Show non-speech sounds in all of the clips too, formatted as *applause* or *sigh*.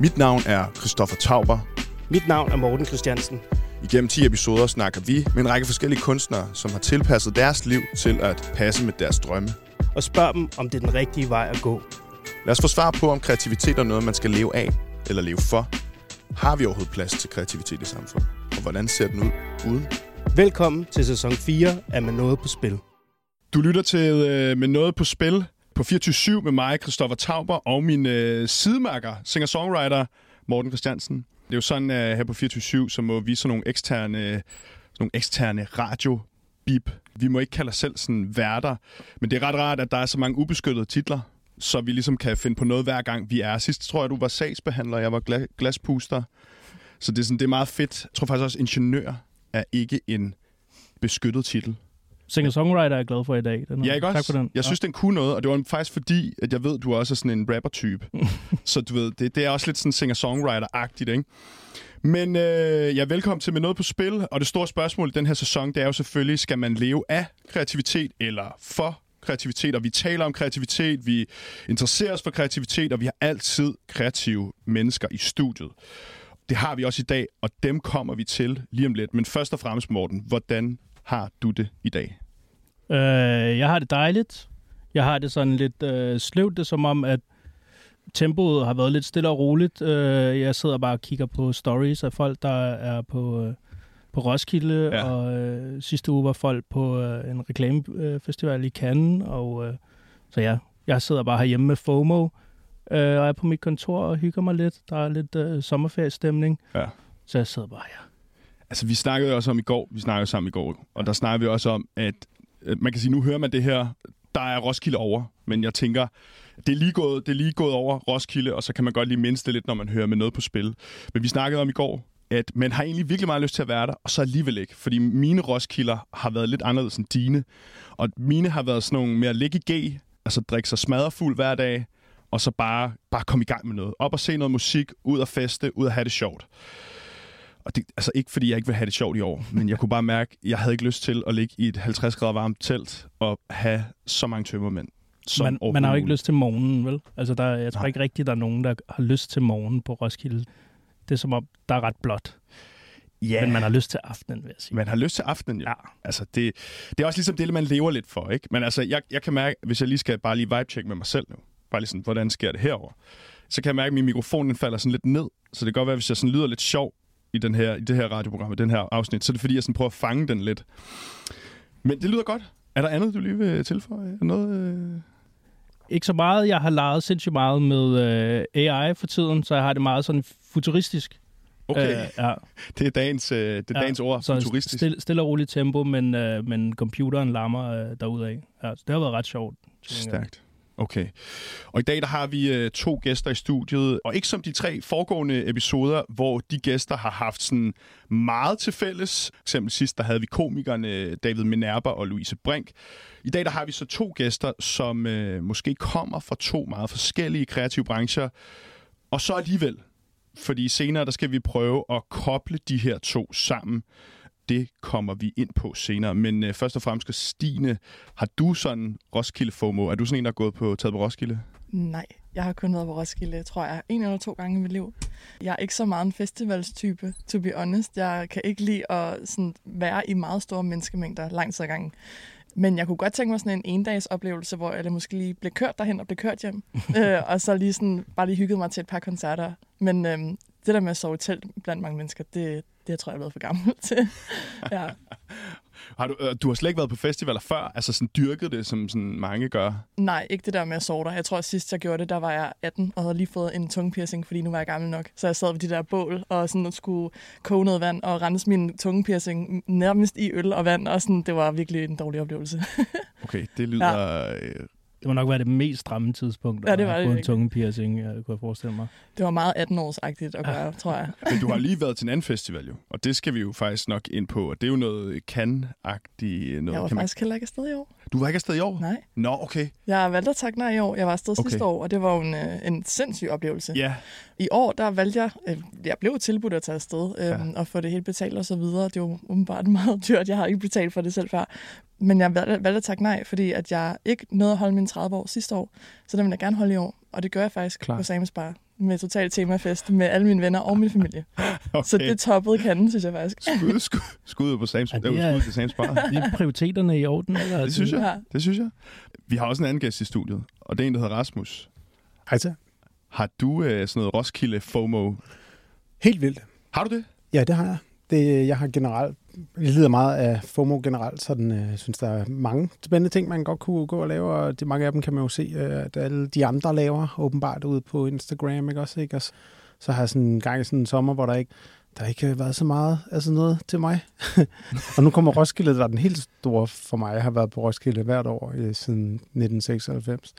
Mit navn er Christoffer Tauber. Mit navn er Morten Christiansen. Igennem 10 episoder snakker vi med en række forskellige kunstnere, som har tilpasset deres liv til at passe med deres drømme. Og spørg dem, om det er den rigtige vej at gå. Lad os få svar på, om kreativitet er noget, man skal leve af eller leve for. Har vi overhovedet plads til kreativitet i samfundet? Og hvordan ser den ud uden? Velkommen til sæson 4 af Med Noget på Spil. Du lytter til øh, Med Noget på Spil på 24-7 med mig, Christoffer Tauber, og min øh, sidemarker, singer-songwriter Morten Christiansen. Det er jo sådan, at her på 24-7, så må vi sådan nogle eksterne, øh, nogle eksterne radio bip. Vi må ikke kalde os selv sådan værter, men det er ret rart, at der er så mange ubeskyttede titler, så vi ligesom kan finde på noget hver gang vi er. Sidst tror jeg, du var sagsbehandler, jeg var gla- glaspuster. Så det er, sådan, det er meget fedt. Jeg tror faktisk også, ingeniør er ikke en beskyttet titel. Singer-songwriter er jeg glad for i dag. Den ja, ikke også? Tak for den. Jeg synes, den kunne noget, og det var faktisk fordi, at jeg ved, du også er sådan en rapper-type. *laughs* så du ved, det, det er også lidt sådan singer-songwriter-agtigt, ikke? Men øh, ja, velkommen til Med Noget på Spil, og det store spørgsmål i den her sæson, det er jo selvfølgelig, skal man leve af kreativitet eller for kreativitet, og vi taler om kreativitet, vi interesserer os for kreativitet, og vi har altid kreative mennesker i studiet. Det har vi også i dag, og dem kommer vi til lige om lidt. Men først og fremmest, Morten, hvordan har du det i dag? Øh, jeg har det dejligt. Jeg har det sådan lidt øh, sløvt, det som om, at tempoet har været lidt stille og roligt. Øh, jeg sidder bare og kigger på stories af folk, der er på, øh, på Roskilde, ja. og øh, sidste uge var folk på øh, en reklamefestival i Cannes, og øh, så ja, jeg sidder bare herhjemme med FOMO, øh, og er på mit kontor og hygger mig lidt. Der er lidt øh, sommerferiestemning, ja. så jeg sidder bare her. Altså, vi snakkede også om i går, vi snakkede sammen i går, og der snakkede vi også om, at man kan sige, nu hører man det her, der er Roskilde over, men jeg tænker, det er lige gået, det er lige gået over Roskilde, og så kan man godt lige mindste lidt, når man hører med noget på spil. Men vi snakkede om i går, at man har egentlig virkelig meget lyst til at være der, og så alligevel ikke. Fordi mine Roskilder har været lidt anderledes end dine. Og mine har været sådan nogle mere ligge i G, altså drikke sig smadrefuld hver dag, og så bare, bare komme i gang med noget. Op og se noget musik, ud og feste, ud og have det sjovt. Og det, altså ikke fordi jeg ikke vil have det sjovt i år, men jeg kunne bare mærke, at jeg havde ikke lyst til at ligge i et 50 grader varmt telt og have så mange tømmermænd. Man, man har jo ikke lyst til morgenen, vel? Altså, der, jeg tror Nej. ikke rigtigt, der er nogen, der har lyst til morgen på Roskilde. Det er som om, der er ret blåt. Ja. Men man har lyst til aftenen, vil jeg sige. Man har lyst til aftenen, jo. Ja. Altså, det, det er også ligesom det, man lever lidt for, ikke? Men altså, jeg, jeg kan mærke, hvis jeg lige skal bare lige vibe-check med mig selv nu, bare lige sådan, hvordan sker det herover, så kan jeg mærke, at min mikrofon den falder sådan lidt ned. Så det kan godt være, hvis jeg sådan lyder lidt sjov i, den her, i det her radioprogram, i den her afsnit, så er det fordi, jeg sådan prøver at fange den lidt. Men det lyder godt. Er der andet, du lige vil tilføje? Noget... Øh ikke så meget. Jeg har leget sindssygt meget med øh, AI for tiden, så jeg har det meget sådan futuristisk. Okay, øh, ja. *laughs* det er dagens, øh, det er ja, dagens ord, futuristisk. Stille, stille og roligt tempo, men, øh, men computeren larmer øh, derudad. Ja, så det har været ret sjovt. Stærkt. Okay. Og i dag der har vi øh, to gæster i studiet, og ikke som de tre foregående episoder, hvor de gæster har haft sådan meget til fælles. Eksempel sidst, der havde vi komikerne øh, David Minerva og Louise Brink. I dag der har vi så to gæster, som øh, måske kommer fra to meget forskellige kreative brancher, og så alligevel, fordi senere der skal vi prøve at koble de her to sammen det kommer vi ind på senere. Men øh, først og fremmest, Stine, har du sådan Roskilde FOMO? Er du sådan en, der er gået på, taget på Roskilde? Nej, jeg har kun været på Roskilde, tror jeg, en eller to gange i mit liv. Jeg er ikke så meget en festivalstype, to be honest. Jeg kan ikke lide at sådan, være i meget store menneskemængder lang tid ad gangen. Men jeg kunne godt tænke mig sådan en endags oplevelse, hvor jeg måske lige blev kørt derhen og blev kørt hjem. *laughs* øh, og så lige sådan, bare lige hygget mig til et par koncerter. Men øh, det der med at sove i telt blandt mange mennesker, det, det tror jeg, jeg er blevet for gammel *laughs* til. ja. *laughs* Har du, øh, du har slet ikke været på festivaler før? Altså sådan dyrket det, som sådan mange gør? Nej, ikke det der med at sove der. Jeg tror, at sidst jeg gjorde det, der var jeg 18 og havde lige fået en tungepiercing, fordi nu var jeg gammel nok. Så jeg sad ved de der bål og sådan skulle koge noget vand og rense min tungepiercing nærmest i øl og vand. Og sådan, det var virkelig en dårlig oplevelse. *laughs* okay, det lyder ja. Øh, det må nok være det mest stramme tidspunkt ja, det var at få en tunge piercing, jeg kunne jeg forestille mig. Det var meget 18-årsagtigt at gøre, ja. tror jeg. *laughs* Men du har lige været til en anden festival jo, og det skal vi jo faktisk nok ind på, og det er jo noget kan-agtigt. Noget, jeg var kan faktisk man... heller ikke afsted i år. Du var ikke afsted i år? Nej. Nå, okay. Jeg har valgt at takke nej i år. Jeg var afsted okay. sidste år, og det var jo en, øh, en sindssyg oplevelse. Ja. I år, der valgte jeg, øh, jeg blev tilbudt at tage afsted øh, ja. og få det helt betalt og så videre. Det var umiddelbart *laughs* meget dyrt. Jeg har ikke betalt for det selv før. Men jeg valgte, valgte at takke nej, fordi at jeg ikke nåede at holde mine 30 år sidste år. Så det vil jeg gerne holde i år. Og det gør jeg faktisk Klar. på Sames Bar. Med total temafest med alle mine venner og min familie. *laughs* Okay. Så det toppede kanden, synes jeg faktisk. Skud, skud, skud på Sams, Ja, det det er- skud til Sams bar. *laughs* Det er prioriteterne i orden, eller? Det synes jeg. Ja. Det synes jeg. Vi har også en anden gæst i studiet, og det er en, der hedder Rasmus. Hej så. Har du øh, sådan noget Roskilde FOMO? Helt vildt. Har du det? Ja, det har jeg. Det, jeg har generelt, jeg lider meget af FOMO generelt, så den, øh, synes, der er mange spændende ting, man godt kunne gå og lave, og det, mange af dem kan man jo se, øh, at alle de andre laver, åbenbart ude på Instagram, ikke også? Ikke? Og så, så har jeg sådan en gang i sådan en sommer, hvor der ikke der ikke har været så meget af sådan noget til mig. *laughs* og nu kommer Roskilde, der er den helt store for mig. Jeg har været på Roskilde hvert år øh, siden 1996.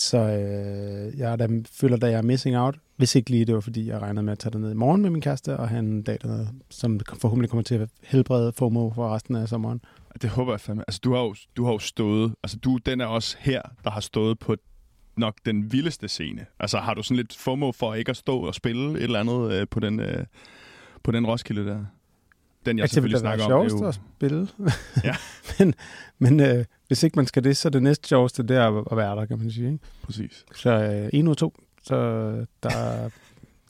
Så øh, jeg er da, føler, at jeg er missing out. Hvis ikke lige det var, fordi jeg regnede med at tage det ned i morgen med min kæreste, og han en dag dernede, som forhåbentlig kommer til at helbrede FOMO for resten af sommeren. Det håber jeg fandme. Altså, du har jo, du har jo stået... Altså, du, den er også her, der har stået på nok den vildeste scene. Altså, har du sådan lidt FOMO for ikke at stå og spille et eller andet øh, på, den, øh, på den Roskilde der? Den, jeg Altså, det selvfølgelig være snakker om, det er jo... at spille. *laughs* Ja. men men øh, hvis ikke man skal det, så er det næste sjoveste, det er at være der, kan man sige. Ikke? Præcis. Så øh, en ud to, så der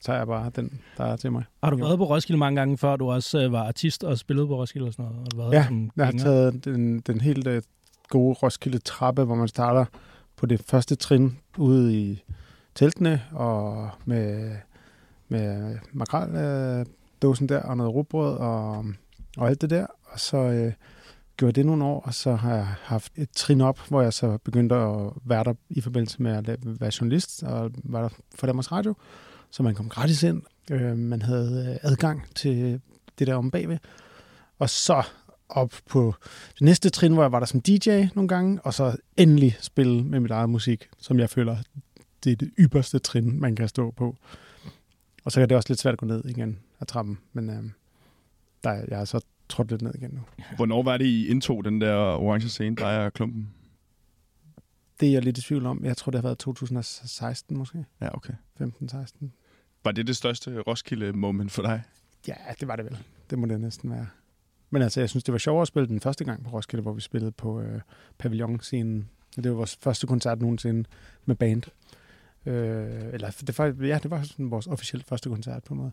tager jeg bare den, der er til mig. Har du været på Roskilde mange gange før, du også øh, var artist og spillede på Roskilde og sådan noget? Har du været Ja, som Jeg har gænger? taget den, den helt øh, gode Roskilde trappe, hvor man starter på det første trin ude i teltene og med, med makrel øh, dåsen der og noget rugbrød og, og alt det der. Og så øh, gjorde jeg det nogle år, og så har jeg haft et trin op, hvor jeg så begyndte at være der i forbindelse med at være journalist og var der for Danmarks Radio, så man kom gratis ind. Øh, man havde øh, adgang til det der om bagved. Og så op på det næste trin, hvor jeg var der som DJ nogle gange, og så endelig spille med mit eget musik, som jeg føler, det er det ypperste trin, man kan stå på. Og så er det også lidt svært at gå ned igen af trappen, men øh, der, er- jeg er så trådt lidt ned igen nu. Hvornår var det, I indtog den der orange scene, der er klumpen? Det er jeg lidt i tvivl om. Jeg tror, det har været 2016 måske. Ja, okay. 15-16. Var det det største Roskilde-moment for dig? Ja, det var det vel. Det må det næsten være. Men altså, jeg synes, det var sjovere at spille den første gang på Roskilde, hvor vi spillede på øh, pavillonscenen. Det var vores første koncert nogensinde med band. Øh, eller det var, ja, det var sådan vores officielt første koncert på en måde.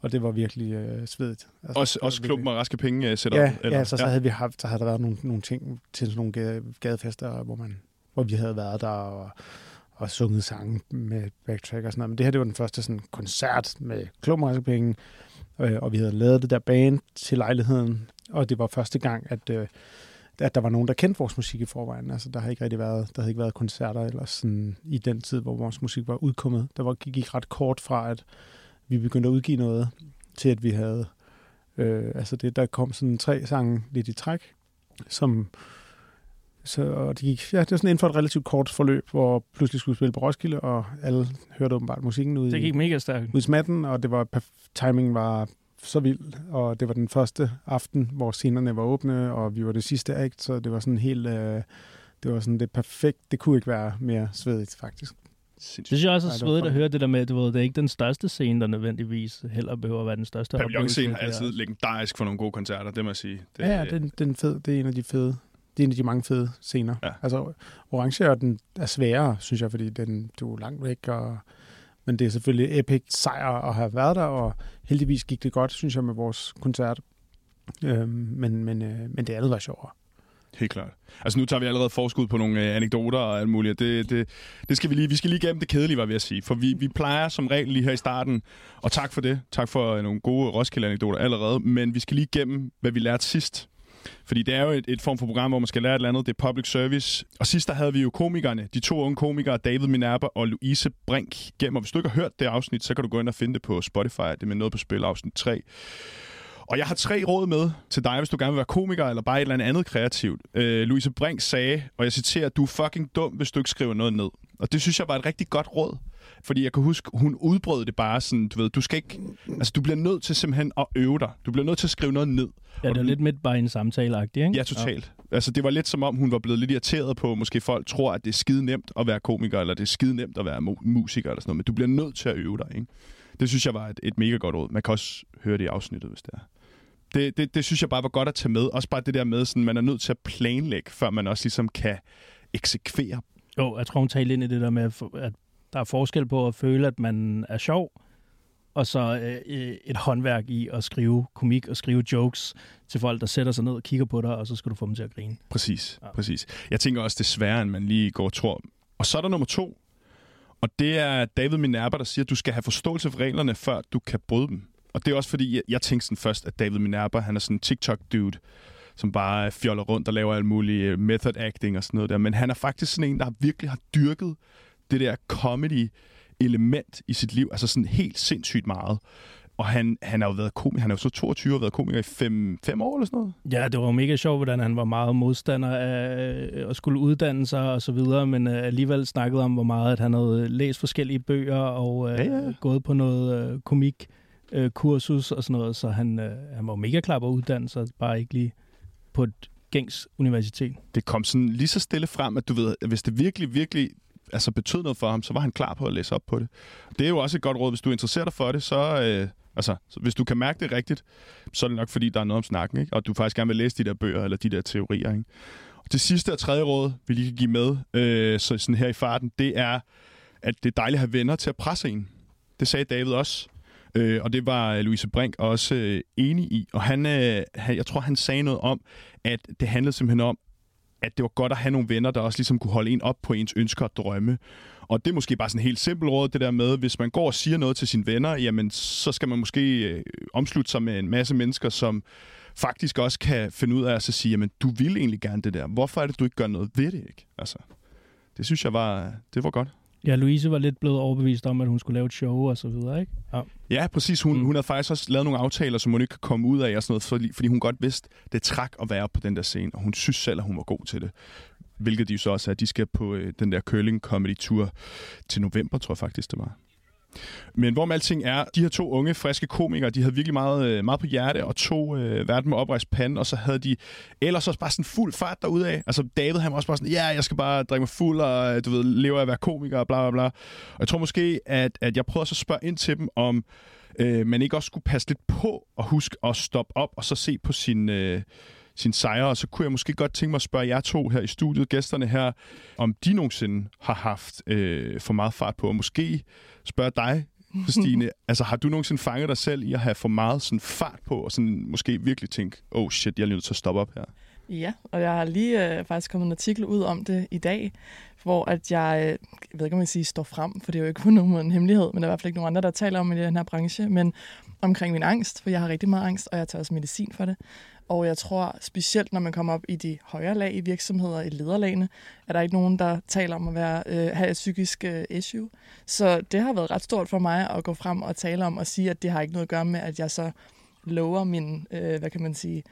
Og det var virkelig øh, svedigt. Altså, Også, også klubben og raske penge uh, setup? Ja, eller? ja, så, så havde vi haft, så havde der været nogle, nogle ting til sådan nogle gade, gadefester, hvor, man, hvor vi havde været der og, og sunget sange med backtrack og sådan noget. Men det her, det var den første sådan, koncert med klubmarkedspenge, øh, og vi havde lavet det der band til lejligheden, og det var første gang, at, øh, at der var nogen, der kendte vores musik i forvejen. Altså, der har ikke rigtig været, der havde ikke været koncerter eller sådan, i den tid, hvor vores musik var udkommet. Der var, gik ret kort fra, at vi begyndte at udgive noget, til at vi havde Øh, altså det, der kom sådan tre sange lidt i træk, som så og det gik, ja, det var sådan inden for et relativt kort forløb, hvor pludselig skulle vi spille på Roskilde, og alle hørte åbenbart musikken ud Det i, gik mega stærkt. ud i smatten, og det var, timingen var så vild, og det var den første aften, hvor scenerne var åbne, og vi var det sidste act, så det var sådan helt, øh, det var sådan det perfekt, det kunne ikke være mere svedigt faktisk. Det Sindssygt. synes jeg også er det svedigt at høre det der med, du ved, det er ikke den største scene, der nødvendigvis heller behøver at være den største Pavilloncenen er altid legendarisk for nogle gode koncerter, det må jeg sige. Det, Ja, ja den, den fed, det er en af de fede, det er en af de mange fede scener. Ja. Altså, Orange er, den er sværere, synes jeg, fordi den, du er langt væk, og, men det er selvfølgelig epic sejr at have været der, og heldigvis gik det godt, synes jeg, med vores koncert. Øhm, men, men, øh, men det andet var sjovere. Helt klart. Altså nu tager vi allerede forskud på nogle øh, anekdoter og alt muligt. Det, det, det skal vi lige, vi skal lige igennem det kedelige, var jeg ved at sige. For vi, vi plejer som regel lige her i starten, og tak for det. Tak for øh, nogle gode Roskilde-anekdoter allerede. Men vi skal lige igennem, hvad vi lærte sidst. Fordi det er jo et, et form for program, hvor man skal lære et eller andet. Det er public service. Og sidst der havde vi jo komikerne. De to unge komikere, David Minerva og Louise Brink. Gennem, og hvis du ikke har hørt det afsnit, så kan du gå ind og finde det på Spotify. Det er med noget på spil afsnit 3. Og jeg har tre råd med til dig, hvis du gerne vil være komiker eller bare et eller andet, kreativt. Øh, Louise Brink sagde, og jeg citerer, du er fucking dum, hvis du ikke skriver noget ned. Og det synes jeg var et rigtig godt råd. Fordi jeg kan huske, hun udbrød det bare sådan, du ved, du skal ikke... Altså, du bliver nødt til simpelthen at øve dig. Du bliver nødt til at skrive noget ned. Ja, det er du- lidt midt bare en samtale ikke? Ja, totalt. Ja. Altså, det var lidt som om, hun var blevet lidt irriteret på, måske folk tror, at det er skide nemt at være komiker, eller det er skide nemt at være mu- musiker, eller sådan noget. Men du bliver nødt til at øve dig, ikke? Det synes jeg var et, et mega godt råd. Man kan også høre det i afsnittet, hvis det er. Det, det, det synes jeg bare var godt at tage med. Også bare det der med, sådan, man er nødt til at planlægge, før man også ligesom kan eksekvere. Jo, jeg tror, hun talte ind i det der med, at Der er forskel på at føle, at man er sjov, og så øh, et håndværk i at skrive komik og skrive jokes til folk, der sætter sig ned og kigger på dig, og så skal du få dem til at grine. Præcis, ja. præcis. Jeg tænker også, det er sværere, end man lige går og tror. Og så er der nummer to, og det er David Minerva, der siger, at du skal have forståelse for reglerne, før du kan bryde dem. Og det er også fordi, jeg, jeg tænkte sådan først, at David Minerva, han er sådan en TikTok-dude, som bare fjoller rundt og laver alt muligt øh, method acting og sådan noget der. Men han er faktisk sådan en, der virkelig har dyrket det der comedy element i sit liv, altså sådan helt sindssygt meget. Og han, han har jo været komiker, han er jo så 22 og været komiker i 5 fem år eller sådan noget. Ja, det var mega sjovt, hvordan han var meget modstander af øh, at skulle uddanne sig og så videre, men øh, alligevel snakkede om, hvor meget at han havde læst forskellige bøger og ja, ja. gået på noget komik øh, kursus og sådan noget, så han, øh, han var mega klar på at uddanne sig, bare ikke lige på et gængs universitet. Det kom sådan lige så stille frem, at du ved, at hvis det virkelig, virkelig altså betød noget for ham, så var han klar på at læse op på det. Det er jo også et godt råd, hvis du interesserer dig for det, så, øh, altså, hvis du kan mærke det rigtigt, så er det nok fordi, der er noget om snakken, ikke? og du faktisk gerne vil læse de der bøger eller de der teorier. Ikke? Og det sidste og tredje råd, vi lige kan give med, øh, så sådan her i farten, det er, at det er dejligt at have venner til at presse en. Det sagde David også. Øh, og det var øh, Louise Brink også øh, enig i. Og han, øh, han, jeg tror, han sagde noget om, at det handlede simpelthen om, at det var godt at have nogle venner, der også ligesom kunne holde en op på ens ønsker og drømme. Og det er måske bare sådan en helt simpel råd, det der med, hvis man går og siger noget til sine venner, jamen så skal man måske øh, omslutte sig med en masse mennesker, som faktisk også kan finde ud af at sige, jamen du vil egentlig gerne det der. Hvorfor er det, du ikke gør noget ved det, ikke? Altså, det synes jeg var, det var godt. Ja, Louise var lidt blevet overbevist om, at hun skulle lave et show og så videre, ikke? Ja, ja præcis. Hun, mm. hun havde faktisk også lavet nogle aftaler, som hun ikke kan komme ud af og sådan noget, fordi, fordi hun godt vidste, det træk at være på den der scene, og hun synes selv, at hun var god til det. Hvilket de jo så også er, de skal på øh, den der curling comedy tour til november, tror jeg faktisk, det var. Men hvorom alting er, de her to unge, friske komikere, de havde virkelig meget, øh, meget på hjerte, og tog øh, verden med oprejst pande, og så havde de ellers også bare sådan fuld fart af. Altså David, han var også bare sådan, ja, jeg skal bare drikke mig fuld, og øh, du ved, leve af at være komiker, og bla bla bla. Og jeg tror måske, at, at jeg prøvede så at spørge ind til dem, om øh, man ikke også skulle passe lidt på og huske at stoppe op, og så se på sin... Øh, sin sejre, og så kunne jeg måske godt tænke mig at spørge jer to her i studiet, gæsterne her, om de nogensinde har haft øh, for meget fart på, og måske spørge dig, *laughs* Christine, altså har du nogensinde fanget dig selv i at have for meget sådan fart på, og sådan måske virkelig tænke, oh shit, jeg er nødt til at stoppe op her? Ja, og jeg har lige øh, faktisk kommet en artikel ud om det i dag, hvor at jeg, øh, jeg ved ikke om jeg siger står frem, for det er jo ikke *laughs* på nogen måde en hemmelighed, men der er i hvert fald ikke nogen andre, der taler om i den her branche, men omkring min angst, for jeg har rigtig meget angst, og jeg tager også medicin for det. Og jeg tror specielt, når man kommer op i de højere lag i virksomheder, i lederlagene, er der ikke nogen, der taler om at være, øh, have et psykisk øh, issue. Så det har været ret stort for mig at gå frem og tale om og sige, at det har ikke noget at gøre med, at jeg så lower mine, øh, hvad kan man sige,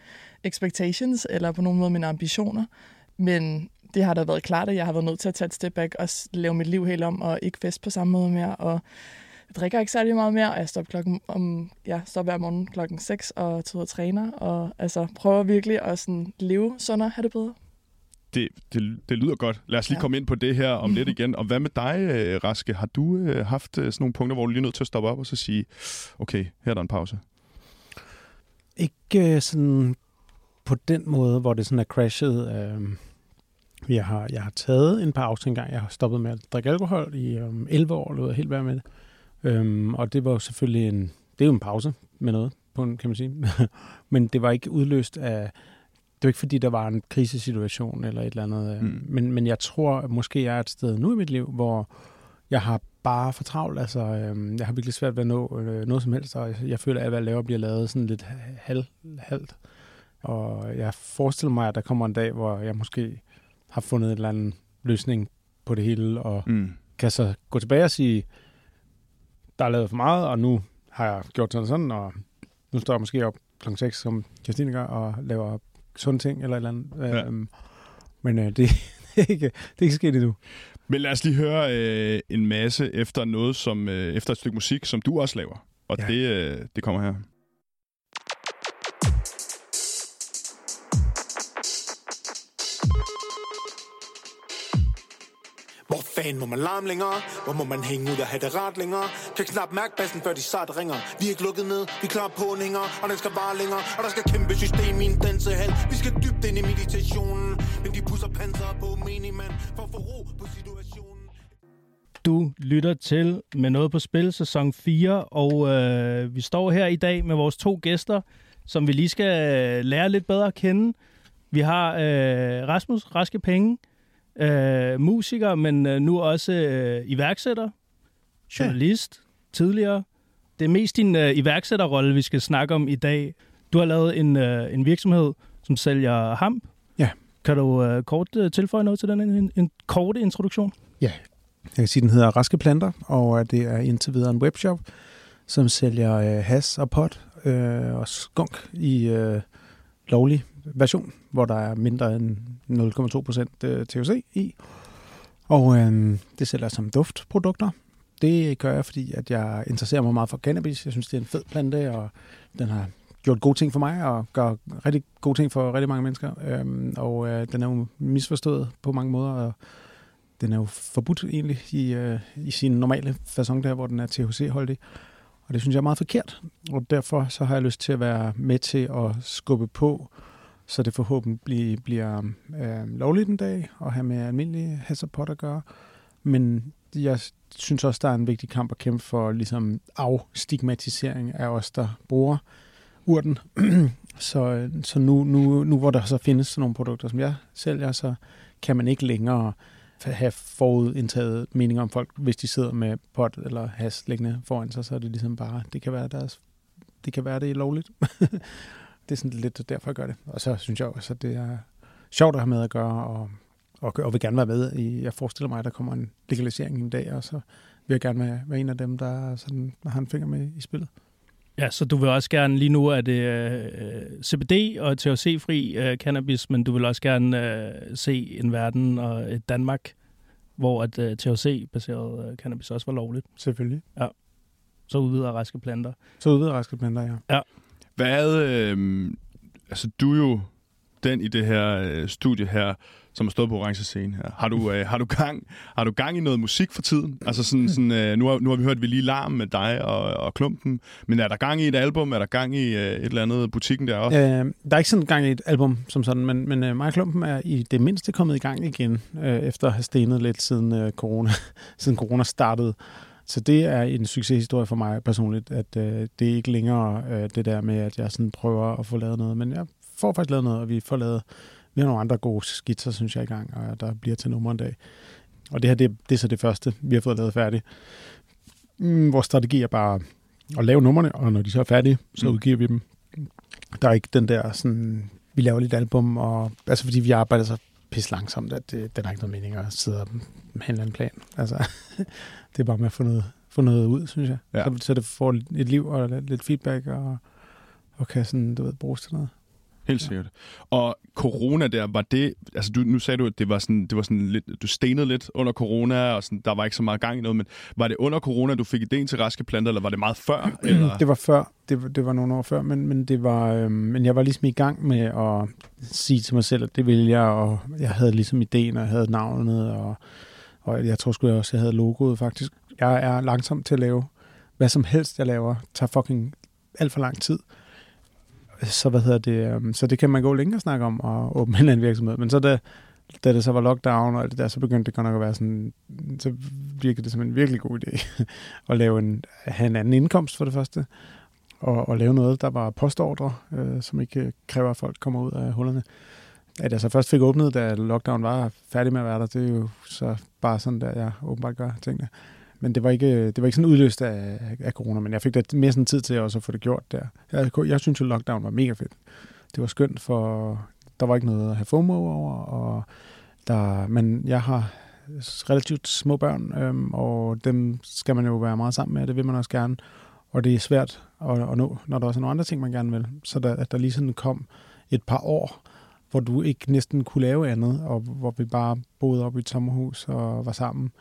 expectations, eller på nogen måde mine ambitioner. Men det har da været klart, at jeg har været nødt til at tage et step back og lave mit liv helt om, og ikke fest på samme måde mere, og jeg drikker ikke særlig meget mere, og jeg stopper, klokken, om, ja, stopper hver morgen klokken 6 og tager og træner, og altså, prøver virkelig at sådan, leve sundere, have det bedre. Det, det, det lyder godt. Lad os lige ja. komme ind på det her om lidt *laughs* igen. Og hvad med dig, øh, Raske? Har du øh, haft øh, sådan nogle punkter, hvor du lige er nødt til at stoppe op og så sige, okay, her er der en pause? Ikke sådan på den måde, hvor det sådan er crashet. Øh, jeg, har, jeg har taget en pause engang. Jeg har stoppet med at drikke alkohol i øh, 11 år, og helt være med det. Øhm, og det var selvfølgelig en, det er jo en pause med noget, på en, kan man sige. *laughs* Men det var ikke udløst af, det var ikke fordi, der var en krisesituation eller et eller andet. Øh, mm. Men, men jeg tror, at måske jeg er et sted nu i mit liv, hvor jeg har bare for travlt. Altså, øhm, jeg har virkelig svært ved at nå øh, noget som helst, og jeg, jeg føler, at hvad jeg laver bliver lavet sådan lidt halv, halvt. Og jeg forestiller mig, at der kommer en dag, hvor jeg måske har fundet en eller anden løsning på det hele, og mm. kan så gå tilbage og sige, der er lavet for meget, og nu har jeg gjort sådan og sådan, og nu står jeg måske op kl. 6, som Christine gør, og laver sunde ting eller et eller andet. Ja. Øhm, men øh, *laughs* det, det, er ikke, det er ikke sket endnu. Men lad os lige høre øh, en masse efter noget, som øh, efter et stykke musik, som du også laver. Og ja. det, øh, det kommer her. Fan må man larme længere? Hvor må man hænge ud og have det rart længere? Kan knap mærke bassen, før de sart ringer. Vi er ikke lukket ned, vi klarer på længere og den skal bare længere. Og der skal kæmpe system i en dansehal. Vi skal dybt ind i meditationen. Men de pusser panser på menigmand for at få ro på situationen. Du lytter til Med Noget på Spil, sæson 4, og øh, vi står her i dag med vores to gæster, som vi lige skal lære lidt bedre at kende. Vi har øh, Rasmus Raske Penge, øh, musiker, men øh, nu også øh, iværksætter, journalist ja. tidligere. Det er mest din øh, iværksætterrolle, vi skal snakke om i dag. Du har lavet en, øh, en virksomhed, som sælger hamp. Ja. Kan du øh, kort øh, tilføje noget til den en, en kort introduktion? Ja, jeg kan sige, den hedder Raske Planter, og øh, det er indtil videre en webshop, som sælger øh, has og pot øh, og skunk i øh, lovlig version, hvor der er mindre end 0,2 procent øh, THC i. Og øh, det sælger jeg som duftprodukter. Det gør jeg, fordi at jeg interesserer mig meget for cannabis. Jeg synes, det er en fed plante, og den har gjort gode ting for mig, og gør rigtig gode ting for rigtig mange mennesker. Øh, og øh, den er jo misforstået på mange måder, og den er jo forbudt egentlig i, øh, i sin normale façon der, hvor den er THC-holdig. Og det synes jeg er meget forkert, og derfor så har jeg lyst til at være med til at skubbe på, så det forhåbentlig bliver øh, lovligt en dag at have med almindelige hasselpot at gøre. Men jeg synes også, der er en vigtig kamp at kæmpe for ligesom afstigmatisering af os, der bruger urten. *clears throat* så så nu, nu, nu hvor der så findes sådan nogle produkter, som jeg sælger, så kan man ikke længere have forudindtaget mening om folk, hvis de sidder med pot eller has liggende foran sig, så er det ligesom bare, det kan være deres, det kan være det er lovligt. *laughs* det er sådan lidt derfor, jeg gør det. Og så synes jeg også, at det er sjovt at have med at gøre, og, og, og vil gerne være med i, jeg forestiller mig, at der kommer en legalisering en dag, og så vil jeg gerne være, være en af dem, der sådan, har en finger med i spillet. Ja, så du vil også gerne, lige nu er det øh, CBD og THC-fri øh, cannabis, men du vil også gerne øh, se en verden og et Danmark, hvor at øh, THC-baseret øh, cannabis også var lovligt. Selvfølgelig. Ja. Så udvider raske planter. Så udvider raske planter, ja. Ja. Hvad, øh, altså du er jo den i det her øh, studie her, som har stået på orange scene her. Har du, øh, har du, gang, har du gang i noget musik for tiden? Altså sådan, sådan øh, nu, har, nu har vi hørt, at vi lige larm med dig og, og Klumpen, men er der gang i et album? Er der gang i øh, et eller andet butikken der også? Øh, der er ikke sådan gang i et album som sådan, men, men øh, mig og Klumpen er i det mindste kommet i gang igen, øh, efter at have stenet lidt siden, øh, corona, *laughs* siden corona startede. Så det er en succeshistorie for mig personligt, at øh, det er ikke længere øh, det der med, at jeg sådan prøver at få lavet noget, men jeg får faktisk lavet noget, og vi får lavet vi har nogle andre gode skitser, synes jeg, i gang, og der bliver til nummer en dag. Og det her, det, det er så det første, vi har fået lavet færdigt. Mm, vores strategi er bare at lave numrene, og når de så er færdige, så mm. udgiver vi dem. Der er ikke den der sådan, vi laver lidt album, og, altså fordi vi arbejder så pisse langsomt, at det, den er ikke noget mening at sidde og have en plan. Altså, *laughs* det er bare med at få noget, få noget ud, synes jeg. Ja. Så, så det får et liv og lidt feedback, og, og kan sådan, du ved, bruges til noget. Helt sikkert. Ja. Og corona der, var det, altså du, nu sagde du, at det var sådan, det var sådan lidt, du stenede lidt under corona, og sådan, der var ikke så meget gang i noget, men var det under corona, du fik idéen til raske planter, eller var det meget før? *clears throat* Eller? Det var før, det, var, det var nogle år før, men, men, det var, øhm, men jeg var ligesom i gang med at sige til mig selv, at det ville jeg, og jeg havde ligesom idéen, og jeg havde navnet, og, og jeg tror sgu jeg også, jeg havde logoet faktisk. Jeg er langsom til at lave hvad som helst, jeg laver, tager fucking alt for lang tid så, hvad hedder det, um, så det kan man gå længere snakke om at åbne *laughs* en anden virksomhed. Men så da, da det så var lockdown og alt det der, så begyndte det godt nok at være sådan, så virkede det som en virkelig god idé *laughs* at lave en, have en anden indkomst for det første, og, og lave noget, der var postordre, øh, som ikke øh, kræver, at folk kommer ud af hullerne. At jeg så først fik åbnet, da lockdown var færdig med at være der, det er jo så bare sådan, der jeg åbenbart gør tingene. Men det var ikke, det var ikke sådan udløst af, af corona, men jeg fik da mere sådan tid til også at få det gjort der. Jeg, jeg synes jo, lockdown var mega fedt. Det var skønt, for der var ikke noget at have FOMO over, og der, men jeg har relativt små børn, øhm, og dem skal man jo være meget sammen med, det vil man også gerne. Og det er svært at, at nå, når der også er nogle andre ting, man gerne vil. Så der, at der lige sådan kom et par år, hvor du ikke næsten kunne lave andet, og hvor vi bare boede op i et sommerhus og var sammen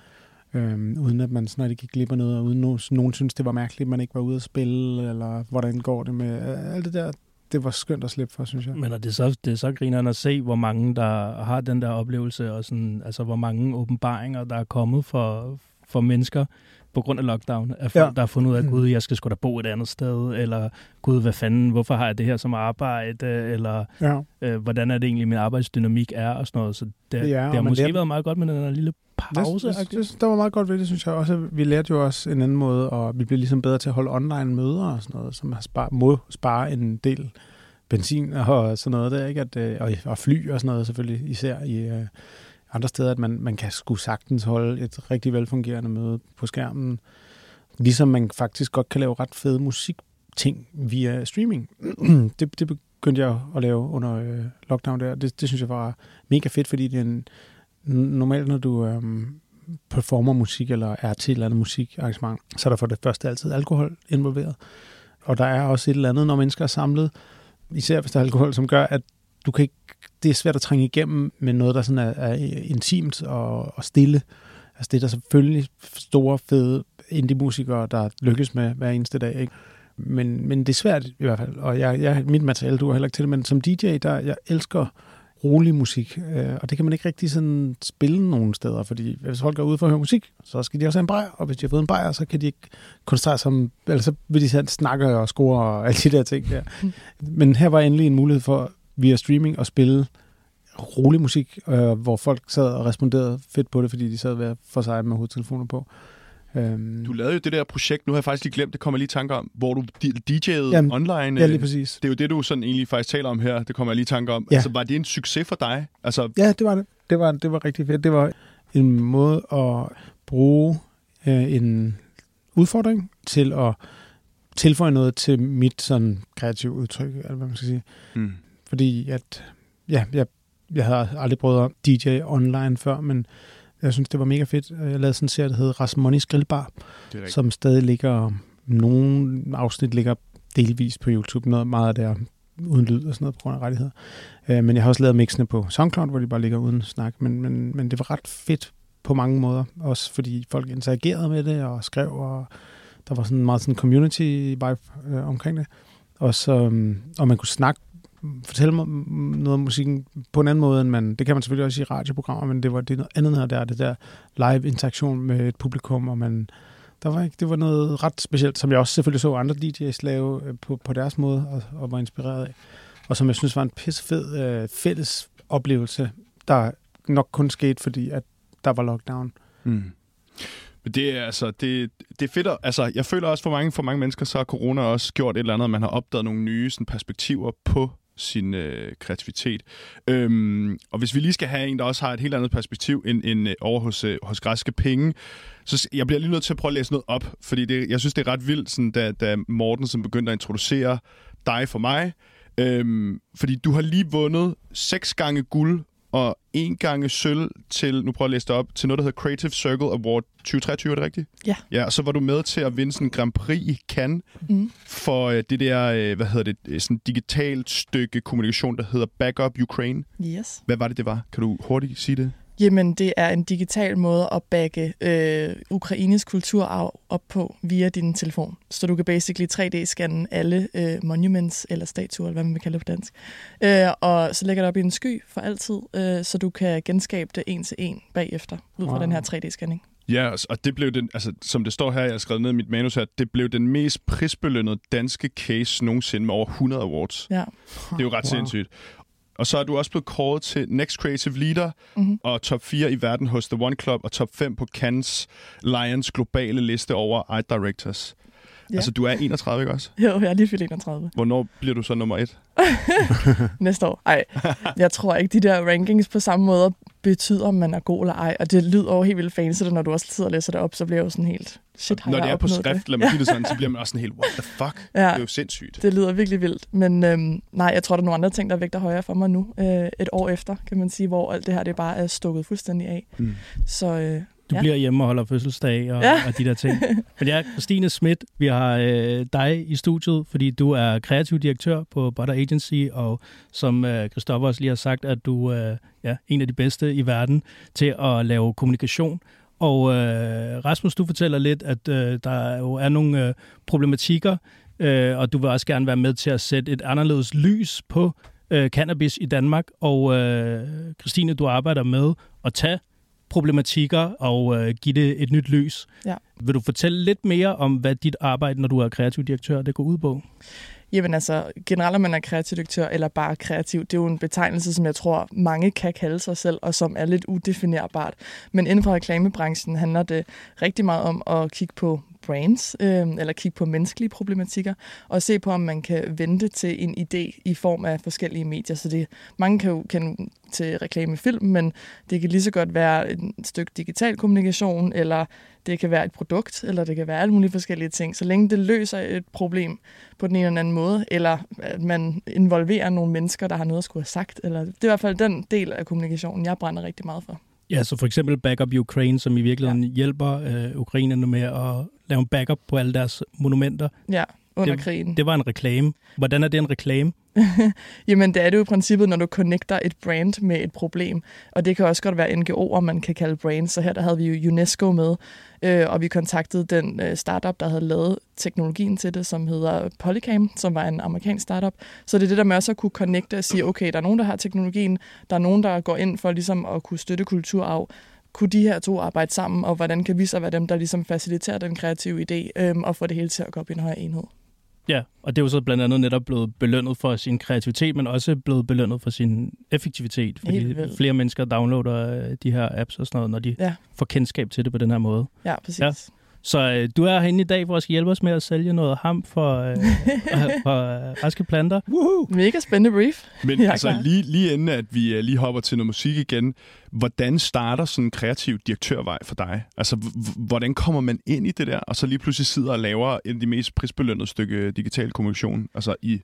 øhm, uden at man snart gik glip af noget, og uden nogen, nogen synes, det var mærkeligt, at man ikke var ude at spille, eller hvordan går det med alt det der. Det var skønt at slippe for, synes jeg. Men er det så, det er så grinerne at se, hvor mange, der har den der oplevelse, og sådan, altså hvor mange åbenbaringer, der er kommet for, for mennesker på grund af lockdown. At folk, ja. der har fundet ud af, gud, jeg skal sgu da bo et andet sted, eller gud, hvad fanden, hvorfor har jeg det her som arbejde, eller ja. øh, hvordan er det egentlig, min arbejdsdynamik er, og sådan noget. Så det, ja, det har måske det... været meget godt med den der lille pause. Det, det, det, der var meget godt ved det, synes jeg også. Vi lærte jo også en anden måde, og vi blev ligesom bedre til at holde online møder og sådan noget, som har spar, må spare en del benzin og sådan noget der, ikke? At, øh, og, og fly og sådan noget selvfølgelig, især i øh, andre steder, at man, man kan sgu sagtens holde et rigtig velfungerende møde på skærmen. Ligesom man faktisk godt kan lave ret fede musikting via streaming. *clears throat* det, det begyndte jeg at lave under øh, lockdown der. Det, det synes jeg var mega fedt, fordi det er en, normalt når du øhm, performer musik eller er til et eller andet musikarrangement, så er der for det første altid alkohol involveret. Og der er også et eller andet, når mennesker er samlet, især hvis der er alkohol, som gør, at du kan ikke, det er svært at trænge igennem med noget, der sådan er, er øh, intimt og, og stille. Altså det er der selvfølgelig store, fede indie-musikere, der lykkes med hver eneste dag. Ikke? Men, men det er svært i hvert fald, og jeg, jeg, mit materiale du har heller ikke til det, men som DJ, der jeg elsker rolig musik, øh, og det kan man ikke rigtig sådan spille nogen steder, fordi hvis folk er ude for at høre musik, så skal de også have en bajer, og hvis de har fået en bajer, så kan de ikke koncentrere sig om, eller så vil de sådan snakke og score og alle de der ting der. *laughs* Men her var endelig en mulighed for via streaming at spille rolig musik, øh, hvor folk sad og responderede fedt på det, fordi de sad hver for sig med hovedtelefoner på. Øhm. Du lavede jo det der projekt, nu har jeg faktisk lige glemt, det kommer jeg lige i tanke om, hvor du DJ'ede Jamen, online. Ja, lige præcis. Det er jo det, du sådan egentlig faktisk taler om her, det kommer jeg lige i tanke om. Ja. Altså, var det en succes for dig? Altså... Ja, det var det. Det var, det var rigtig fedt. Det var en måde at bruge øh, en udfordring til at tilføje noget til mit sådan kreative udtryk, eller hvad man skal sige. Mm. Fordi at, ja, jeg, jeg havde aldrig prøvet at DJ online før, men jeg synes, det var mega fedt. Jeg lavede sådan en serie, der hed Rasmonis Grillbar, som stadig ligger, nogle afsnit ligger delvis på YouTube, noget meget af det er uden lyd og sådan noget på grund af rettigheder. Øh, men jeg har også lavet mixene på SoundCloud, hvor de bare ligger uden snak, men, men, men det var ret fedt på mange måder, også fordi folk interagerede med det og skrev, og der var sådan meget sådan community vibe øh, omkring det. Og, så, og man kunne snakke fortælle mig noget om musikken på en anden måde, end man, det kan man selvfølgelig også i radioprogrammer, men det var det noget andet her der, det der live interaktion med et publikum, og man, der var ikke, det var noget ret specielt, som jeg også selvfølgelig så andre DJ's lave øh, på, på deres måde, og, og var inspireret af, og som jeg synes var en pissefed øh, fælles oplevelse, der nok kun skete, fordi at der var lockdown. Mm. Det er altså, det, det er fedt. Altså, jeg føler også for mange, for mange mennesker, så har corona også gjort et eller andet, man har opdaget nogle nye sådan, perspektiver på sin øh, kreativitet. Øhm, og hvis vi lige skal have en, der også har et helt andet perspektiv end, end øh, over hos, øh, hos Græske Penge, så jeg bliver lige nødt til at prøve at læse noget op, fordi det, jeg synes, det er ret vildt, sådan, da, da Morten som begyndte at introducere dig for mig. Øhm, fordi du har lige vundet seks gange guld og en gange sølv til, nu prøver jeg at læse det op, til noget, der hedder Creative Circle Award 2023, er det rigtigt? Ja. Ja, så var du med til at vinde sådan en Grand Prix i Cannes mm. for øh, det der, øh, hvad hedder det, sådan digitalt stykke kommunikation, der hedder Backup Ukraine. Yes. Hvad var det, det var? Kan du hurtigt sige det? Jamen, det er en digital måde at bagge øh, Ukraines kulturarv op på via din telefon. Så du kan basically 3D-scanne alle øh, monuments, eller statuer, eller hvad man vil kalde det på dansk. Øh, og så lægger det op i en sky for altid, øh, så du kan genskabe det en til en bagefter, ud fra wow. den her 3D-scanning. Ja, og det blev den, altså, som det står her, jeg har skrevet ned i mit manus her, det blev den mest prisbelønnede danske case nogensinde med over 100 awards. Ja. Det er jo ret wow. sindssygt. Og så er du også blevet kåret til Next Creative Leader mm-hmm. og top 4 i verden hos The One Club og top 5 på Cannes Lions globale liste over Art Directors. Ja. Altså, du er 31, ikke også? Jo, jeg er lige fyldt 31. Hvornår bliver du så nummer et? *laughs* Næste år. Ej, jeg tror ikke, de der rankings på samme måde betyder, om man er god eller ej. Og det lyder over helt vildt fancy, når du også sidder og læser det op, så bliver jeg jo sådan helt, shit, har Når jeg det er på skrift, det? lad mig sige det *laughs* sådan, så bliver man også sådan helt, what the fuck? Ja, det er jo sindssygt. Det lyder virkelig vildt. Men øhm, nej, jeg tror, der er nogle andre ting, der vægter højere for mig nu. Øh, et år efter, kan man sige, hvor alt det her det bare er stukket fuldstændig af. Mm. Så øh, du ja. bliver hjemme og holder fødselsdag og, Ja. og de der ting. Men ja, Christine Schmidt, vi har øh, dig i studiet, fordi du er kreativ direktør på Butter Agency, og som øh, Christoffer også lige har sagt, at du er øh, ja, en af de bedste i verden til at lave kommunikation. Og øh, Rasmus, du fortæller lidt, at øh, der jo er nogle øh, problematikker, øh, og du vil også gerne være med til at sætte et anderledes lys på øh, cannabis i Danmark. Og øh, Christine, du arbejder med at tage problematikker og øh, give det et nyt lys. Ja. Vil du fortælle lidt mere om, hvad dit arbejde, når du er kreativ direktør, det går ud på? Jamen altså, generelt om man er kreativ direktør eller bare kreativ, det er jo en betegnelse, som jeg tror, mange kan kalde sig selv, og som er lidt udefinerbart. Men inden for reklamebranchen handler det rigtig meget om at kigge på brands, øh, eller kigge på menneskelige problematikker, og se på, om man kan vente til en idé i form af forskellige medier. Så det, mange kan jo kende til reklamefilm, men det kan lige så godt være et stykke digital kommunikation, eller det kan være et produkt, eller det kan være alle mulige forskellige ting. Så længe det løser et problem på den ene eller anden måde, eller at man involverer nogle mennesker, der har noget at skulle have sagt. Eller, det er i hvert fald den del af kommunikationen, jeg brænder rigtig meget for. Ja, så for eksempel Backup Ukraine, som i virkeligheden ja. hjælper øh, ukrainerne med at lave en backup på alle deres monumenter. Ja, under det, krigen. Det var en reklame. Hvordan er det en reklame? *laughs* Jamen, det er det jo i princippet, når du connecter et brand med et problem. Og det kan også godt være NGO'er, man kan kalde brands. Så her der havde vi jo UNESCO med, øh, og vi kontaktede den øh, startup, der havde lavet teknologien til det, som hedder Polycam, som var en amerikansk startup. Så det er det der med også at kunne connecte og sige, okay, der er nogen, der har teknologien, der er nogen, der går ind for ligesom at kunne støtte kulturarv, kunne de her to arbejde sammen, og hvordan kan vi så være dem, der ligesom faciliterer den kreative idé, øhm, og få det hele til at gå op i en højere enhed? Ja, og det er jo så blandt andet netop blevet belønnet for sin kreativitet, men også blevet belønnet for sin effektivitet, fordi flere mennesker downloader øh, de her apps og sådan noget, når de ja. får kendskab til det på den her måde. Ja, præcis. Ja. Så øh, du er herinde i dag for at hjælpe os med at sælge noget ham for, *laughs* øh, for øh, raske planter. Woohoo! Mega spændende brief. Men *laughs* altså lige, lige inden at vi uh, lige hopper til noget musik igen, hvordan starter sådan en kreativ direktørvej for dig? Altså hvordan kommer man ind i det der, og så lige pludselig sidder og laver en af de mest prisbelønnede stykke digital kommunikation, altså i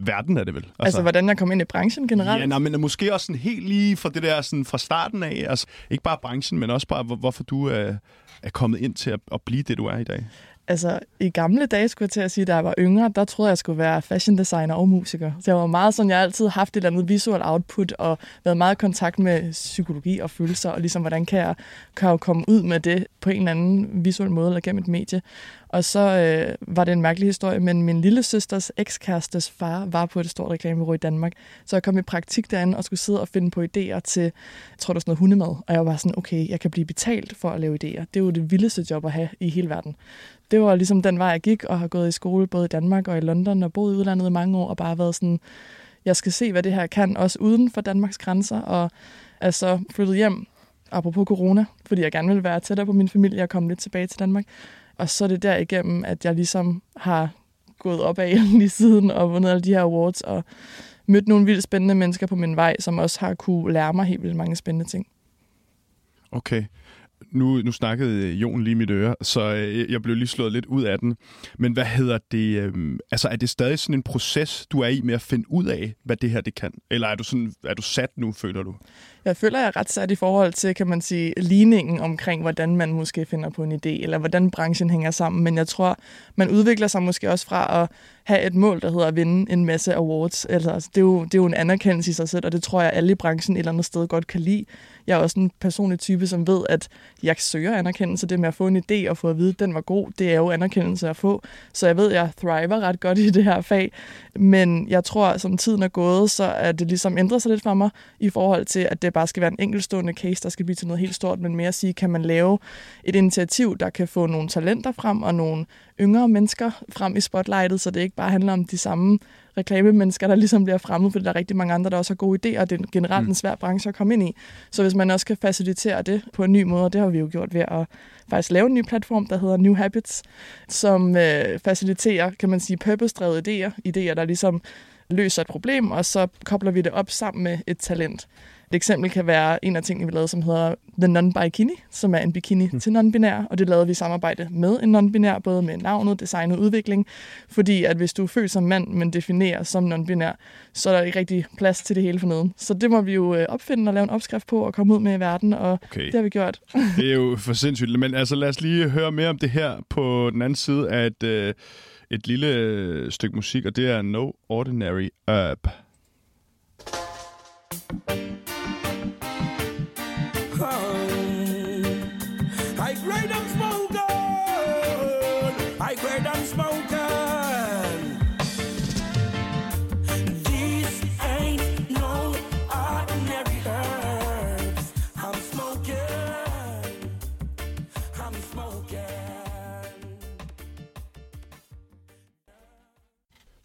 verden er det vel. Altså, altså hvordan jeg kom ind i branchen generelt? Ja, nej, men måske også sådan helt lige fra det der sådan fra starten af, altså ikke bare branchen, men også bare hvorfor du er, er kommet ind til at, at blive det, du er i dag. Altså, i gamle dage, skulle jeg til at sige, da jeg var yngre, der troede jeg, jeg skulle være fashion designer og musiker. Så jeg var meget sådan, jeg har altid haft et eller andet visuelt output, og været meget i kontakt med psykologi og følelser, og ligesom, hvordan kan jeg, kan jeg komme ud med det på en eller anden visuel måde, eller gennem et medie. Og så øh, var det en mærkelig historie, men min lille søsters ekskærestes far var på et stort reklamebureau i Danmark. Så jeg kom i praktik derinde og skulle sidde og finde på idéer til, jeg tror det var sådan noget hundemad. Og jeg var sådan, okay, jeg kan blive betalt for at lave idéer. Det er jo det vildeste job at have i hele verden. Det var ligesom den vej, jeg gik og har gået i skole både i Danmark og i London og boet i udlandet i mange år og bare været sådan, jeg skal se, hvad det her kan, også uden for Danmarks grænser. Og altså flyttet hjem, apropos corona, fordi jeg gerne ville være tættere på min familie og komme lidt tilbage til Danmark. Og så er det der igennem, at jeg ligesom har gået op af *laughs* lige siden og vundet alle de her awards og mødt nogle vildt spændende mennesker på min vej, som også har kunne lære mig helt vildt mange spændende ting. Okay. Nu, nu snakkede øh, Jon lige mit øre, så øh, jeg blev lige slået lidt ud af den. Men hvad hedder det? Øh, altså, er det stadig sådan en proces, du er i med at finde ud af, hvad det her det kan? Eller er du, sådan, er du sat nu, føler du? Jeg føler, jeg er ret sat i forhold til, kan man sige, ligningen omkring, hvordan man måske finder på en idé, eller hvordan branchen hænger sammen. Men jeg tror, man udvikler sig måske også fra at have et mål, der hedder at vinde en masse awards. Altså, det, er jo, det er jo en anerkendelse i sig selv, og det tror jeg, alle i branchen et eller andet sted godt kan lide. Jeg er også en personlig type, som ved, at jeg søger anerkendelse. Det med at få en idé og få at vide, at den var god, det er jo anerkendelse at få. Så jeg ved, at jeg thriver ret godt i det her fag. Men jeg tror, at som tiden er gået, så er det ligesom ændret sig lidt for mig i forhold til, at det bare skal være en enkeltstående case, der skal blive til noget helt stort, men mere at sige, kan man lave et initiativ, der kan få nogle talenter frem og nogle yngre mennesker frem i spotlightet, så det ikke bare handler om de samme reklamemennesker, der ligesom bliver fremmet, fordi der er rigtig mange andre, der også har gode idéer, og det er generelt mm. en svær branche at komme ind i. Så hvis man også kan facilitere det på en ny måde, og det har vi jo gjort ved at faktisk lave en ny platform, der hedder New Habits, som øh, faciliterer, kan man sige, purpose-drevet idéer, idéer, der ligesom løser et problem, og så kobler vi det op sammen med et talent. Et eksempel kan være en af tingene, vi lavede, som hedder The Non-Bikini, som er en bikini mm. til non-binær, og det lavede vi i samarbejde med en non-binær, både med navnet, design og udvikling, fordi at hvis du er født som mand, men definerer som non-binær, så er der ikke rigtig plads til det hele for noget. Så det må vi jo øh, opfinde og lave en opskrift på og komme ud med i verden, og okay. det har vi gjort. det er jo for sindssygt, men altså lad os lige høre mere om det her på den anden side af et, øh, et lille øh, stykke musik, og det er No Ordinary Herb.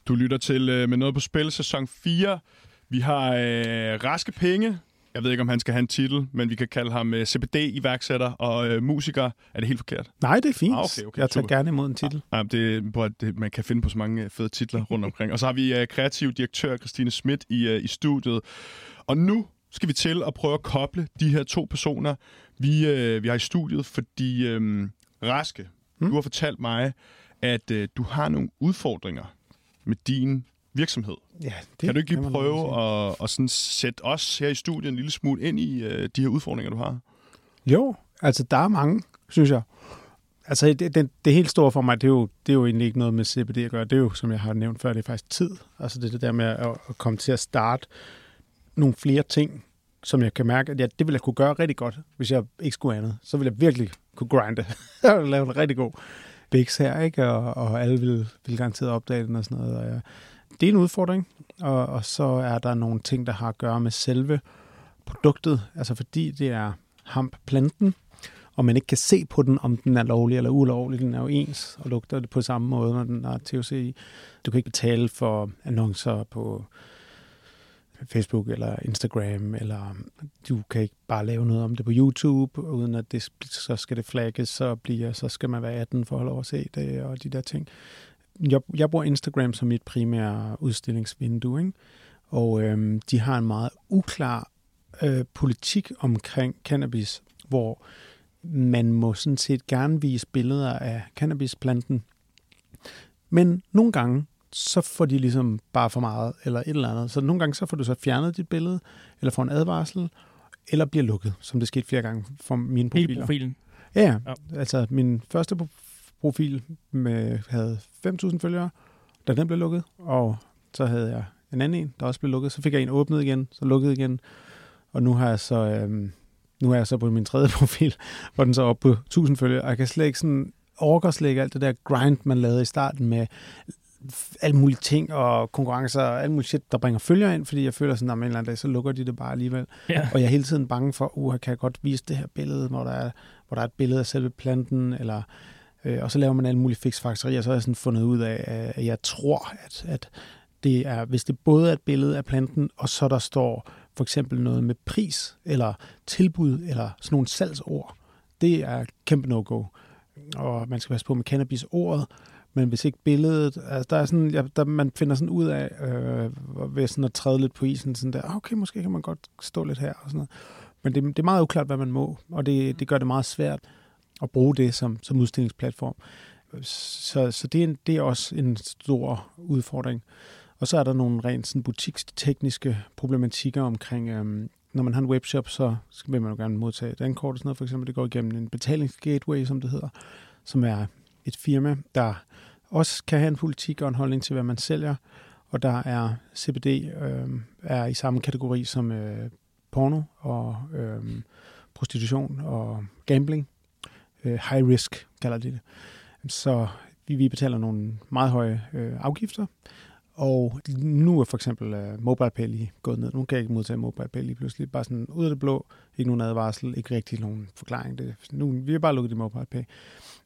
Du lytter til øh, med noget på spil sæson 4. Vi har øh, Raske Penge. Jeg ved ikke, om han skal have en titel, men vi kan kalde ham øh, CBD-iværksætter og øh, musiker. Er det helt forkert? Nej, det er fint. Ah, okay, okay, jeg tager super. gerne imod en titel. Nej, det, prøv, at det, man kan finde på så mange øh, fede titler rundt omkring. Og så har vi øh, kreativ direktør Christine Schmidt i, øh, i studiet. Og nu skal vi til at prøve at koble de her to personer, vi, øh, vi har i studiet, fordi øh, Raske, Hmm? du har fortalt mig, at øh, du har nogle udfordringer med din virksomhed. Ja, det Kan du ikke lige prøve at, at sådan sætte os her i studiet en lille smule ind i øh, de her udfordringer, du har? Jo, altså der er mange, synes jeg. Altså det, det, det helt store for mig, det er, jo, det er jo egentlig ikke noget med CBD at gøre. Det er jo, som jeg har nævnt før, det er faktisk tid. Altså det, det der med at, at komme til at starte nogle flere ting, som jeg kan mærke, at jeg, det ville jeg kunne gøre rigtig godt, hvis jeg ikke skulle andet. Så ville jeg virkelig kunne grinde. *laughs* jeg ville lave en rigtig god biks her, ikke? Og, og alle vil, vil garanteret opdage den og sådan noget. Og ja. det er en udfordring, og, og så er der nogle ting, der har at gøre med selve produktet. Altså fordi det er hampplanten, og man ikke kan se på den, om den er lovlig eller ulovlig. Den er jo ens og lugter det på samme måde, når den er THC i. Du kan ikke betale for annoncer på Facebook eller Instagram, eller du kan ikke bare lave noget om det på YouTube, uden at det, så skal det flagges, så, bliver, så skal man være 18 for at holde over at se det, øh, og de der ting. Jeg, jeg bruger Instagram som mit primære udstillingsvindue, ikke? og øhm, de har en meget uklar øh, politik omkring cannabis, hvor man må sådan set gerne vise billeder af cannabisplanten. Men nogle gange, så får de ligesom bare for meget, eller et eller andet. Så nogle gange, så får du så fjernet dit billede, eller får en advarsel, eller bliver lukket, som det skete flere gange for mine profiler. Hele profilen. Ja, Ja. altså min første pro- profil med, havde 5.000 følgere, da den blev lukket, og så havde jeg en anden en, der også blev lukket. Så fik jeg en åbnet igen, så lukket igen, og nu har jeg så, øhm, nu er jeg så på min tredje *laughs* profil, hvor den så er oppe på 1.000 følgere, og jeg kan slet ikke sådan, overgår slet ikke alt det der grind, man lavede i starten med alle mulige ting og konkurrencer og alt muligt shit, der bringer følgere ind, fordi jeg føler sådan, at en eller anden dag, så lukker de det bare alligevel. Ja. Og jeg er hele tiden bange for, uh, kan jeg godt vise det her billede, hvor der er, hvor der er et billede af selve planten, eller, øh, og så laver man alle mulige fiksfakserier, så har jeg sådan fundet ud af, at jeg tror, at, at det er, hvis det både er et billede af planten, og så der står for eksempel noget med pris, eller tilbud, eller sådan nogle salgsord, det er kæmpe no-go. Og man skal passe på med cannabis-ordet, men hvis ikke billedet, altså der er sådan, ja, der, man finder sådan ud af, øh, ved sådan at træde lidt på isen, sådan der, "Ah, okay, måske kan man godt stå lidt her, og sådan noget. Men det, det er meget uklart, hvad man må, og det, det gør det meget svært at bruge det som, som udstillingsplatform. Så, så det, er en, det er også en stor udfordring. Og så er der nogle rent sådan butikstekniske problematikker omkring, øhm, når man har en webshop, så skal- vil man jo gerne modtage dankort og sådan noget. For eksempel, det går igennem en betalingsgateway, som det hedder, som er et firma, der også kan have en politik og en holdning til, hvad man sælger. Og der er CBD øh, er i samme kategori som øh, porno og øh, prostitution og gambling. Øh, high risk kalder de det. Så vi, vi betaler nogle meget høje øh, afgifter. Og nu er for eksempel øh, MobilePay lige gået ned. Nu kan jeg ikke modtage MobilePay lige pludselig. Bare sådan ud af det blå. Ikke nogen advarsel. Ikke rigtig nogen forklaring. Det, nu, vi har bare lukket i MobilePay.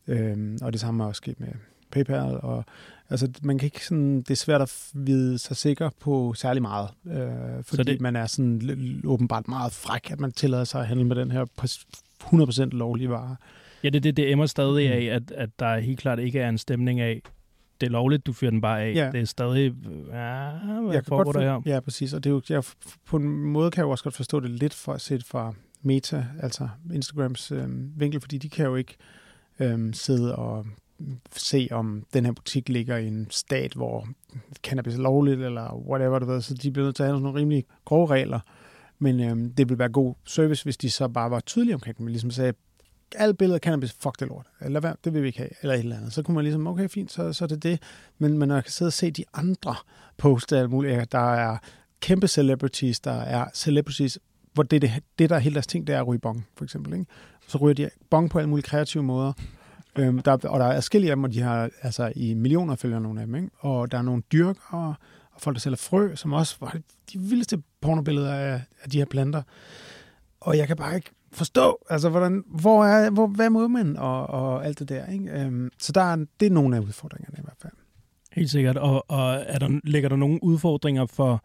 Øhm, og det samme er også sket med PayPal. Og, altså, man kan ikke sådan, det er svært at vide sig sikker på særlig meget. Øh, fordi det- det, man er sådan åbenbart meget fræk, at man tillader sig at handle med den her præs- 100% lovlige vare. Ja, det, det, det emmer stadig af, at, at der helt klart ikke er en stemning af, det er lovligt, du fyrer den bare af. Ja. Det er stadig, ja, hvad jeg foregår der her? Ja, præcis. Og det er jo, jeg, på en måde kan jeg jo også godt forstå det lidt for set fra Meta, altså Instagrams øh, vinkel, fordi de kan jo ikke øh, sidde og se, om den her butik ligger i en stat, hvor cannabis er lovligt, eller whatever, du ved. Så de bliver nødt til at have nogle rimelig grove regler. Men øh, det ville være god service, hvis de så bare var tydelige omkring dem. Ligesom sagde, alle billeder af cannabis, fuck det lort. Eller hvad, det vil vi ikke have. Eller et eller andet. Så kunne man ligesom, okay, fint, så, så er det det. Men, men når jeg kan sidde og se de andre poste alt muligt, der er kæmpe celebrities, der er celebrities, hvor det, det, det der er helt deres ting, det er at ryge bong, for eksempel. Ikke? Så ryger de bong på alle mulige kreative måder. Øhm, der, og der er forskellige af dem, og de har altså i millioner følger nogle af dem. Ikke? Og der er nogle dyrkere, og folk, der sælger frø, som også var de vildeste pornobilleder af, af de her planter. Og jeg kan bare ikke forstå, altså, hvordan, hvor er, hvor, hvad må man, og, og alt det der. Ikke? Øhm, så der er, det er nogle af udfordringerne i hvert fald. Helt sikkert. Og, og er der, ligger der nogle udfordringer for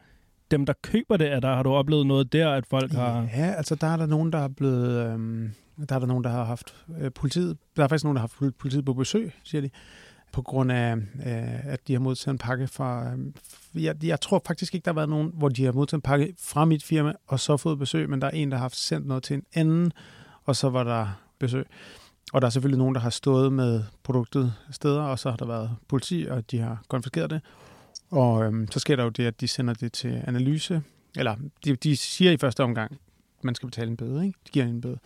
dem, der køber det? Er der, har du oplevet noget der, at folk har... Ja, altså der er der nogen, der er blevet... Øhm, der er der nogen, der har haft øh, politiet... Der er faktisk nogen, der har haft politiet på besøg, siger de på grund af, øh, at de har modtaget en pakke fra... Øh, jeg, jeg tror faktisk ikke, der har været nogen, hvor de har modtaget en pakke fra mit firma, og så fået besøg, men der er en, der har haft sendt noget til en anden, og så var der besøg. Og der er selvfølgelig nogen, der har stået med produktet steder, og så har der været politi, og de har konfiskeret det. Og øhm, så sker der jo det, at de sender det til analyse. Eller de, de siger i første omgang, at man skal betale en bøde, ikke? De giver en bøde.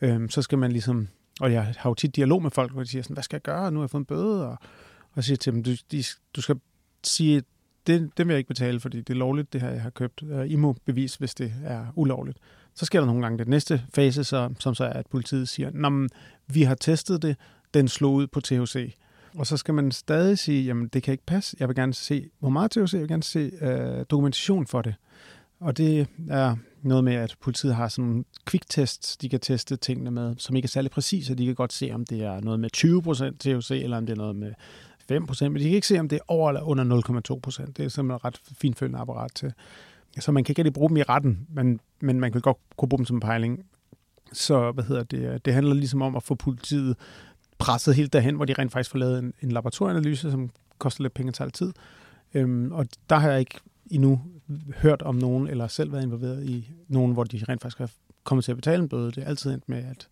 Øhm, så skal man ligesom... Og jeg har jo tit dialog med folk, hvor de siger sådan, hvad skal jeg gøre? Nu har jeg fået en bøde. Og, og siger til dem, du, de, du skal sige, det, det vil jeg ikke betale, fordi det er lovligt, det her, jeg har købt. Øh, I må bevise, hvis det er ulovligt. Så sker der nogle gange det næste fase, så, som så er, at politiet siger, Nå, vi har testet det, den slog ud på THC. Og så skal man stadig sige, jamen det kan ikke passe, jeg vil gerne se, hvor meget THC, jeg vil gerne se øh, dokumentation for det. Og det er noget med, at politiet har sådan nogle kviktest, de kan teste tingene med, som ikke er særlig præcise, de kan godt se, om det er noget med 20% THC, eller om det er noget med 5%, men de kan ikke se, om det er over eller under 0,2%. Det er simpelthen et ret finfølgende apparat til. Så man kan ikke rigtig bruge dem i retten, men, men man kan godt kunne bruge dem som pejling. Så hvad hedder det? Det handler ligesom om at få politiet presset helt derhen, hvor de rent faktisk får lavet en, en laboratorieanalyse, som koster lidt penge og tager tid. Øhm, og der har jeg ikke endnu hørt om nogen, eller selv været involveret i nogen, hvor de rent faktisk har kommet til at betale en bøde. Det er altid endt med, at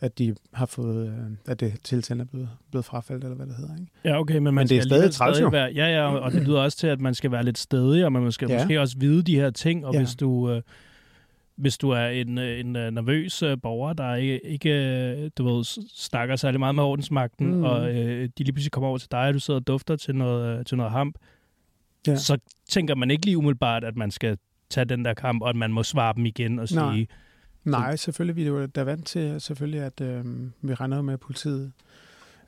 at de har fået, øh, at det tiltale er blevet, blevet frafaldt, eller hvad det hedder. Ikke? Ja, okay, men man men det er skal stadig træls, stadig være, Ja, ja, og det lyder også til, at man skal være lidt stedig, og man skal ja. måske også vide de her ting, og ja. hvis du... Øh, hvis du er en, en nervøs borger, der ikke, ikke du ved, snakker særlig meget med ordensmagten, mm. og øh, de lige pludselig kommer over til dig, og du sidder og dufter til noget, til noget hamp, ja. så tænker man ikke lige umiddelbart, at man skal tage den der kamp, og at man må svare dem igen og sige... Nej, Nej selvfølgelig. Vi er jo da vant til, selvfølgelig, at øh, vi regner med politiet,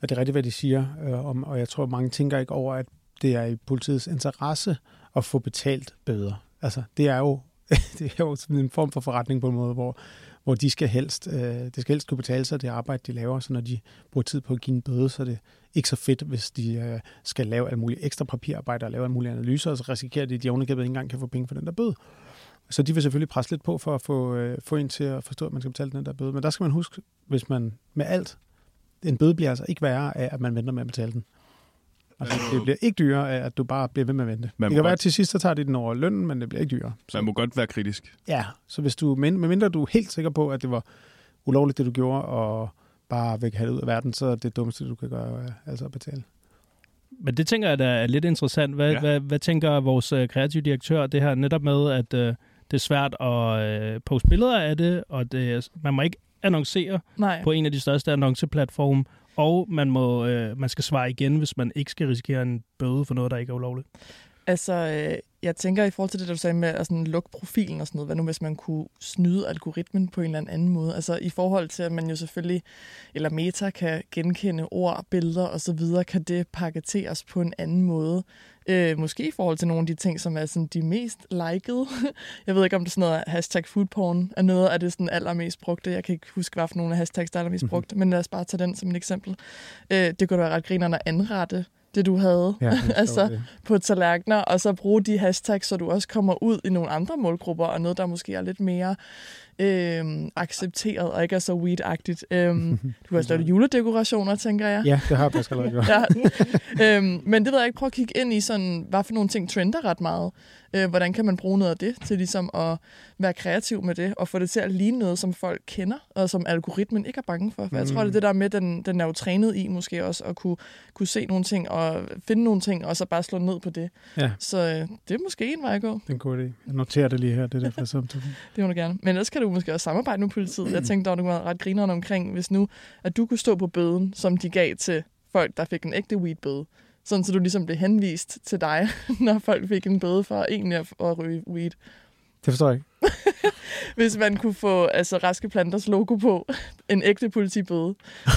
at det er rigtigt, hvad de siger, øh, om, og jeg tror, mange tænker ikke over, at det er i politiets interesse at få betalt bedre. Altså, det er jo *laughs* det er jo sådan en form for forretning på en måde, hvor, hvor de skal helst, øh, det skal helst kunne betale sig det arbejde, de laver, så når de bruger tid på at give en bøde, så er det ikke så fedt, hvis de øh, skal lave alt muligt ekstra papirarbejde og lave alle mulige analyser, og så risikerer de, at de ovenikøbet ikke engang kan få penge for den der bøde. Så de vil selvfølgelig presse lidt på for at få, øh, få en til at forstå, at man skal betale den der bøde. Men der skal man huske, hvis man med alt, en bøde bliver altså ikke værre af, at man venter med at betale den. Altså, det bliver ikke dyrere af, at du bare bliver ved med at vente. Man det kan godt... være, at til sidst, så tager de den over lønnen, men det bliver ikke dyrere. Så... Man må godt være kritisk. Ja, så hvis du, medmindre du er helt sikker på, at det var ulovligt, det du gjorde, og bare vil have det ud af verden, så er det dummeste, du kan gøre, altså at betale. Men det tænker jeg, der er lidt interessant. Hvad, ja. hvad, hvad tænker vores øh, kreative direktør det her netop med, at øh, det er svært at øh, poste billeder af det, og det, man må ikke annoncere Nej. på en af de største annonceplatforme, og man, må, øh, man skal svare igen, hvis man ikke skal risikere en bøde for noget, der ikke er ulovligt. Altså, øh, jeg tænker i forhold til det, du sagde med at sådan, lukke profilen og sådan noget, hvad nu hvis man kunne snyde algoritmen på en eller anden måde? Altså i forhold til, at man jo selvfølgelig, eller Meta kan genkende ord, billeder og så videre, kan det paketeres på en anden måde? Øh, måske i forhold til nogle af de ting, som er sådan de mest likede. *laughs* jeg ved ikke, om det er sådan noget hashtag foodporn er noget af det sådan allermest brugte. Jeg kan ikke huske, hvad for nogle af hashtags, der er allermest mm-hmm. brugt, men lad os bare tage den som et eksempel. Øh, det kunne da være ret grinerende at anrette det, du havde ja, *laughs* altså, det. på tallerkener, og så bruge de hashtags, så du også kommer ud i nogle andre målgrupper, og noget, der måske er lidt mere øh, accepteret, og ikke er så weed-agtigt. Øh, du har også lavet *laughs* juledekorationer, tænker jeg. Ja, det har jeg faktisk allerede *laughs* gjort. ja. øh, men det ved jeg ikke, prøv at kigge ind i, sådan, hvad for nogle ting trender ret meget. Øh, hvordan kan man bruge noget af det til ligesom at være kreativ med det, og få det til at ligne noget, som folk kender, og som algoritmen ikke er bange for. For jeg tror, det er mm. det der med, den, den er jo trænet i måske også, at kunne, kunne se nogle ting, og finde nogle ting, og så bare slå ned på det. Ja. Så øh, det er måske en vej at gå. Den god idé. Jeg noterer det lige her, det der for samtalen. det må du gerne. Men ellers kan du måske også samarbejde med politiet. Jeg tænkte, der var ret grineren omkring, hvis nu, at du kunne stå på bøden, som de gav til folk, der fik en ægte weed-bøde. Sådan, så du ligesom blev henvist til dig, *laughs* når folk fik en bøde for egentlig at, at ryge weed. Det forstår jeg ikke. *laughs* Hvis man kunne få altså, Raske Planters logo på en ægte politibøde.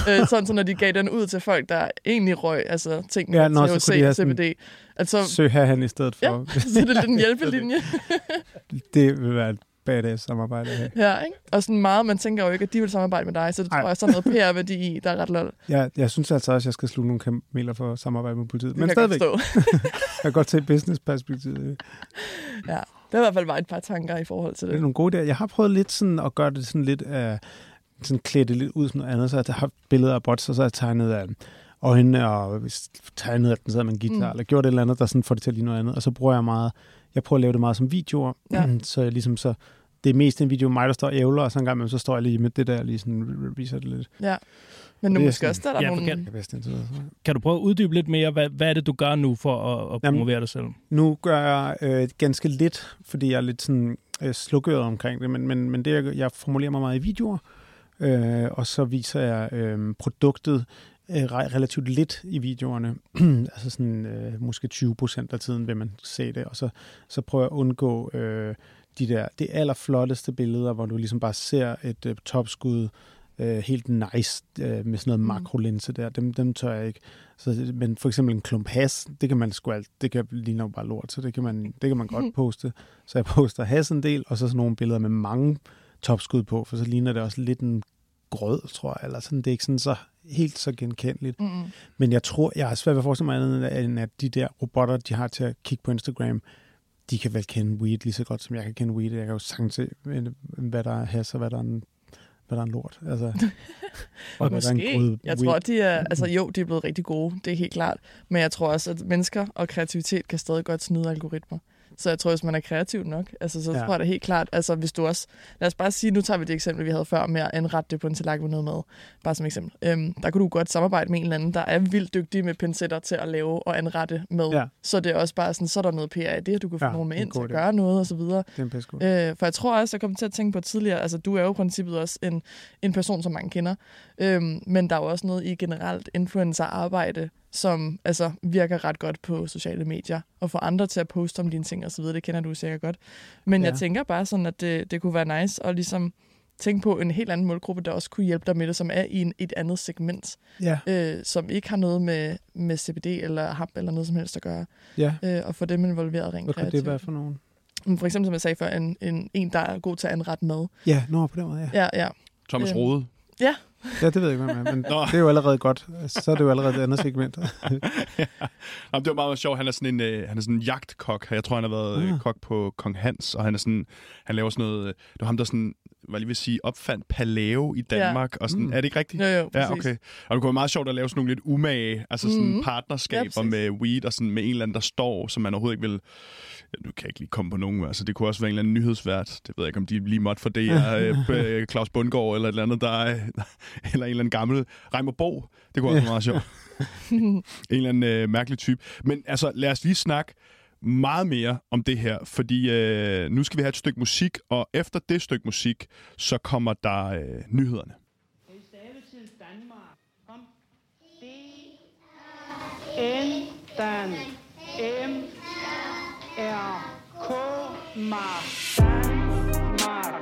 øh, sådan, så når de gav den ud til folk, der egentlig røg, altså ting ja, nå, THC og CBD. Altså, søg herhen i stedet for. Ja, så det er lidt en *laughs* hjælpelinje. det vil være badass samarbejde at have. Ja, ikke? Og sådan meget, man tænker jo ikke, at de vil samarbejde med dig, så det Ej. tror jeg, så er noget PR-værdi i, der er ret lol. Jeg, jeg synes altså også, at jeg skal sluge nogle kameler for at samarbejde med politiet. Det Men kan stadigvæk, godt *laughs* jeg kan godt se business-perspektivet. Ja, det er i hvert fald bare et par tanker i forhold til Det er det. nogle gode der. Jeg har prøvet lidt sådan at gøre det sådan lidt af, sådan klæde det lidt ud som noget andet, så jeg har billeder af bots, og så har jeg tegnet af øjnene, og hvis- tegnet, at den sidder med en guitar, Mm. eller gjort et eller andet, der sådan får det til at ligne noget andet. Og så bruger jeg meget, jeg prøver at lave det meget som videoer, Ja. så jeg ligesom så, det er mest en video mig, der står og ævler, og så en gang imellem, så står jeg lige med det der, lige sådan viser det lidt. Ja. Men nu måske også, der er der Ja, nogle... kan-. Kan du prøve at uddybe lidt mere, hvad, hvad er det, du gør nu for at, at Jamen- promovere dig selv? Nu gør jeg øh, ganske lidt, fordi jeg er lidt sådan øh, slukøret omkring det, men, men, men det, jeg, jeg formulerer mig meget i videoer, øh, og så viser jeg øh, produktet øh, re- relativt lidt i videoerne. *clears throat* altså sådan øh, måske 20 procent af tiden vil man se det, og så, så prøver jeg at undgå øh, de der, det allerflotteste billeder, hvor du ligesom bare ser et øh, topskud, øh, helt nice øh, med sådan noget Mm. makrolinse der. Dem, dem tør jeg ikke. Så, men for eksempel en klump has, det kan man sgu alt, det kan ligne jo bare lort, så det kan man, det kan man godt *laughs* poste. Så jeg poster has en del, og så sådan nogle billeder med mange topskud på, for så ligner det også lidt en grød, tror jeg, eller sådan. Det er ikke sådan så helt så genkendeligt. Mm-mm. Men jeg tror, jeg har svært ved at forestille mig andet, end at de der robotter, de har til at kigge på Instagram, de kan vel kende weed lige så godt, som jeg kan kende weed. Jeg kan jo sagtens se, hvad der er has, og hvad der er en, hvad der er en lort. Altså, *laughs* og hvad der er en Måske. gryde Jeg tror, de er, altså jo, de er blevet rigtig gode, det er helt klart. Men jeg tror også, at mennesker og kreativitet kan stadig godt snyde algoritmer. Så jeg tror, hvis man er kreativ nok, altså, så Ja. tror jeg da helt klart, altså hvis du også, lad os bare sige, nu tager vi det eksempel, vi havde før med at anrette det på en tallerken med noget mad, bare som eksempel. Øhm, der kunne du godt samarbejde med en eller anden, der er vildt dygtig med pincetter til at lave og anrette med. Ja. Så det er også bare sådan, så er der noget PR i det, du kan få Ja, nogen med ind til at gøre noget og så videre. Det er en god. Øh, for jeg tror også, jeg kom til at tænke på tidligere, altså du er jo i princippet også en, en person, som mange kender, øhm, men der er jo også noget i generelt influencer-arbejde, som altså, virker ret godt på sociale medier, og få andre til at poste om dine ting og så videre, det kender du sikkert godt. Men ja. Jeg tænker bare sådan, at det, det kunne være nice at ligesom tænke på en helt anden målgruppe, der også kunne hjælpe dig med det, som er i en, et andet segment, Ja, øh, som ikke har noget med, med CBD eller hap eller noget som helst at gøre, ja. øh, og få dem involveret rent Hvad kunne det kreativt. være for nogen? For eksempel, som jeg sagde før, en, en, en der er god til at anrette mad. Ja, nå, på den måde, ja. Ja, ja. Thomas Øhm. Rode. Ja, det ved jeg ikke, hvad man er, men Nå. det er jo allerede godt. Så er det jo allerede et andet segment. *laughs* Jamen, det var meget sjovt. Han er sådan en, øh, han er sådan en jagtkok. Jeg tror, han har været øh, Ah. kok på Kong Hans, og han er sådan, han laver sådan noget, øh, det var ham, der sådan, hvad jeg lige vil sige, opfandt paleo i Danmark. Ja. Og sådan, Mm. er det ikke rigtigt? Jo, jo, Ja, okay. Og det kunne være meget sjovt at lave sådan nogle lidt umage, altså sådan Mhm. partnerskaber Ja, præcis. med weed, og sådan med en eller anden, der står, som man overhovedet ikke vil... Nu kan jeg ikke lige komme på nogen, altså det kunne også være en eller anden nyhedsvært. Det ved jeg ikke, om de lige måtte for det. *laughs* øh, øh, Claus Bundgaard eller et eller andet, der er, *laughs* eller en eller anden gammel Reimer Bo. Det kunne også være meget sjovt. *laughs* en eller anden øh, mærkelig type. Men altså, lad os lige snakke meget mere om det her, fordi øh, nu skal vi have et stykke musik, og efter det stykke musik, så kommer der øh, nyhederne. Danmark. Kom. D. N. Dan. M er K. Mar. Danmark.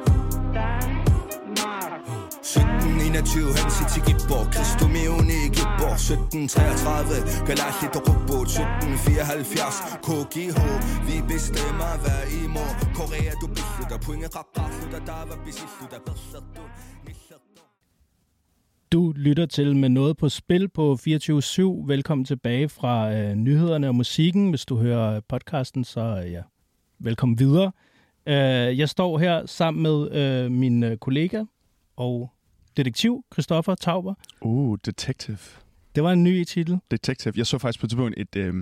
Danmark. 1721 Hansi til Gibborg Christo Meone i Gibborg 1733 Galati og Robot 1774 KGH Vi bestemmer hvad I må Korea du beslutter Poinge rappar Slutter der var beslutter Bedre Du lytter til med noget på spil på 24-7. Velkommen tilbage fra øh, nyhederne og musikken. Hvis du hører podcasten, så øh, ja, velkommen videre. Øh, jeg står her sammen med øh, min øh, kollega og detektiv, Christoffer Tauber. Uh, Detective. Det var en ny titel. Detective. Jeg så faktisk på et tidspunkt et, øh,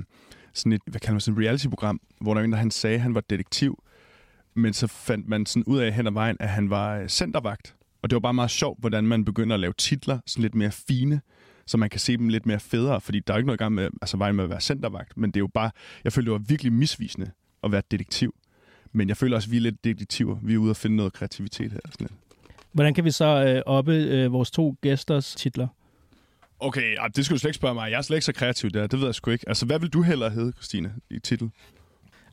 sådan et, hvad kalder man sådan et reality-program, hvor der var en, der han sagde, at han var detektiv, men så fandt man sådan ud af hen ad vejen, at han var øh, centervagt. Og det var bare meget sjovt, hvordan man begynder at lave titler sådan lidt mere fine, så man kan se dem lidt mere federe, fordi der er ikke noget i gang med, altså vejen med at være centervagt, men det er jo bare, jeg føler, det var virkelig misvisende at være detektiv. Men jeg føler også, at vi er lidt detektiver. Vi er ude og finde noget kreativitet her. Sådan lidt. Hvordan kan vi så øh, oppe øh, vores to gæsters titler? Okay, ej, det skal du slet ikke spørge mig. Jeg er slet ikke så kreativ der. Det ved jeg sgu ikke. Altså, hvad vil du hellere hedde, Christine, i titel?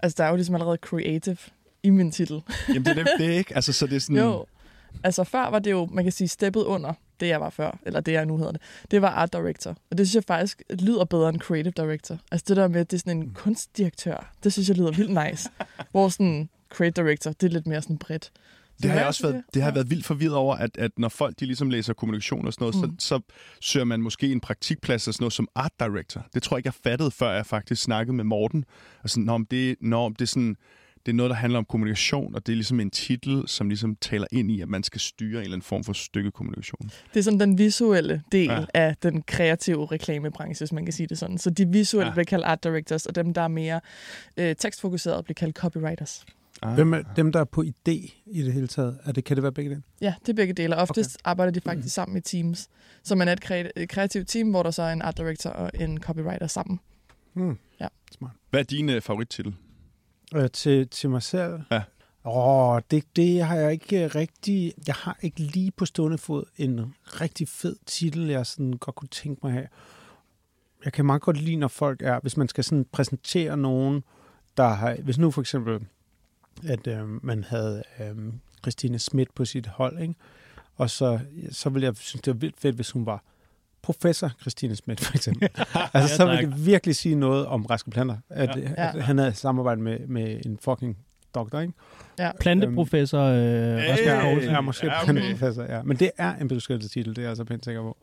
Altså, der er jo ligesom allerede creative i min titel. Jamen, det er det, det er ikke. Altså, så det er *laughs* sådan... Jo. Altså, før var det jo, man kan sige, steppet under det, jeg var før, eller det, jeg nu hedder det. Det var art director. Og det synes jeg faktisk lyder bedre end creative director. Altså, det der med, at det er sådan en kunstdirektør, det synes jeg lyder vildt nice. *laughs* Hvor sådan creative director, det er lidt mere sådan bredt. Det har jeg også altså været, det. har Ja. været vildt forvirret over, at, at når folk de ligesom læser kommunikation og sådan noget, Mm. så, så søger man måske en praktikplads og sådan noget som art director. Det tror jeg ikke, jeg fattede, før jeg faktisk snakkede med Morten. Og sådan, nå, men det, nå, men det er sådan, det er noget, der handler om kommunikation, og det er ligesom en titel, som ligesom taler ind i, at man skal styre en eller anden form for stykke kommunikation. Det er sådan den visuelle del Ja. af den kreative reklamebranche, hvis man kan sige det sådan. Så de visuelle Ja. bliver kaldt art directors, og dem, der er mere øh, tekstfokuseret, bliver kaldt copywriters. Ah. Hvem er dem, der er på idé i det hele taget? Er det, kan det være begge dele? Ja, det er begge dele. Oftest okay. arbejder de faktisk *clears throat* sammen i teams. Så man er et kreat- et kreativt team, hvor der så er en art director og en copywriter sammen. Hmm. Ja. Smart. Hvad er din uh, favorittitel? Øh, til, til mig selv? Ja. Åh, det, det har jeg ikke rigtig... Jeg har ikke lige på stående fod en rigtig fed titel, jeg sådan godt kunne tænke mig at have. Jeg kan meget godt lide, når folk er... Hvis man skal sådan præsentere nogen, der har... Hvis nu for eksempel, at øh, man havde øh, Christine Schmidt på sit hold, ikke? og så, så ville jeg synes, det var vildt fedt, hvis hun var professor Christine Schmidt, for eksempel. *laughs* altså, så ville det virkelig sige noget om raske planter. At, Ja. ja. at han havde samarbejdet med, med en fucking doktor, ikke? Ja. Planteprofessor øh, Rasmus Hey! Poulsen. Ja, måske Ja, ja, okay. okay. professor, ja. Men det er en beskyttelsestitel, det er jeg altså pænt sikker på.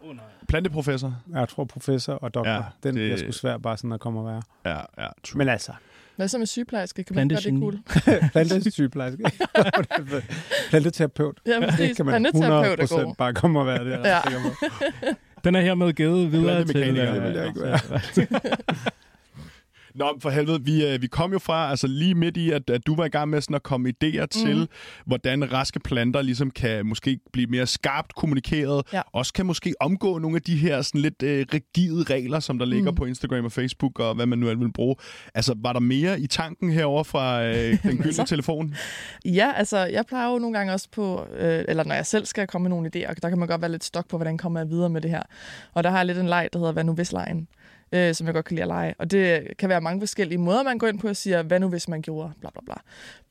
Planteprofessor? Jeg tror professor og doktor, Ja, ja, den det- bliver sgu svært bare sådan at komme og være. Ja, ja, true. Men altså, Hvad så med sygeplejerske? Kan man gøre det cool? *laughs* plantesygeplejerske. *laughs* Planteterapeut. Ja, Det præcis. kan man Planteterapeut er 100% god. bare komme og være det. Ja. Den er hermed givet videre til... Øh, det vil jeg ikke være. *laughs* Nå, for helvede, vi, øh, vi kom jo fra, altså lige midt i, at, at du var i gang med sådan at komme idéer til, Mhm. hvordan raske planter ligesom kan måske blive mere skarpt kommunikeret, Ja. også kan måske omgå nogle af de her sådan lidt øh, rigide regler, som der ligger Mhm. på Instagram og Facebook, og hvad man nu vil bruge. Altså, var der mere i tanken herover fra øh, *laughs* den gyldne Så. telefon? Ja, altså, jeg plejer jo nogle gange også på, øh, eller når jeg selv skal komme med nogle idéer, der kan man godt være lidt stok på, hvordan kommer jeg videre med det her. Og der har jeg lidt en leg, der hedder Hvad nu hvis lejen, øh, som jeg godt kan lide at lege. Og det kan være mange forskellige måder, man går ind på og siger, hvad nu hvis man gjorde, bla bla bla.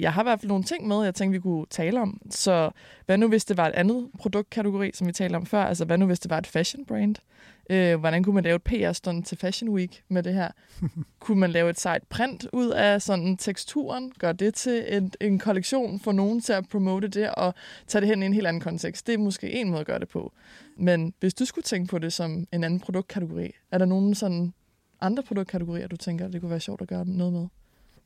Jeg har i hvert fald nogle ting med, jeg tænkte, vi kunne tale om. Så hvad nu hvis det var et andet produktkategori, som vi talte om før? Altså, hvad nu hvis det var et fashion brand? Øh, hvordan kunne man lave et PR-stund til Fashion Week med det her? *laughs* kunne man lave et sejt print ud af sådan teksturen, gøre det til en, en kollektion, for nogen til at promote det og tage det hen i en helt anden kontekst. Det er måske en måde at gøre det på. Men hvis du skulle tænke på det som en anden produktkategori, er der nogen sådan andre produktkategorier, du tænker, det kunne være sjovt at gøre noget med?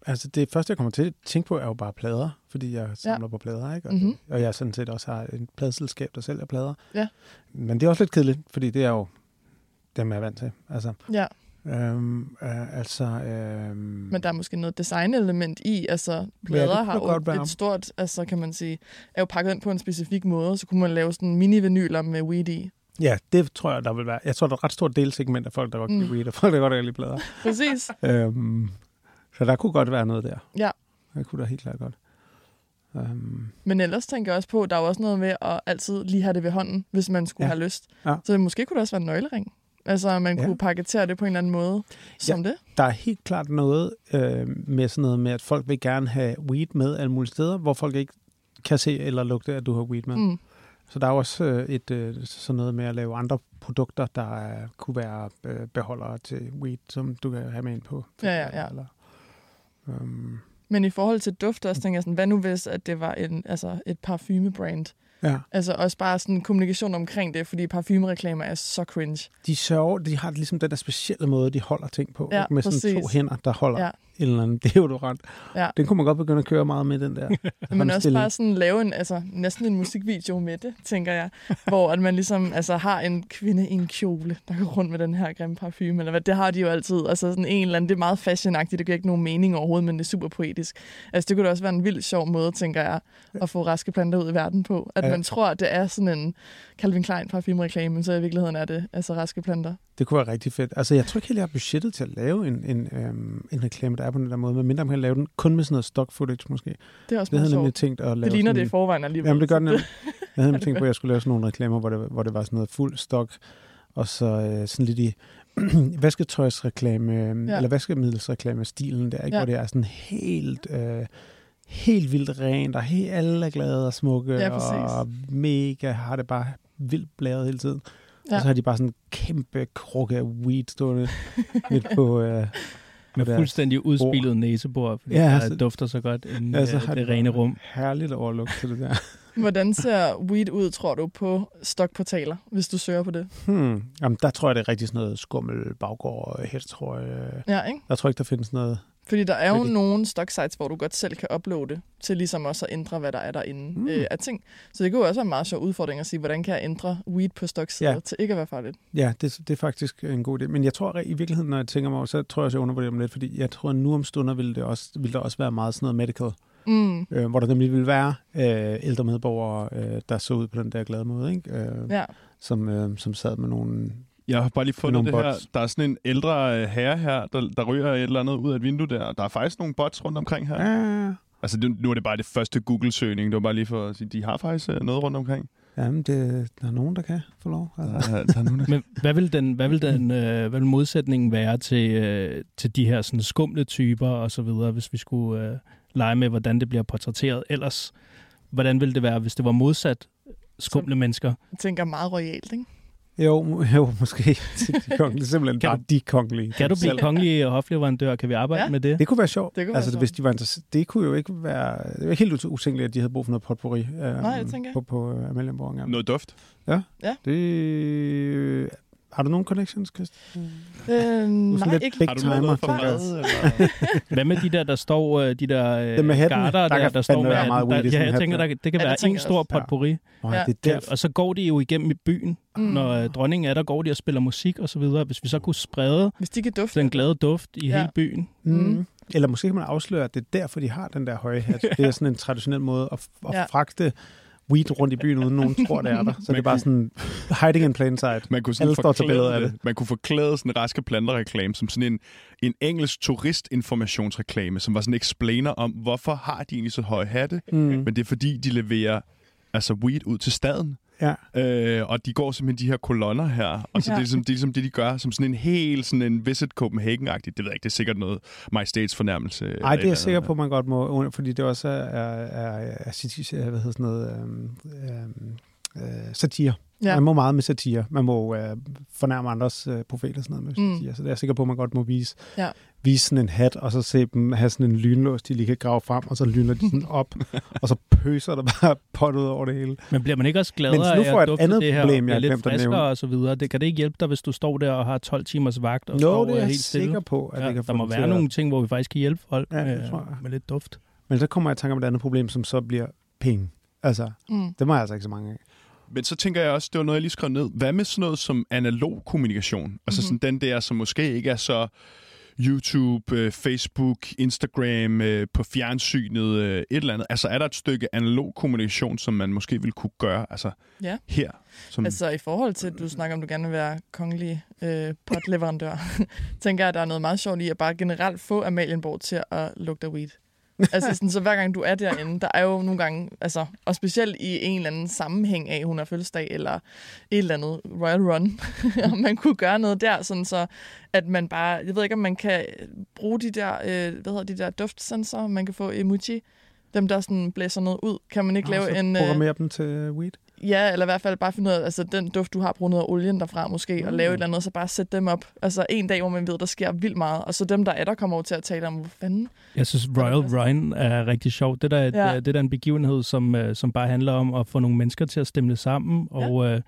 Altså det første, jeg kommer til at tænke på, er jo bare plader, fordi jeg samler ja. på plader, ikke? Og, Mhm. og jeg sådan set også har et pladeselskab, der sælger plader. Ja. Men det er også lidt kedeligt, fordi det er jo dem, jeg er vant til. Altså, Ja, øhm, øh, altså øhm, men der er måske noget designelement i, altså plader kunne har godt jo være. et stort, altså kan man sige, er jo pakket ind på en specifik måde, så kunne man lave sådan mini-vinyler med weed i. Ja, det tror jeg, der vil være. Jeg tror, der er et ret stort delsegment af folk, der godt kan Mm. lide weed, og folk, der godt kan lide plader. *laughs* Præcis. øhm, så der kunne godt være noget der. Ja. Det kunne der helt klart godt. Um, Men ellers tænker jeg også på, at der er også noget med at altid lige have det ved hånden, hvis man skulle Ja. ja. have lyst. Ja. Så måske kunne det også være en nøglering. Altså, man Ja. ja. kunne paketere det på en eller anden måde, som det. der er helt klart noget øh, med sådan noget med, at folk vil gerne have weed med alle mulige steder, hvor folk ikke kan se eller lugte, at du har weed med. Mm. Mm. Så der er også øh, et øh, sådan noget med at lave andre produkter, der er, kunne være øh, beholdere til weed, som du kan have med ind på. Ja, ja, ja. Eller, um, Men i forhold til duft også, tænker jeg sådan, hvad nu hvis, at det var en, altså et parfumebrand? Ja. Altså også bare sådan kommunikation omkring det, fordi parfumereklamer er så cringe. De sørger, de har ligesom den der specielle måde, de holder ting på. Ja, ikke? med sådan to præcis. hænder, der holder ja. Eller anden *laughs* deodorant. Ja. Den kunne man godt begynde at køre meget med, den der. *laughs* Men også bare sådan lave en, altså næsten en musikvideo med det, tænker jeg. hvor at man ligesom altså, har en kvinde i en kjole, der går rundt med den her grimme parfume, eller hvad, det har de jo altid. Altså sådan en eller anden, det er meget fashionagtigt, det giver ikke nogen mening overhovedet, men det er super poetisk. Altså det kunne da også være en vild sjov måde, tænker jeg, at få raske planter ud i verden på. At Ja. man tror, at det er sådan en Calvin Klein parfumereklame, men så i virkeligheden er det altså raske planter. Det kunne være rigtig fedt. Altså, jeg tror ikke helt, jeg har budgettet til at lave en, en, øhm, en reklame, der er på den der måde, men mindre man kan lave den kun med sådan noget stock footage måske. Det er også Det havde nemlig tænkt at lave Det ligner det i forvejen alligevel. Jamen, det gør nemlig. Jeg havde *laughs* tænkt på, at jeg skulle lave sådan nogle reklamer, hvor det, hvor det var sådan noget fuld stok, og så øh, sådan lidt i *clears throat* vasketøjsreklame, ja. Ja. eller vaskemiddelsreklame-stilen der, ikke? Ja. hvor det er sådan helt... Øh, helt vildt rent, og helt, alle er glade og smukke, Ja, præcis. og mega har det bare vildt blæret hele tiden. Ja. Og så har de bare sådan en kæmpe krukke af weed stående midt på... *laughs* Øh, Med deres fuldstændig udspillet næsebor, fordi Ja, altså- der dufter så godt inden Ja, ja, så det, det de rene rum. herligt overlugt til det der. *laughs* Hvordan ser weed ud, tror du, på stokportaler, hvis du søger på det? Hmm. Jamen, der tror jeg, det er rigtig sådan noget skummel baggård og hest, tror jeg. Ja, ikke? Jeg tror ikke, der findes noget... Fordi der er jo Rigtig. nogle stocksites, hvor du godt selv kan uploade til ligesom også at ændre, hvad der er derinde Mm. øh, af ting. Så det kunne også være en meget sjov udfordring at sige, hvordan kan jeg ændre weed på stoksider Ja. til ikke at være farligt? Ja, det, det er faktisk en god idé. Men jeg tror i virkeligheden, når jeg tænker mig over, så tror jeg også, jeg undervurderer dem lidt, fordi jeg tror, at nu om stunder vil, det også, vil der også være meget sådan noget medical, Mm. øh, hvor der nemlig vil være øh, ældre medborgere, øh, der så ud på den der glade måde, ikke? Øh, Ja. som, øh, som sad med nogle... Jeg har bare lige fundet det nogle her. bots. Der er sådan en ældre øh, herre her, der, der ryger et eller andet ud af et vindue der. Der er faktisk nogle bots rundt omkring her. Ja, Altså, det, nu er det bare det første Google-søgning. Det var bare lige for at sige, de har faktisk øh, noget rundt omkring. jamen, det, der er nogen, der kan få lov. Der, Altså. er- der er nogen, der... Men hvad vil, den, hvad vil, den, øh, hvad vil modsætningen være til, øh, til de her sådan, skumle typer og så videre, hvis vi skulle øh, lege med, hvordan det bliver portrætteret ellers? Hvordan ville det være, hvis det var modsat skumle mennesker? Jeg tænker meget royalt, ikke? Jo, *laughs* jo, måske. de kongelige, simpelthen Kan bare du- de kongelige. Kan du blive kongelig hofleverandør? Kan vi arbejde Ja. med det? Det kunne være sjovt. Det kunne altså, være hvis sjovt. de var interesse- det kunne jo ikke være... Det var helt ut- utænkeligt, at de havde brug for noget potpourri. Øh, Nej, det tænker jeg. På, på uh, Amalienborg engang. Noget duft. Det... Har du nogen connections, Christian? Øh, sådan nej, lidt ikke big Har du timer, noget for mad? *laughs* Hvad med de der, der står, øh, de der øh, Dem med hattene, garter, der der, der står med meget hatten? Der, ja, jeg tænker, der. der, det kan Ja, det være tænker en stor også. Ja. potpourri. Nej, Ja. det er derfor. og så går de jo igennem i byen. Mm. Når øh, dronningen er der, går de og spiller musik og så videre. Hvis vi så kunne sprede Hvis de kan dufte. den glade duft i Ja. hele byen. Mm. Mm. Eller måske kan man afsløre, at det er derfor, de har den der høje hat. *laughs* Det er sådan en traditionel måde at, at Ja. fragte weed rundt i byen, uden nogen tror, det er der. Så det er bare sådan hiding in plain sight. Man kunne, sådan Alle står til billeder af det. Man kunne forklæde sådan en raske planter-reklame som sådan en, en engelsk turistinformationsreklame, som var sådan en explainer om, hvorfor har de egentlig så høje hatte, Mm. men det er fordi, de leverer altså weed ud til staden. Ja. Øh, og de går simpelthen de her kolonner her, og så ja. Det, er ligesom, det er ligesom det, de gør, som sådan en helt sådan en Visit Copenhagen-agtigt. Det ved jeg ikke, det er sikkert noget majestætsfornærmelse. eller Ej, et det er eller jeg sikker andet. på, man godt må, fordi det også er, er, er, er hvad hedder sådan noget, øhm, øhm, øh, satire. Ja. Man må meget med satire. Man må øh, fornærme andres øh, profeter og sådan noget med Mm. satire. Så det er jeg sikker på, man godt må vise, Ja. vise sådan en hat, og så se dem have sådan en lynlås, de lige kan grave frem, og så lyner de sådan op, og så pøser der bare *laughs* pot ud over det hele. Men bliver man ikke også gladere Men nu får jeg af et at dufte andet det her, problem, jeg lidt at friskere og så videre? Det kan det ikke hjælpe dig, hvis du står der og har 12 timers vagt og Nå, står det er jeg helt stille? sikker på, at Ja, det kan der må være at- nogle ting, hvor vi faktisk kan hjælpe folk Ja, med, med lidt duft. Men så kommer jeg i tanke om et andet problem, som så bliver penge. Altså, Mm. det må jeg altså ikke så mange af. Men så tænker jeg også, det var noget, jeg lige skrev ned. Hvad med sådan noget som analog kommunikation? Altså sådan den der, som måske ikke er så YouTube, øh, Facebook, Instagram, øh, på fjernsynet, øh, et eller andet. Altså er der et stykke analog kommunikation, som man måske ville kunne gøre altså Ja. her? Som, Altså i forhold til, at du snakker om, du gerne vil være kongelig øh, potleverandør, *laughs* tænker jeg, at der er noget meget sjovt i at bare generelt få Amalienborg til at lugte weed. *laughs* altså sådan, så hver gang du er derinde, der er jo nogle gange, altså, og specielt i en eller anden sammenhæng af, hun har fødselsdag, eller et eller andet Royal Run, *laughs* om man kunne gøre noget der, sådan så, at man bare, jeg ved ikke, om man kan bruge de der, øh, hvad hedder de der duftsensorer, man kan få emoji, dem der sådan blæser noget ud. Kan man ikke Og lave en... Øh, programmere dem til weed. Ja, eller i hvert fald bare finde ud af, altså den duft, du har, brugt noget af olien derfra måske, mm. og lave et eller andet, så bare sætte dem op. Altså en dag, hvor man ved, der sker vildt meget, og så dem, der er der, kommer over til at tale om, hvor fanden. Jeg synes, Royal Rhine er rigtig sjovt. Det der, er Ja. ja. det der er en begivenhed, som, øh, som bare handler om at få nogle mennesker til at stemme sammen, og øh,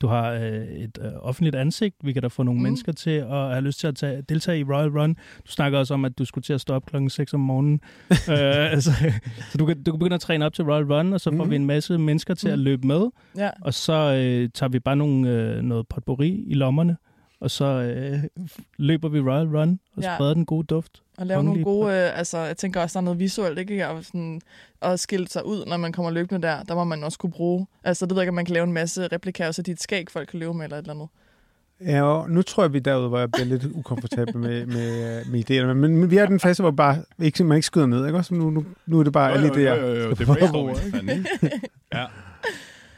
du har øh, et øh, offentligt ansigt. Vi kan da få nogle Mm. mm. mennesker til at have lyst til at tage, deltage i Royal Run. Du snakker også om, at du skulle til at stå op klokken 6 om morgenen. *laughs* øh, altså, så du kan, du kan begynde at træne op til Royal Run, og så får Mhm. vi en masse mennesker til Mm. at løbe med, Ja, og så øh, tager vi bare nogle, øh, noget potpourri i lommerne, og så øh, løber vi Royal Run og Ja. spreder den gode duft. Og lave nogle gode, øh, altså jeg tænker også, der er noget visuelt, ikke? Og sådan, at skille sig ud, når man kommer løbende der, der må man også kunne bruge. Altså det ved jeg ikke, om man kan lave en masse replikaer, og så dit skæg, folk kan løbe med, eller et eller andet. Ja, og nu tror jeg, vi er derude, hvor jeg bliver lidt ukomfortabel med, med, med idéerne. Men, men vi i den fase, hvor bare ikke, man ikke skyder ned. Ikke? Også nu, nu, nu er det bare alle idéer. jo, jo, jo. Det er brainstorming. ja.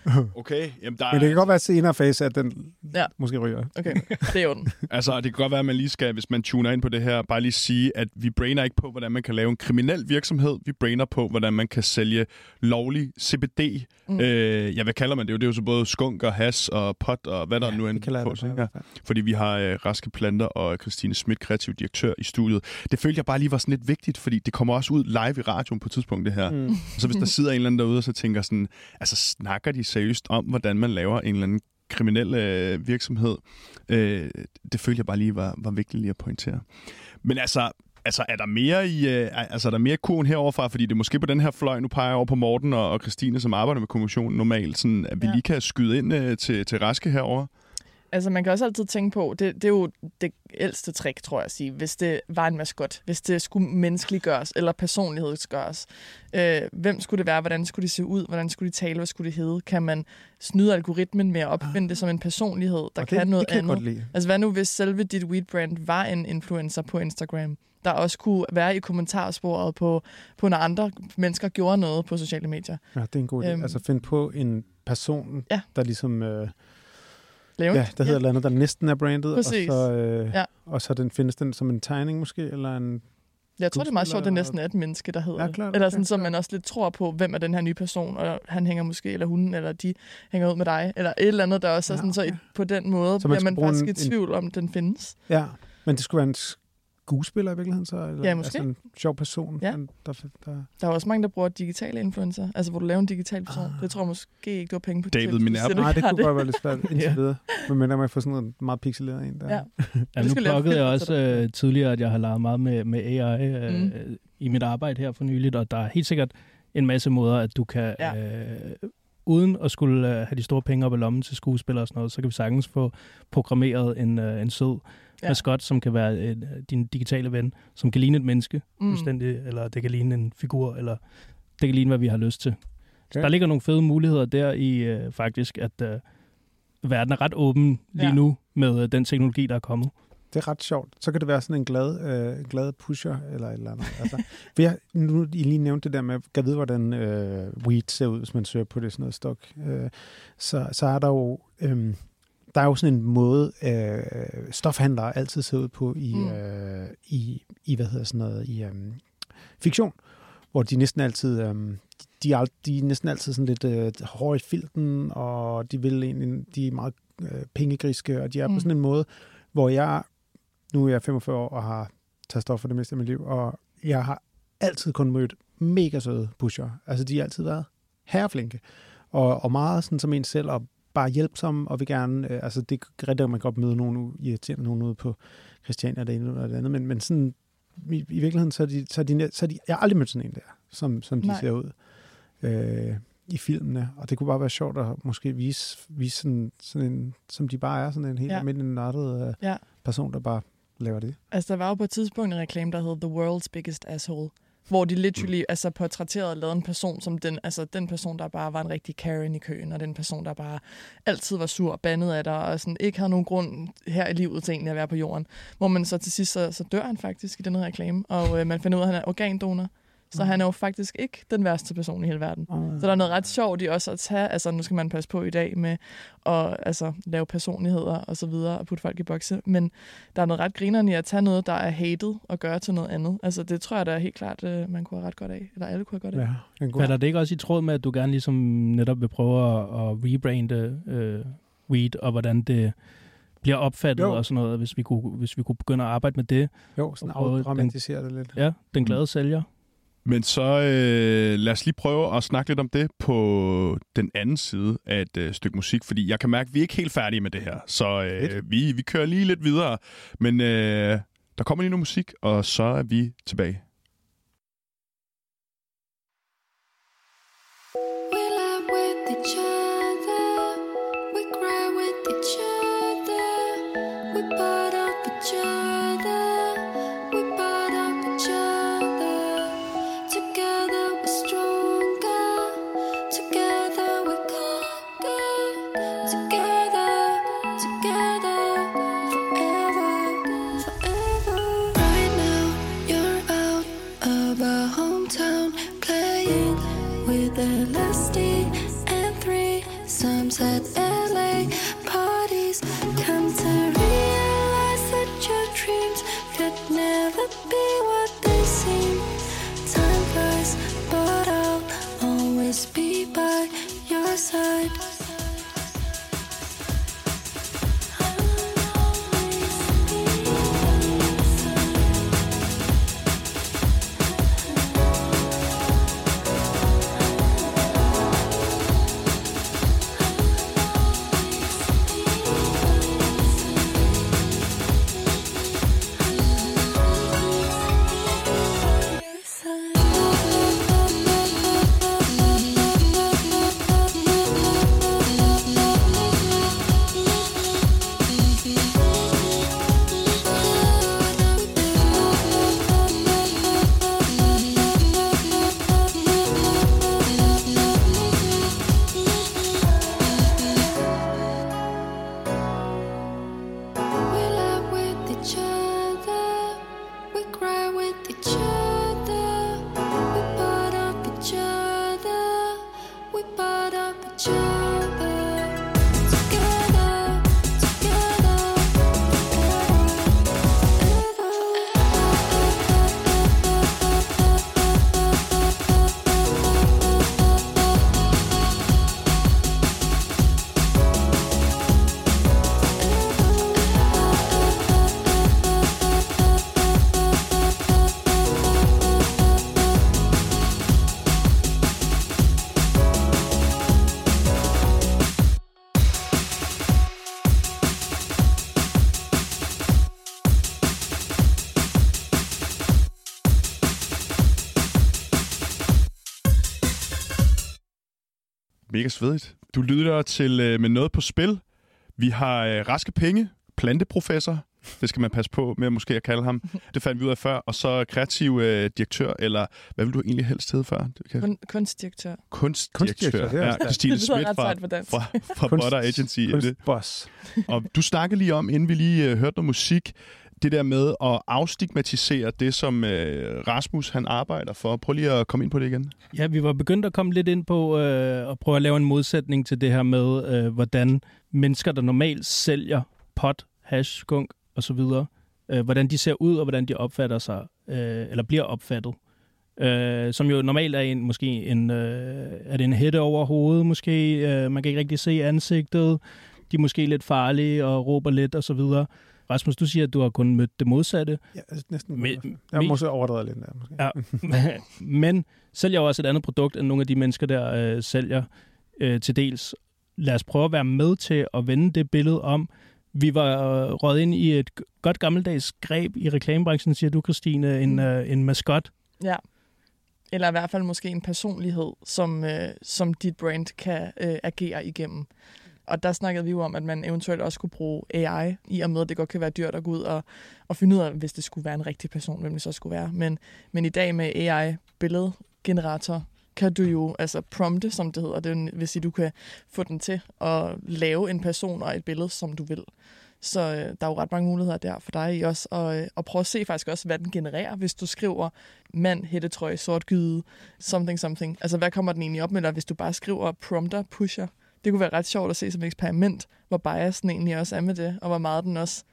*laughs* Okay, jamen der Men det er, kan godt være senere fase, at den Ja. måske ryger. Okay, det er jo den. *laughs* altså, det kan godt være, at man lige skal, hvis man tuner ind på det her, bare lige sige, at vi brainer ikke på, hvordan man kan lave en kriminel virksomhed. Vi brainer på, hvordan man kan sælge lovlig CBD. Mm. Øh, ja, hvad kalder man det jo? Det er jo så både skunk og has og pot og hvad der Ja, nu end det på. det Ja. Fordi vi har øh, Raske Planter og Christine Schmidt, kreativ direktør i studiet. Det følte jeg bare lige var sådan lidt vigtigt, fordi det kommer også ud live i radioen på et tidspunkt, det her. Mm. Så hvis der sidder en eller anden derude, og så tænker sådan, altså snakker de seriøst om, hvordan man laver en eller anden kriminel øh, virksomhed? Øh, det følte jeg bare lige var, var vigtigt lige at pointere. Men altså, altså er der mere i, øh, altså er der mere kurven heroverfra, fordi det er måske på den her fløj, nu peger jeg over på Morten og, og Christine, som arbejder med kommissionen normalt, sådan, at vi Ja. lige kan skyde ind øh, til, til Raske herover. Altså, man kan også altid tænke på, det, det er jo det ældste trick, tror jeg at sige, hvis det var en maskot, hvis det skulle menneskeliggøres eller personlighedsgøres. Øh, hvem skulle det være? Hvordan skulle det se ud? Hvordan skulle de tale? Hvad skulle det hedde? Kan man snyde algoritmen med at opfinde det som en personlighed, der Og kan det, noget det kan andet? godt lide. Altså, hvad nu hvis selve dit weed brand var en influencer på Instagram, der også kunne være i kommentarsporet på, på når andre mennesker gjorde noget på sociale medier? Ja, det er en god idé. Øhm. Altså finde på en person, Ja. der ligesom... Øh, Lave ja, der hedder ja. andet, der næsten er brandet, Præcis. og så, øh, Ja. og så den findes den som en tegning måske, eller en... Jeg tror, det er meget sjovt, at det næsten er et menneske, der hedder Ja, det. klart, Eller sådan, så man også lidt tror på, hvem er den her nye person, og han hænger måske, eller hun, eller de hænger ud med dig, eller et eller andet, der også er Ja, sådan, så på den måde Så man bliver man faktisk en- i tvivl om, den findes. Ja, men det skulle være en skuespiller i virkeligheden så? Eller, Ja, måske. Altså en sjov person, Ja. men der, der, Der er også mange, der bruger digitale influencer, altså hvor du laver en digital person. Ah. Det tror jeg måske ikke, du har penge på. David til, Minerva. Nej, det *laughs* har kunne godt være lidt svært indtil Ja. videre. Men mindre man får sådan en meget pixeleret en. Der. Ja. *laughs* Ja, nu plukkede jeg *laughs* også det. øh, tidligere, at jeg har lavet meget med, med AI øh, Mm. i mit arbejde her for nyligt, og der er helt sikkert en masse måder, at du kan, Ja. ja. øh, uden at skulle øh, have de store penge op i lommen til skuespillere og sådan noget, så kan vi sagtens få programmeret en, øh, en sød Ja. maskot, som kan være øh, din digitale ven, som kan ligne et menneske, Mm. eller det kan ligne en figur, eller det kan ligne, hvad vi har lyst til. Så Ja. der ligger nogle fede muligheder der i øh, faktisk, at øh, verden er ret åben lige Ja. nu med øh, den teknologi, der er kommet. Det er ret sjovt. Så kan det være sådan en glad, øh, glad pusher eller et eller andet. Altså, *laughs* for jeg, nu I lige nævnte det der med, at vide, hvordan øh, weed ser ud, hvis man søger på det sådan noget stok. Øh, så, så er der jo... Øh, der er jo sådan en måde, øh, stofhandlere altid ser ud på i, Mm. øh, i, i hvad hedder sådan noget, i øh, fiktion, hvor de næsten altid, øh, de, er, de er næsten altid sådan lidt øh, hårde i filten, og de vil egentlig, de er meget øh, pengegriske, og de er mm. På sådan en måde, hvor jeg, nu er jeg 45 år og har taget stof for det meste af mit liv, og jeg har altid kun mødt mega søde pusher. Altså, de har altid været herreflinke, og, og meget sådan som en selv, og bare hjælpsomme, og vil gerne, øh, altså det er rigtigt, at man godt møde nogen, irriterende nogen ude på Christiania, det ene eller det andet, men, men sådan, i, i virkeligheden, så er, de, så, er de, så er de, jeg har aldrig mødt sådan en der, som, som de Nej. ser ud øh, i filmene, og det kunne bare være sjovt at måske vise, vise sådan, sådan en, som de bare er, sådan en helt ja. almindelig nørdet øh, Ja. person, der bare laver det. Altså, der var jo på et tidspunkt en reklame, der hed The World's Biggest Asshole, hvor de literally Mm. altså, portrætterede og lavede en person som den, altså, den person, der bare var en rigtig Karen i køen, og den person, der bare altid var sur og bandet af dig, og sådan, ikke havde nogen grund her i livet til egentlig at være på jorden. Hvor man så til sidst, så, så dør han faktisk i den her reklame, og øh, man finder ud af, at han er organdonor. Så han er jo faktisk ikke den værste person i hele verden. Mm. Så der er noget ret sjovt i også at tage, altså nu skal man passe på i dag med at altså, lave personligheder og så videre og putte folk i bokse, men der er noget ret grinerende i at tage noget, der er hated og gøre til noget andet. Altså det tror jeg da helt klart, øh, man kunne have ret godt af, eller alle kunne have godt af. Ja, god. Falder det ikke også i tråd med, at du gerne ligesom netop vil prøve at, at rebrande øh, weed, og hvordan det bliver opfattet Jo. og sådan noget, hvis vi, kunne, hvis vi kunne begynde at arbejde med det? Jo, sådan afdramatisere det lidt. Ja, den glade sælger. Men så øh, lad os lige prøve at snakke lidt om det på den anden side af et øh, stykke musik, fordi jeg kan mærke, at vi er ikke helt færdige med det her. Så øh, vi, vi kører lige lidt videre. Men øh, der kommer lige noget musik, og så er vi tilbage. Mega svedigt. Du lytter til øh, med noget på spil. Vi har øh, Raske Penge, planteprofessor. Det skal man passe på med måske at kalde ham. Det fandt vi ud af før. Og så kreativ øh, direktør, eller hvad vil du egentlig helst hedde før? Det kan... Kun, kunstdirektør. Kunstdirektør. Er ja, Christine Schmidt ret fra, fra, fra Butter Agency. det? Kunstboss. Og du snakkede lige om, inden vi lige øh, hørte noget musik, det der med at afstigmatisere det, som øh, Rasmus han arbejder for. Prøv lige at komme ind på det igen. Ja, vi var begyndt at komme lidt ind på øh, at prøve at lave en modsætning til det her med, øh, hvordan mennesker, der normalt sælger pot, hash, skunk osv., øh, hvordan de ser ud og hvordan de opfatter sig, øh, eller bliver opfattet. Øh, som jo normalt er en, måske en, øh, er det en hætte over hovedet, måske. Øh, man kan ikke rigtig se ansigtet. De er måske lidt farlige og råber lidt osv. Rasmus, du siger, at du har kun mødt det modsatte. Ja, altså næsten. Me- jeg har måske overdrevet lidt der, måske. Ja. *laughs* Men sælger jo også et andet produkt, end nogle af de mennesker, der øh, sælger øh, til dels. Lad os prøve at være med til at vende det billede om. Vi var øh, røget ind i et godt gammeldags greb i reklamebranchen, siger du, Christine, en, Mm. øh, en maskot. Ja. Eller i hvert fald måske en personlighed, som, øh, som dit brand kan øh, agere igennem. Og der snakkede vi jo om, at man eventuelt også kunne bruge AI, i og med, at det godt kan være dyrt at gå ud og, og finde ud af, hvis det skulle være en rigtig person, hvem det så skulle være. Men, men i dag med AI-billedgenerator, kan du jo altså prompte, som det hedder. Det vil sige, du kan få den til at lave en person og et billede, som du vil. Så øh, der er jo ret mange muligheder der for dig i også. Og, øh, og prøve at se faktisk også, hvad den genererer, hvis du skriver mand, hættetrøje, sort gyde, something, something. Altså, hvad kommer den egentlig op med, eller hvis du bare skriver prompter, pusher. Det kunne være ret sjovt at se som eksperiment, hvor biasen egentlig også er med det, og hvor meget den også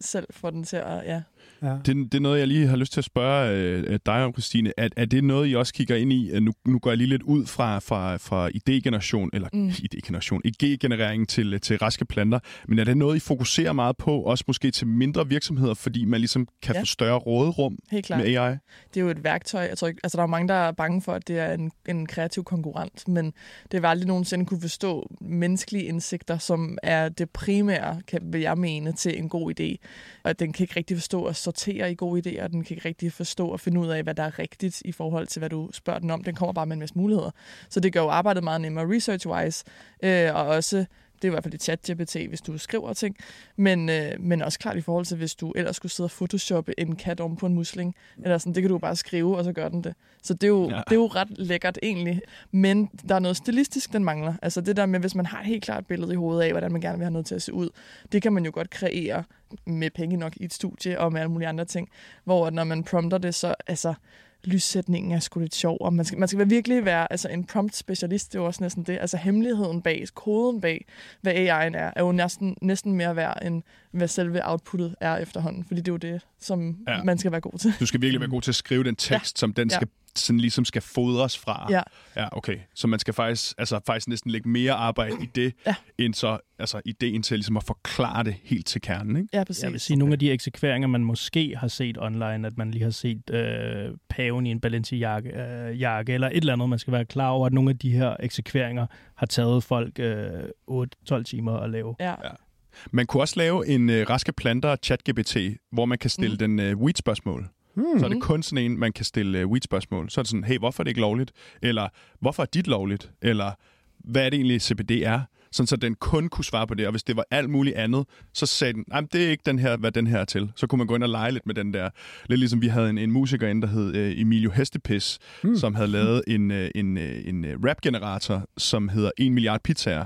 selv får den til at, ja, Ja. Det, det er noget, jeg lige har lyst til at spørge øh, dig om, Christine. Er, er det noget, I også kigger ind i? Øh, Nu, nu går jeg lige lidt ud fra, fra, fra idégeneration, eller Mm. idégeneration, idégenerering til, til raske planter. Men er det noget, I fokuserer meget på, også måske til mindre virksomheder, fordi man ligesom kan Ja. få større råderum helt klart. med AI? det er jo et værktøj. Jeg tror ikke, altså der er mange, der er bange for, at det er en, en kreativ konkurrent, men det vil aldrig nogensinde kunne forstå menneskelige indsigter, som er det primære, kan, vil jeg mene, til en god idé. Og den kan ikke rigtig forstå at sortere i gode idéer, og den kan ikke rigtig forstå og finde ud af, hvad der er rigtigt i forhold til, hvad du spørger den om. Den kommer bare med en masse muligheder. Så det gør jo arbejdet meget nemmere research-wise, øh, og også det er i hvert fald i chat-GPT, hvis du skriver ting. Men, øh, men også klart i forhold til, hvis du ellers skulle sidde og photoshoppe en kat om på en musling. Eller sådan, det kan du bare skrive, og så gør den det. Så det er, jo, Ja. det er jo ret lækkert egentlig. Men der er noget stilistisk, den mangler. Altså det der med, hvis man har et helt klart billede i hovedet af, hvordan man gerne vil have noget til at se ud. Det kan man jo godt kreere med penge nok i et studie og med alle mulige andre ting. Hvor når man prompter det, så altså lyssætningen er sgu lidt sjov, og man skal, man skal virkelig være altså, en prompt-specialist, det er jo også næsten det. Altså hemmeligheden bag, koden bag, hvad AI'en er, er jo næsten, næsten mere værd, end hvad selve outputtet er efterhånden, fordi det er jo det, som Ja. man skal være god til. Du skal virkelig være god til at skrive den tekst, ja. som den Ja. skal sådan ligesom skal fodres fra. Ja. ja. okay. Så man skal faktisk, altså, faktisk næsten lægge mere arbejde i det, Ja. end så altså, ideen til ligesom at forklare det helt til kernen. Ikke? Ja, præcis. Jeg vil sige, nogle af de eksekveringer, man måske har set online, at man lige har set øh, paven i en Balenciaga øh, jakke, eller et eller andet, man skal være klar over, at nogle af de her eksekveringer har taget folk øh, 8-12 timer at lave. Ja. Ja. Man kunne også lave en øh, raske planter ChatGPT, hvor man kan stille mm. den øh, weed-spørgsmål. Hmm. Så er det kun sådan en, man kan stille øh, weed-spørgsmål. Så er det sådan, hey, hvorfor er det ikke lovligt? Eller, hvorfor er dit lovligt? Eller, hvad er det egentlig, CBD er? Sådan, så den kun kunne svare på det. Og hvis det var alt muligt andet, så sagde den, "Jamen, det er ikke den her, hvad den her er til. Så kunne man gå ind og lege lidt med den der. Lidt ligesom vi havde en, en musiker inde, der hed øh, Emilio Hestepis, mm. som havde lavet en, øh, en, øh, en øh, rap-generator, som hedder 1 milliard pizzaer.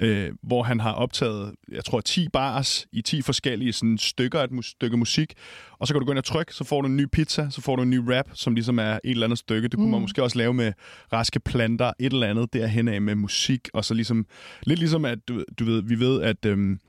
Øh, hvor han har optaget, jeg tror, 10 bars i 10 forskellige sådan, stykker af et mus- stykke musik. Og så kan du gå ind og trykke, så får du en ny pizza, så får du en ny rap, som ligesom er et eller andet stykke. Det kunne mm. man måske også lave med raske planter, et eller andet derhen af med musik. Og så ligesom, lidt ligesom at, du, du ved, vi ved, at øhm,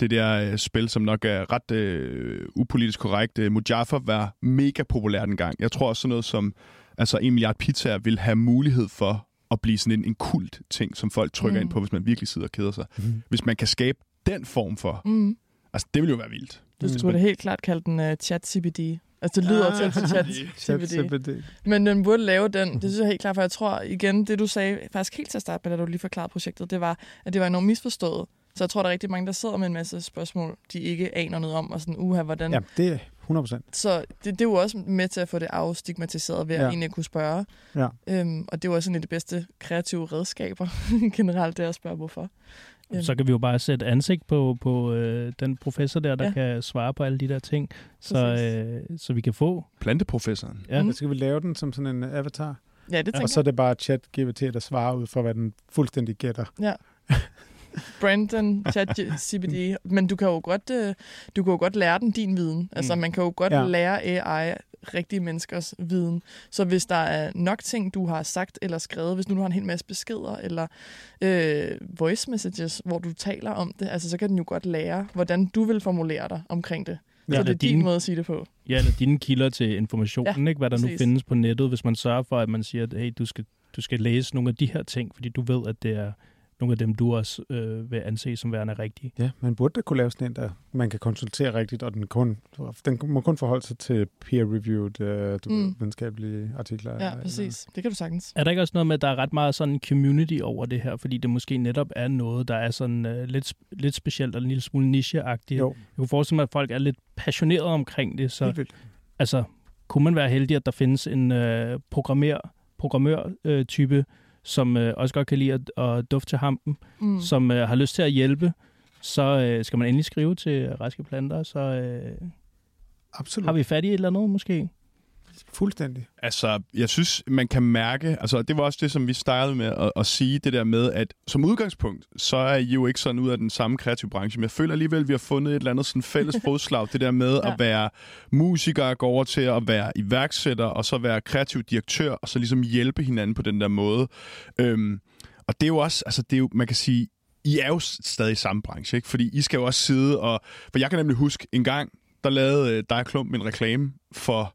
det der øh, spil, som nok er ret øh, upolitisk korrekt, øh, Mujaffa var mega populær dengang. Jeg tror også sådan noget som altså en milliard pizzaer vil have mulighed for at blive sådan en, en kult ting, som folk trykker mm. ind på, hvis man virkelig sidder og keder sig. Mm. Hvis man kan skabe den form for, Mm. altså det vil jo være vildt. Du skulle da helt klart kalde den uh, chat-CBD. Altså, det lyder Ah, til *laughs* chat-CBD. ChatGPT. Men den burde lave den, det synes jeg helt klart, for jeg tror igen, det du sagde faktisk helt til at starte med, da du lige forklarede projektet, det var, at det var enormt misforstået. Så jeg tror, der er rigtig mange, der sidder med en masse spørgsmål, de ikke aner noget om, og sådan, uha, hvordan... Ja, det 100 procent. Så det, det er jo også med til at få det afstigmatiseret ved at Ja. egentlig kunne spørge. Ja. Øhm, og det er jo også en af de bedste kreative redskaber *laughs* generelt, det er at spørge, hvorfor. Øhm, Så kan vi jo bare sætte ansigt på, på øh, den professor der, der Ja. kan svare på alle de der ting, så, øh, så vi kan få... Planteprofessoren. Ja, Mm. Så skal vi lave den som sådan en avatar. Ja, det tænker Og så er det bare chat-GPT, der svarer ud fra, hvad den fuldstændig gætter. jeg. Ja. Brandon, ChatGPT, men du kan jo godt, øh, du kan jo godt lære den din viden. Altså, man kan jo godt Ja. ja. lære AI rigtige menneskers viden. Så hvis der er nok ting, du har sagt eller skrevet, hvis nu du har en hel masse beskeder eller øh, voice messages, hvor du taler om det, altså, så kan den jo godt lære, hvordan du vil formulere dig omkring det. Ja, så det er din dine- måde at sige det på. ja, eller dine kilder til informationen, ikke? hvad der nu præcis. findes på nettet, hvis man sørger for, at man siger, at hey, du skal, du skal læse nogle af de her ting, fordi du ved, at det er nogle af dem, du også øh, vil anse som værende rigtige. Ja, man burde da kunne lave sådan en, der man kan konsultere rigtigt, og den, kun, den må kun forholde sig til peer-reviewed øh, Mm. videnskabelige artikler. Ja, præcis. Det kan du sagtens. Er der ikke også noget med, at der er ret meget sådan en community over det her, fordi det måske netop er noget, der er sådan øh, lidt, lidt specielt og en lille smule nicheagtigt? Jo, Jeg kunne forestille mig, at folk er lidt passionerede omkring det, så altså, kunne man være heldig, at der findes en øh, programmer, programmør-type, øh, type, som øh, også godt kan lide at, at dufte til hampen, Mm. som øh, har lyst til at hjælpe, så øh, skal man endelig skrive til Raske Planter, så øh, Absolut. har vi fat i et eller andet måske. Fuldstændig. Altså, jeg synes, man kan mærke, altså det var også det, som vi startede med at, at sige, det der med, at som udgangspunkt, så er I jo ikke sådan ud af den samme kreative branche, men jeg føler alligevel, at vi har fundet et eller andet sådan fælles *laughs* fodslag, det der med Ja. at være musiker, gå over til at være iværksætter, og så være kreativ direktør, og så ligesom hjælpe hinanden på den der måde. Øhm, og det er jo også, altså det er jo, man kan sige, I er jo stadig i samme branche, ikke? Fordi I skal jo også sidde og... For jeg kan nemlig huske en gang, der lavede øh, dig Klump en reklame for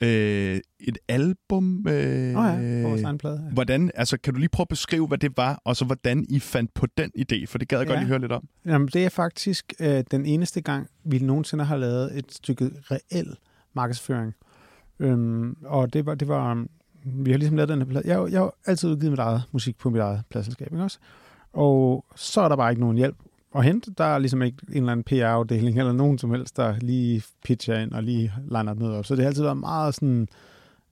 øh, et album. Øh, Nå ja, på vores egen plade. Ja. Hvordan, altså, kan du lige prøve at beskrive, hvad det var, og så hvordan I fandt på den idé? For det gad jeg ja. godt lige høre lidt om. Jamen, det er faktisk øh, den eneste gang, vi nogensinde har lavet et stykke reel markedsføring. Øhm, og det var, det var, um, vi har ligesom lavet den her plade. Jeg, jeg har altid udgivet mit eget musik på mit eget pladselskab, ikke også? Og så er der bare ikke nogen hjælp at hente. Der er ligesom ikke en eller anden PR-afdeling eller nogen som helst, der lige pitcher ind og lige lander noget op. Så det har altid været meget sådan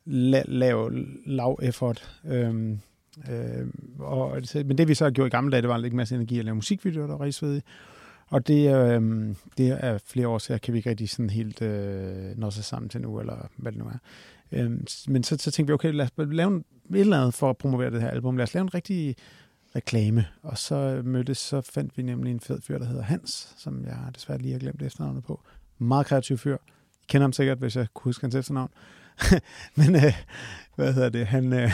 la- lav, lav effort. Øhm, øhm, og, men det vi så har gjort i gamle dage, det var en masse energi at lave musikvideoer, der var rigtig svedige. Og det, øh, det er flere år siden, kan vi ikke rigtig sådan helt øh, nå sig sammen til nu, eller hvad det nu er. Øh, men så, så tænkte vi, okay, lad os lave en, et eller andet for at promovere det her album. Lad os lave en rigtig reklame. Og så mødtes, så fandt vi nemlig en fed fyr, der hedder Hans, som jeg desværre lige har glemt efternavnet på. Meget kreativ fyr. I kender ham sikkert, hvis jeg kunne huske hans efternavn. *laughs* men øh, hvad hedder det? Han, øh,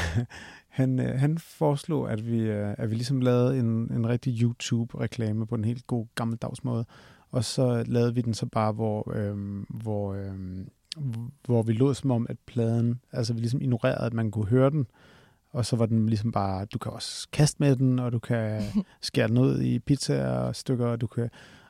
han, øh, han foreslog, at vi, øh, at vi ligesom lavede en, en rigtig YouTube-reklame på en helt god gammeldags måde. Og så lavede vi den så bare, hvor, øh, hvor, øh, hvor vi lod som om, at pladen, altså vi ligesom ignorerede, at man kunne høre den, og så var den ligesom bare, du kan også kaste med den, og du kan *laughs* skære den ud i pizzaer og stykker, og du kan,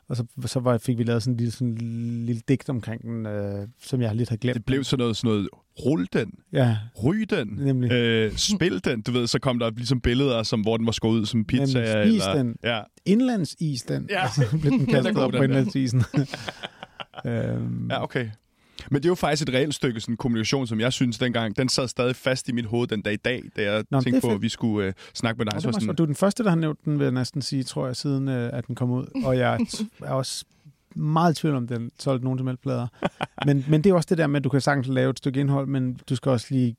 og så, så var, fik vi lavet sådan en lille, sådan en lille digt omkring den, øh, som jeg lidt har glemt. Det blev sådan noget, sådan noget rul den, Ja, ryg den, nemlig. øh, spil den, du ved, så kom der ligesom billeder, som, hvor den var skåret ud som pizza. Nemlig, spis eller, den. Ja, Indlandsis den, Ja. og så blev den *laughs* kastet god, op på indlandsisen. *laughs* øhm, ja, okay. Men det er jo faktisk et reelt stykke sådan kommunikation, som jeg synes dengang, den sad stadig fast i mit hoved den dag i dag, da jeg Nå, tænkte på, fedt. at vi skulle øh, snakke med dig. Og Så sådan, du er den første, der har nævnt den, vil jeg næsten sige, tror jeg, siden øh, at den kom ud. Og jeg er også meget i tvivl om, den solgte nogen som helst plader. Men, men det er også det der med, at du kan sagtens lave et stykke indhold, men du skal også lige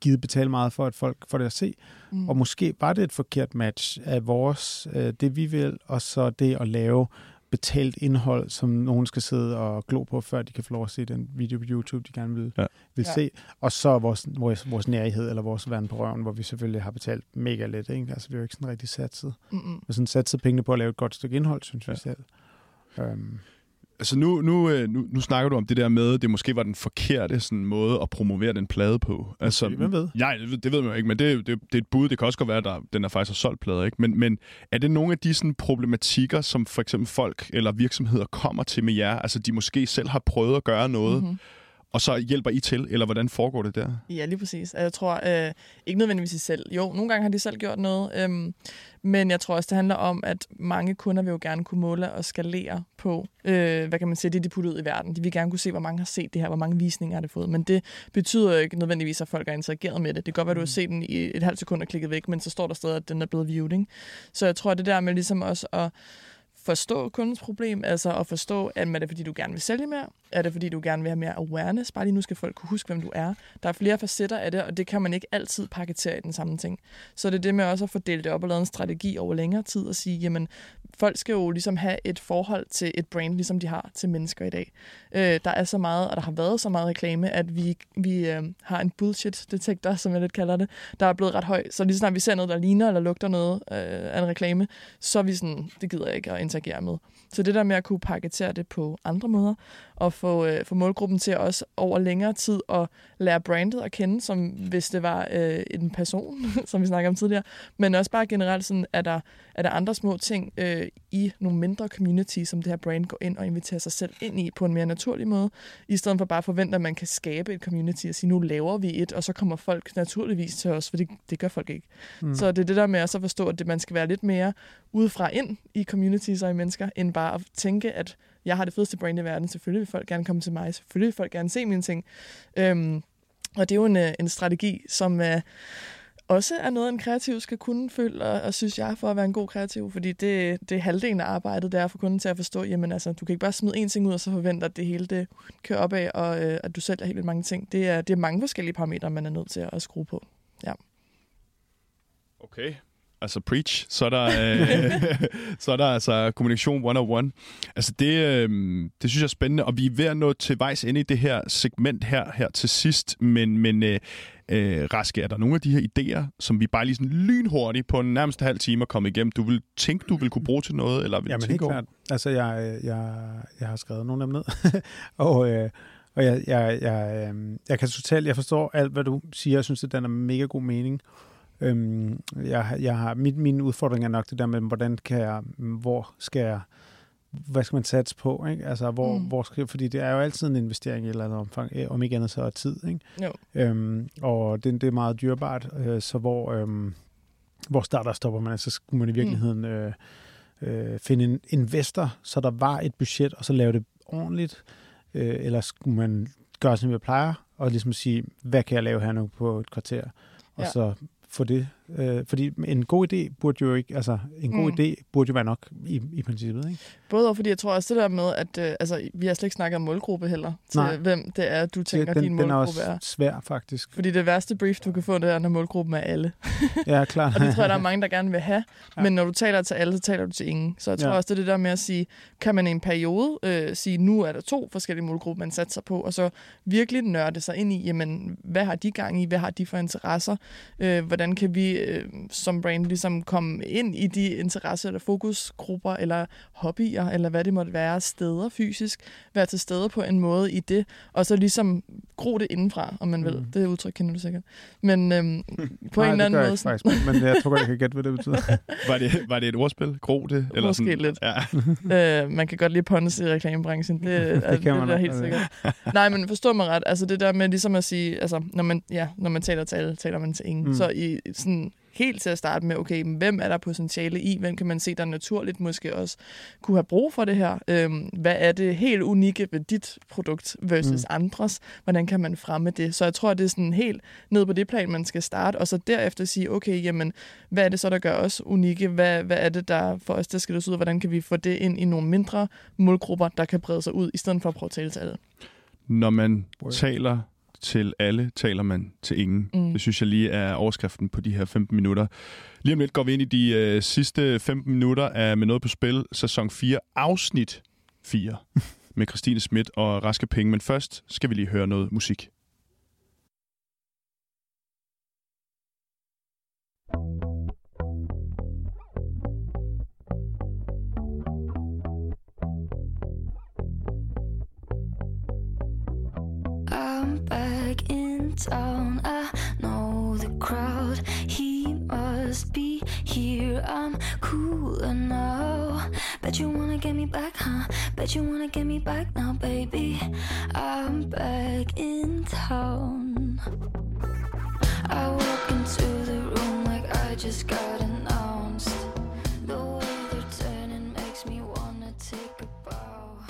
givet betale meget for, at folk får det at se. Mm. Og måske var det et forkert match af vores, øh, det vi vil, og så det at lave betalt indhold, som nogen skal sidde og glo på, før de kan få lov at se den video på YouTube, de gerne vil, Ja. ja. vil Ja. se. Og så vores, vores, vores nærhed, eller vores vand på røven, hvor vi selvfølgelig har betalt mega lidt. Ikke? Altså, vi har jo ikke sådan rigtig satset. Mm-mm. Vi har sådan satset pengene på at lave et godt stykke indhold, synes vi selv. Um, Altså nu, nu, øh, nu, nu snakker du om det der med, at det måske var den forkerte sådan, måde at promovere den plade på. Altså, hvem ved? Ja, det, ved- det ved man jo ikke, men det, det, det er et bud. Det kan også godt være, at der, den er faktisk har solgt plader. Ikke? Men, men er det nogle af de sådan, problematikker, som for eksempel folk eller virksomheder kommer til med jer? Altså de måske selv har prøvet at gøre noget, mm-hmm. Og så hjælper I til? Eller hvordan foregår det der? Ja, lige præcis. Og Jeg tror øh, ikke nødvendigvis i selv. Jo, nogle gange har de selv gjort noget, øhm, men jeg tror også, det handler om, at mange kunder vil jo gerne kunne måle og skalere på, øh, hvad kan man sige, det de putter ud i verden. De vil gerne kunne se, hvor mange har set det her, hvor mange visninger har det fået. Men det betyder jo ikke nødvendigvis, at folk har interageret med det. Det kan godt være, at du har set den i et halvt sekund og klikket væk, men så står der stadig, at den er blevet viewed. Ikke? Så jeg tror, det der med ligesom også at forstå kundens problem, altså at forstå, at er det fordi, du gerne vil sælge mere? Er det fordi, du gerne vil have mere awareness? Bare lige nu skal folk kunne huske, hvem du er. Der er flere facetter af det, og det kan man ikke altid paketere i den samme ting. Så det er det med også at få delt det op og lavet en strategi over længere tid og sige, jamen, folk skal jo ligesom have et forhold til et brand, ligesom de har til mennesker i dag. Øh, der er så meget, og der har været så meget reklame, at vi, vi øh, har en bullshit-detektor, som jeg lidt kalder det, der er blevet ret høj. Så lige snart vi ser noget, der ligner eller lugter noget øh, af en reklame, så er vi sådan, det gider jeg ikke at interagere med. Så det der med at kunne paketere det på andre måder, og få, øh, få målgruppen til også over længere tid at lære brandet at kende, som hvis det var øh, en person, *laughs* som vi snakkede om tidligere, men også bare generelt sådan, er der, er der andre små ting øh, i nogle mindre community, som det her brand går ind og inviterer sig selv ind i på en mere naturlig måde, i stedet for bare at forvente, at man kan skabe et community og sige, nu laver vi et, og så kommer folk naturligvis til os, for det, det gør folk ikke. Mm. Så det er det der med også at forstå, at det, man skal være lidt mere udefra ind i communities og i mennesker, end bare at tænke, at jeg har det fedeste brand i verden, selvfølgelig vil folk gerne komme til mig, selvfølgelig vil folk gerne se mine ting. Øhm, og det er jo en, øh, en strategi, som øh, også er noget, en kreativ skal kunne føle, og, og synes jeg, for at være en god kreativ, fordi det, det er halvdelen af arbejdet, det er for kunden til at forstå, jamen altså, du kan ikke bare smide én ting ud, og så forvente, at det hele det kører op af, og øh, at du sælger helt vildt mange ting. Det er, det er mange forskellige parametre, man er nødt til at skrue på. Ja. Okay. Altså preach, så er der, *laughs* øh, så er der altså kommunikation 101. Altså det, øh, det synes jeg er spændende, og vi er ved at nå til vejs ind i det her segment her, her til sidst, men, men øh, øh, Raske, er der nogle af de her idéer, som vi bare lige sådan lynhurtigt på en nærmest halv time er kommet igennem, du vil tænke, du vil kunne bruge til noget, eller vil Jamen tænke helt over? klart. Altså, jeg, jeg, jeg har skrevet nogle af dem ned. *laughs* og øh, og jeg, jeg, jeg, øh, jeg kan totalt, jeg forstår alt, hvad du siger. Jeg synes, at den er mega god mening. Øhm, jeg, jeg har, mit, min udfordring er nok det der med, hvordan kan jeg, hvor skal jeg, hvad skal man satse på, ikke? Altså, hvor, Mm. mm. hvor skal, fordi det er jo altid en investering i et eller andet omfang, eh, om ikke andet så er tid, ikke? Jo. Øhm, og det, det er meget dyrebart, øh, så hvor, øhm, hvor starter og stopper man? Altså, skulle man i virkeligheden øh, øh, finde en investor, så der var et budget, og så lave det ordentligt, øh, eller skulle man gøre, som jeg plejer, og ligesom sige, hvad kan jeg lave her nu på et kvarter, og Ja. så for det. Øh, fordi en god idé burde jo ikke, altså en god Mm. idé burde jo være nok i, i princippet, ikke? Både og, fordi jeg tror også det der med, at øh, altså, vi har slet ikke snakket om målgruppe heller, til Nej. hvem det er, du tænker, den, din den er målgruppe også er. svær, faktisk. Fordi det værste brief, du kan få, det er, når målgruppen er alle. Ja, klart. *laughs* Og det tror jeg, der er mange, der gerne vil have. Ja. Men når du taler til alle, så taler du til ingen. Så jeg tror Ja. også, det er det der med at sige, kan man i en periode øh, sige, nu er der to forskellige målgrupper, man satser på, og så virkelig nørde sig ind i, jamen, hvad har de gang i, hvad har de for interesser, øh, hvordan kan vi øh, som brand ligesom komme ind i de interesser eller fokusgrupper, eller hobbyer, eller hvad det måtte være, steder fysisk, være til stede på en måde i det, og så ligesom gro det indenfra, om man vil. Mm. Det udtryk kender du sikkert. Men øhm, *laughs* på Nej, en det eller anden måde... sådan- faktisk, men jeg tror godt, jeg kan gætte, hvad det betyder. Var det, var det et ordspil? Gro det? Eller Måske sådan? lidt. Ja. *laughs* øh, man kan godt lide punds i reklamebranchen. Det, *laughs* det, det, kan det man er nok, helt sikkert. Nej, men forstå mig ret. Altså det der med ligesom at sige, altså når man, ja, når man taler til alle, taler man til ingen. Mm. Så i sådan helt til at starte med, okay, men hvem er der potentiale i? Hvem kan man se, der naturligt måske også kunne have brug for det her? Øhm, hvad er det helt unikke ved dit produkt versus mm. andres? Hvordan kan man fremme det? Så jeg tror, det er sådan helt ned på det plan, man skal starte, og så derefter sige, okay, jamen, hvad er det så, der gør os unikke? Hvad, hvad er det, der for os, der skal ud, og hvordan kan vi få det ind i nogle mindre målgrupper, der kan brede sig ud, i stedet for at prøve at tale til alle? Når man Word. taler til alle, taler man til ingen. Mm. Det synes jeg lige er overskriften på de her 15 minutter. Lige om lidt går vi ind i de øh, sidste 15 minutter af Med Noget på Spil, sæson 4, afsnit 4, *laughs* med Christine Schmidt og Raske Penge. Men først skal vi lige høre noget musik. Back in town. I know the crowd. He must be here. I'm cooler now. Bet you wanna get me back, huh? Bet you wanna get me back now, baby. I'm back in town. I walk into the room like I just got announced. The way they're turning makes me wanna take a bow.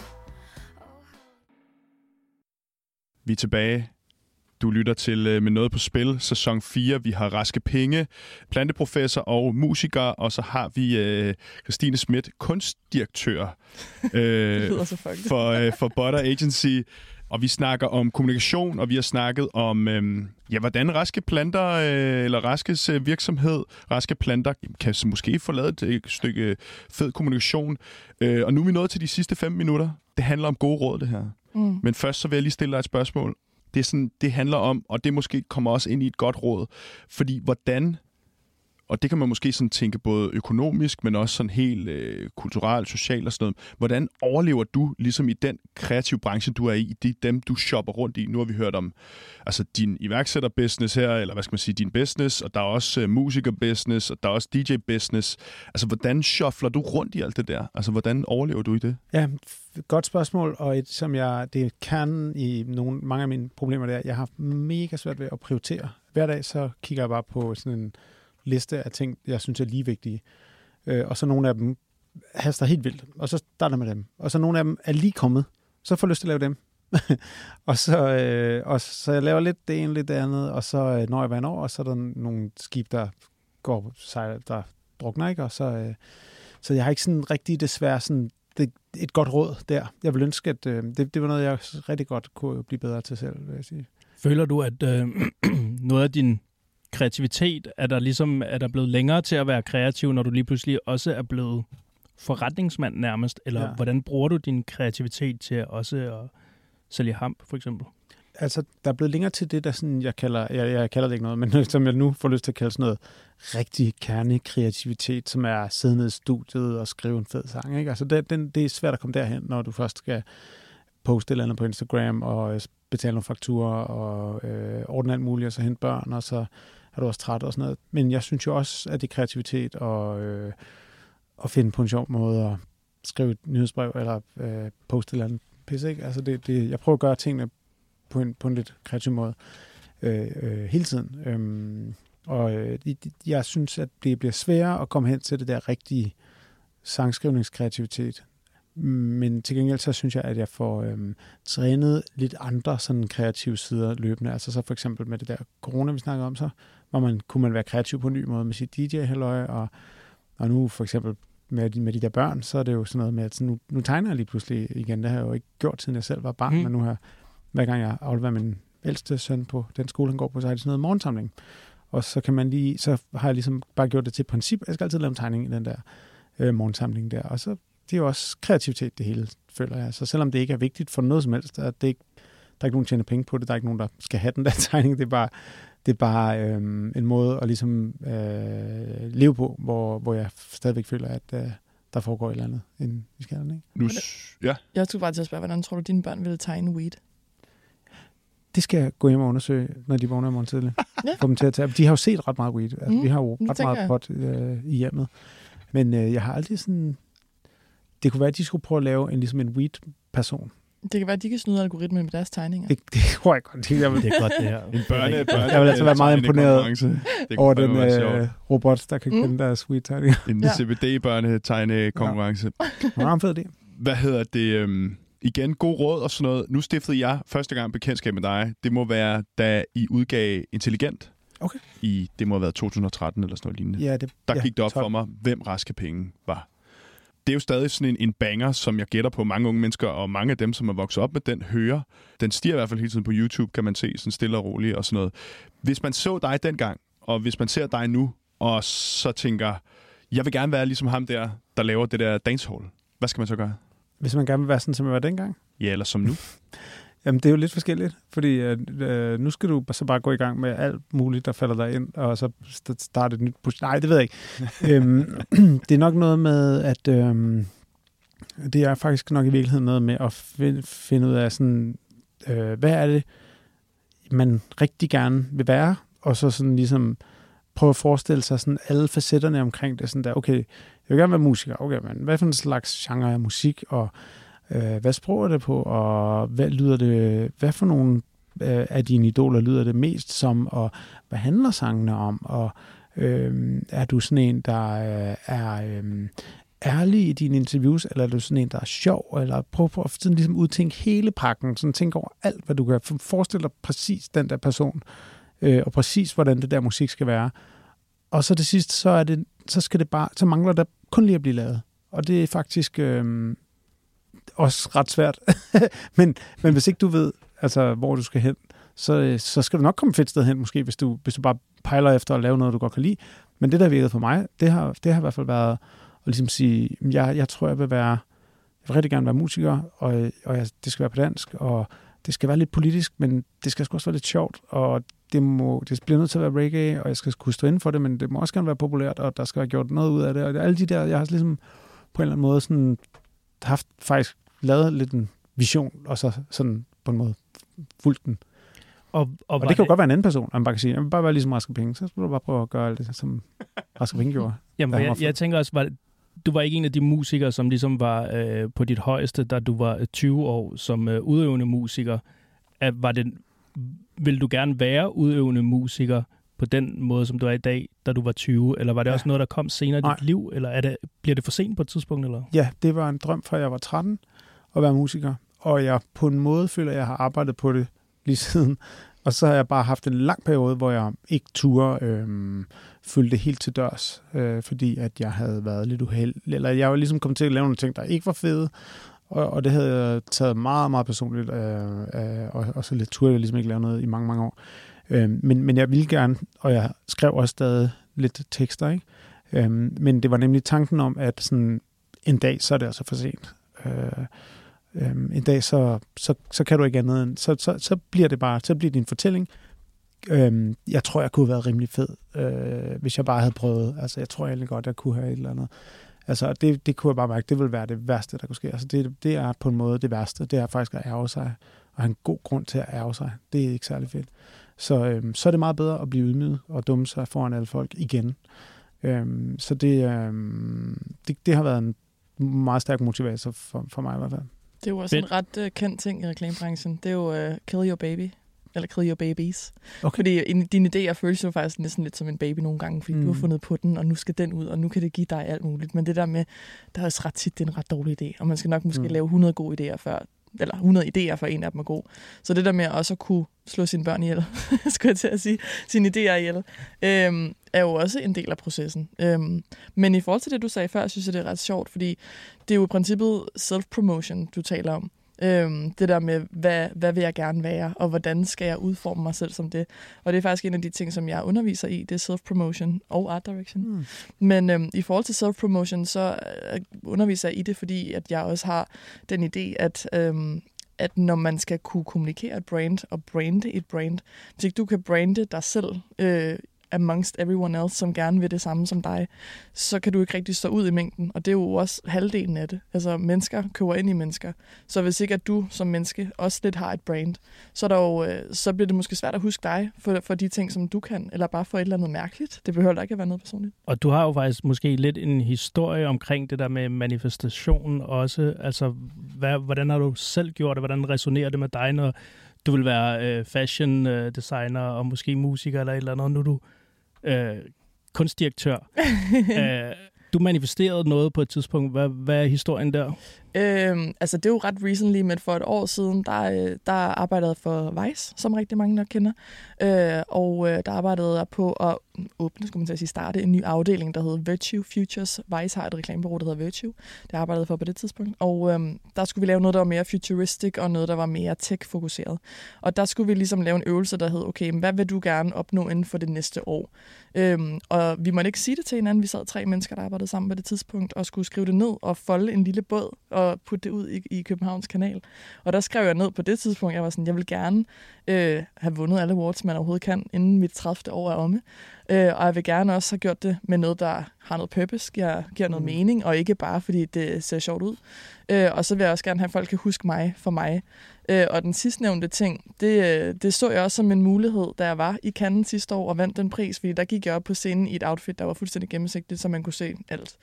Vi er tilbage. Du lytter til øh, Med Noget på Spil, sæson 4. Vi har Raske Penge, planteprofessor og musiker, og så har vi øh, Christine Schmidt, kunstdirektør *laughs* øh, for, øh, for Butter Agency. Og vi snakker om kommunikation, og vi har snakket om, øh, ja, hvordan raske planter, øh, eller raskes øh, virksomhed, raske planter, kan så måske få lavet et, et stykke fed kommunikation. Øh, og nu er vi nået til de sidste fem minutter. Det handler om gode råd, det her. Mm. Men først så vil jeg lige stille dig et spørgsmål. Det, er sådan, det handler om, og det måske kommer også ind i et godt råd, fordi hvordan, og det kan man måske sådan tænke både økonomisk, men også sådan helt øh, kulturelt, socialt og sådan noget. Hvordan overlever du ligesom i den kreative branche, du er i, de, dem du shopper rundt i? Nu har vi hørt om altså din iværksætter-business her, eller hvad skal man sige, din business, og der er også øh, musiker-business, og der er også DJ-business. Altså, hvordan shuffler du rundt i alt det der? Altså, hvordan overlever du i det? Ja, godt spørgsmål, og et, som jeg, det er kernen i nogle, mange af mine problemer, der. Jeg har haft mega svært ved at prioritere. Hver dag så kigger jeg bare på sådan en liste af ting, jeg synes er lige vigtige. Øh, og så nogle af dem haster helt vildt, og så starter jeg med dem. Og så nogle af dem er lige kommet, så får jeg lyst til at lave dem. *laughs* og, så, øh, og så jeg laver lidt det ene, lidt det andet, og så øh, når jeg vand over, og så er der nogle skib, der går sejler, der drukner, ikke? Og så, øh, så jeg har ikke sådan rigtig desværre sådan det, et godt råd der. Jeg vil ønske, at øh, det, det var noget, jeg rigtig godt kunne blive bedre til selv, vil jeg sige. Føler du, at øh, *clears throat* noget af din kreativitet, er der ligesom er der blevet længere til at være kreativ, når du lige pludselig også er blevet forretningsmand nærmest? Eller Ja. hvordan bruger du din kreativitet til også at sælge hamp, for eksempel? Altså, der er blevet længere til det, der sådan, jeg kalder, jeg, jeg kalder det ikke noget, men *laughs* som jeg nu får lyst til at kalde sådan noget rigtig kernekreativitet, som er sidde nede i studiet og skrive en fed sang. Ikke? Altså, det, den, det er svært at komme derhen, når du først skal poste et eller andet på Instagram og øh, betale nogle fakturer og øh, ordne alt muligt, og så hente børn, og så er du også træt og sådan noget. Men jeg synes jo også, at det er kreativitet og øh, at finde på en sjov måde at skrive et nyhedsbrev eller øh, poste et eller andet pis, ikke? Altså det, det, jeg prøver at gøre tingene på en, på en lidt kreativ måde øh, øh, hele tiden. Øhm, og øh, jeg synes, at det bliver sværere at komme hen til det der rigtige sangskrivningskreativitet, men til gengæld så synes jeg, at jeg får øhm, trænet lidt andre sådan kreative sider løbende. Altså så for eksempel med det der corona, vi snakker om så, hvor man kunne man være kreativ på en ny måde med sit dj halløj og, og nu for eksempel med, de- med de der børn, så er det jo sådan noget med, at sådan, nu, nu tegner jeg lige pludselig igen. Det har jeg jo ikke gjort, siden jeg selv var barn, Mm. mm. men nu har hver gang jeg afleverer min ældste søn på den skole, han går på, så har de sådan noget morgensamling. Og så kan man lige, så har jeg ligesom bare gjort det til et princip. Jeg skal altid lave en tegning i den der øh, morgensamling der. Og så det er jo også kreativitet, det hele, føler jeg. Så selvom det ikke er vigtigt for noget som helst, at det ikke, der er ikke nogen, der tjener penge på det, der er ikke nogen, der skal have den der *laughs* tegning, det er bare, det er bare øhm, en måde at ligesom øh, leve på, hvor, hvor jeg stadigvæk føler, at øh, der foregår et eller andet inde i skallen. Ikke? Nu, ja, Jeg skulle bare til at spørge, hvordan tror du, dine børn ville tegne weed? Det skal jeg gå hjem og undersøge, når de vågner i morgen tidlig. *laughs* Ja. Få dem til at tage. De har jo set ret meget weed. Altså, Mm, vi har jo ret meget pot øh, i hjemmet. Men øh, jeg har aldrig sådan... Det kunne være, at de skulle prøve at lave en, ligesom en weed-person. Det kan være, at de kan snyde algoritmen med deres tegninger. Det, det tror jeg godt. Det, jeg vil, Det er godt, det her. en børne, børne Jeg vil altså være meget imponeret. Det over den øh, robot, der kan Mm. kende deres weed-tegninger. En Ja. CBD-børnetegnekonkurrence. Meget fed idé. Hvad hedder det? Øhm, igen, god råd og sådan noget. Nu stiftede jeg første gang bekendtskab med dig. Det må være, da I udgav Intelligent. Okay. I, det må have været 2013 eller sådan noget lignende. Ja, det, Der ja, gik det op 12. for mig, hvem Raske Penge var. Det er jo stadig sådan en, en banger, som jeg gætter på mange unge mennesker, og mange af dem, som er vokset op med den, hører. Den stiger i hvert fald hele tiden på YouTube, kan man se, sådan stille og roligt og sådan noget. Hvis man så dig dengang, og hvis man ser dig nu, og så tænker, jeg vil gerne være ligesom ham der, der laver det der dancehall. Hvad skal man så gøre? Hvis man gerne vil være sådan, som jeg var dengang. Ja, eller som nu. *laughs* Jamen, det er jo lidt forskelligt, fordi øh, øh, nu skal du så bare gå i gang med alt muligt, der falder dig ind, og så st- starte et nyt projekt. Nej, det ved jeg ikke. *laughs* øhm, *clears throat* det er nok noget med, at øhm, det er faktisk nok i virkeligheden noget med at finde, finde ud af sådan, øh, hvad er det, man rigtig gerne vil være, og så sådan ligesom prøve at forestille sig sådan alle facetterne omkring det. Sådan der, okay, jeg vil gerne være musiker. Okay, men hvad for en slags genre af musik, og øh, hvad sprog er det på, og hvad lyder det, hvad for nogle øh, af dine idoler lyder det mest som, og hvad handler sangene om, og øh, er du sådan en, der øh, er øh, ærlig i dine interviews, eller er du sådan en, der er sjov, eller prøv prøv at sådan ligesom udtænke hele pakken, sådan tænk over alt, hvad du kan forestil dig præcis den der person, øh, og præcis hvordan det der musik skal være. Og så det sidste, så, er det, så skal det bare, så mangler der kun lige at blive lavet. Og det er faktisk øh, også ret svært. *laughs* men, men hvis ikke du ved, altså, hvor du skal hen, så, øh, så skal du nok komme et fedt sted hen, måske, hvis du, hvis du bare pejler efter at lave noget, du godt kan lide. Men det, der virkede for mig, det har, det har i hvert fald været at ligesom sige, jeg, jeg tror, jeg vil være, jeg vil rigtig gerne være musiker, og, og jeg, det skal være på dansk, og det skal være lidt politisk, men det skal sgu også være lidt sjovt, og det, må, det bliver nødt til at være reggae, og jeg skal kunne stå inden for det, men det må også gerne være populært, og der skal være gjort noget ud af det. Og alle de der, jeg har ligesom på en eller anden måde sådan, haft faktisk lavet lidt en vision, og så sådan på en måde fulgt den. Og, og, Og var det kan jo godt være en anden person, at man bare kan sige, jeg vil bare være ligesom Raske Penge, så skulle du bare prøve at gøre alt det, som Raske Penge gjorde. *laughs* Jamen, jeg, jeg tænker også, var, du var ikke en af de musikere, som ligesom var øh, på dit højeste, da du var øh, 20 år som øh, udøvende musiker. At, var det, vil du gerne være udøvende musiker på den måde, som du er i dag, da du var 20? Eller var det Ja. også noget, der kom senere i Nej. dit liv? Eller er det, bliver det for sent på et tidspunkt? Eller? Ja, det var en drøm fra jeg var 13 at være musiker, og jeg på en måde føler, at jeg har arbejdet på det lige siden. Og så har jeg bare haft en lang periode, hvor jeg ikke turde øh, følge det helt til dørs, øh, fordi at jeg havde været lidt uheldig, eller jeg var ligesom kommet til at lave nogle ting, der ikke var fede, og, og det havde jeg taget meget, meget personligt, øh, øh, og, og så lidt turde jeg ligesom ikke lave noget i mange, mange år. Øh, men, men jeg ville gerne, og jeg skrev også stadig lidt tekster, ikke? Øh, men det var nemlig tanken om, at sådan, en dag, så er det altså for sent. Øh, øh, en dag, så, så, så kan du ikke andet end, så, så, så bliver det bare, så bliver din fortælling. Øhm, jeg tror, jeg kunne have været rimelig fed, øh, hvis jeg bare havde prøvet. Altså, jeg tror egentlig godt, jeg kunne have et eller andet. Altså, det, det kunne jeg bare mærke, det ville være det værste, der kunne ske. Altså, det, det er på en måde det værste. Det er faktisk at ærge sig, og have en god grund til at ærge sig. Det er ikke særlig fedt. Så, øhm, så er det meget bedre at blive ydmyget og dumme sig foran alle folk igen. Øhm, så det, øhm, det, det har været en meget stærk motivator for, for mig i hvert fald. Det er jo også en ret uh, kendt ting i reklamebranchen. Det er jo uh, Kill Your Baby. eller kill your babies. Okay. Fordi dine idéer føles jo faktisk næsten lidt som en baby nogle gange, fordi mm. du har Mm. fundet på den, og nu skal den ud, og nu kan det give dig alt muligt. Men det der med, der er også ret tit, det er en ret dårlig idé, og man skal nok måske. Mm. lave 100 gode idéer før, eller 100 idéer, for en af dem er god. Så det der med også at kunne slå sine børn ihjel, *laughs* skulle jeg til at sige, sine idéer ihjel, øhm, er jo også en del af processen. Øhm, men i forhold til det, du sagde før, synes jeg, det er ret sjovt, fordi det er jo i princippet self-promotion, du taler om. Øhm, det der med, hvad, hvad vil jeg gerne være, og hvordan skal jeg udforme mig selv som det. Og det er faktisk en af de ting, som jeg underviser i, det er self-promotion og art direction. Mm. Men øhm, i forhold til self-promotion, så øh, underviser jeg i det, fordi at jeg også har den idé, at, øhm, at når man skal kunne kommunikere et brand og brande et brand, hvis ikke du kan brande dig selv øh, amongst everyone else, som gerne vil det samme som dig, så kan du ikke rigtig stå ud i mængden. Og det er jo også halvdelen af det. Altså, mennesker køber ind i mennesker. Så hvis ikke at du som menneske også lidt har et brand, så, er der jo, øh, så bliver det måske svært at huske dig for, for de ting, som du kan, eller bare for et eller andet mærkeligt. Det behøver da ikke at være noget personligt. Og du har jo faktisk måske lidt en historie omkring det der med manifestationen også. Altså, hvad, hvordan har du selv gjort det? Hvordan resonerer det med dig, når du vil være øh, fashion øh, designer og måske musiker eller et eller andet? Nu er du øh, kunstdirektør. *laughs* øh, du manifesterede noget på et tidspunkt. Hvad, hvad er historien der? Øhm, altså, det er jo ret recently, men for et år siden, der, øh, der arbejdede jeg for Vice, som rigtig mange nok kender. Øh, og øh, der arbejdede jeg på at åbne, skulle man til at sige, starte en ny afdeling, der hedder Virtue Futures. Vice har et reklamebureau, der hedder Virtue. Det arbejdede jeg for på det tidspunkt. Og øhm, der skulle vi lave noget, der var mere futuristic, og noget, der var mere tech-fokuseret. Og der skulle vi ligesom lave en øvelse, der hed, okay, hvad vil du gerne opnå inden for det næste år? Øhm, og vi måtte ikke sige det til hinanden. Vi sad tre mennesker, der arbejdede sammen på det tidspunkt, og skulle skrive det ned og folde en lille båd og putte det ud i, i Københavns kanal. Og der skrev jeg ned på det tidspunkt, jeg var sådan, jeg vil gerne øh, have vundet alle awards, man overhovedet kan, inden mit 30. år er omme. Øh, og jeg vil gerne også have gjort det med noget, der har noget purpose, giver, giver noget Mm. mening, og ikke bare fordi det ser sjovt ud. Øh, og så vil jeg også gerne have, at folk kan huske mig for mig. Øh, og den sidstnævnte ting, det, øh, det så jeg også som en mulighed, da jeg var i Cannes sidste år og vandt den pris, fordi der gik jeg op på scenen i et outfit, der var fuldstændig gennemsigtigt, så man kunne se alt.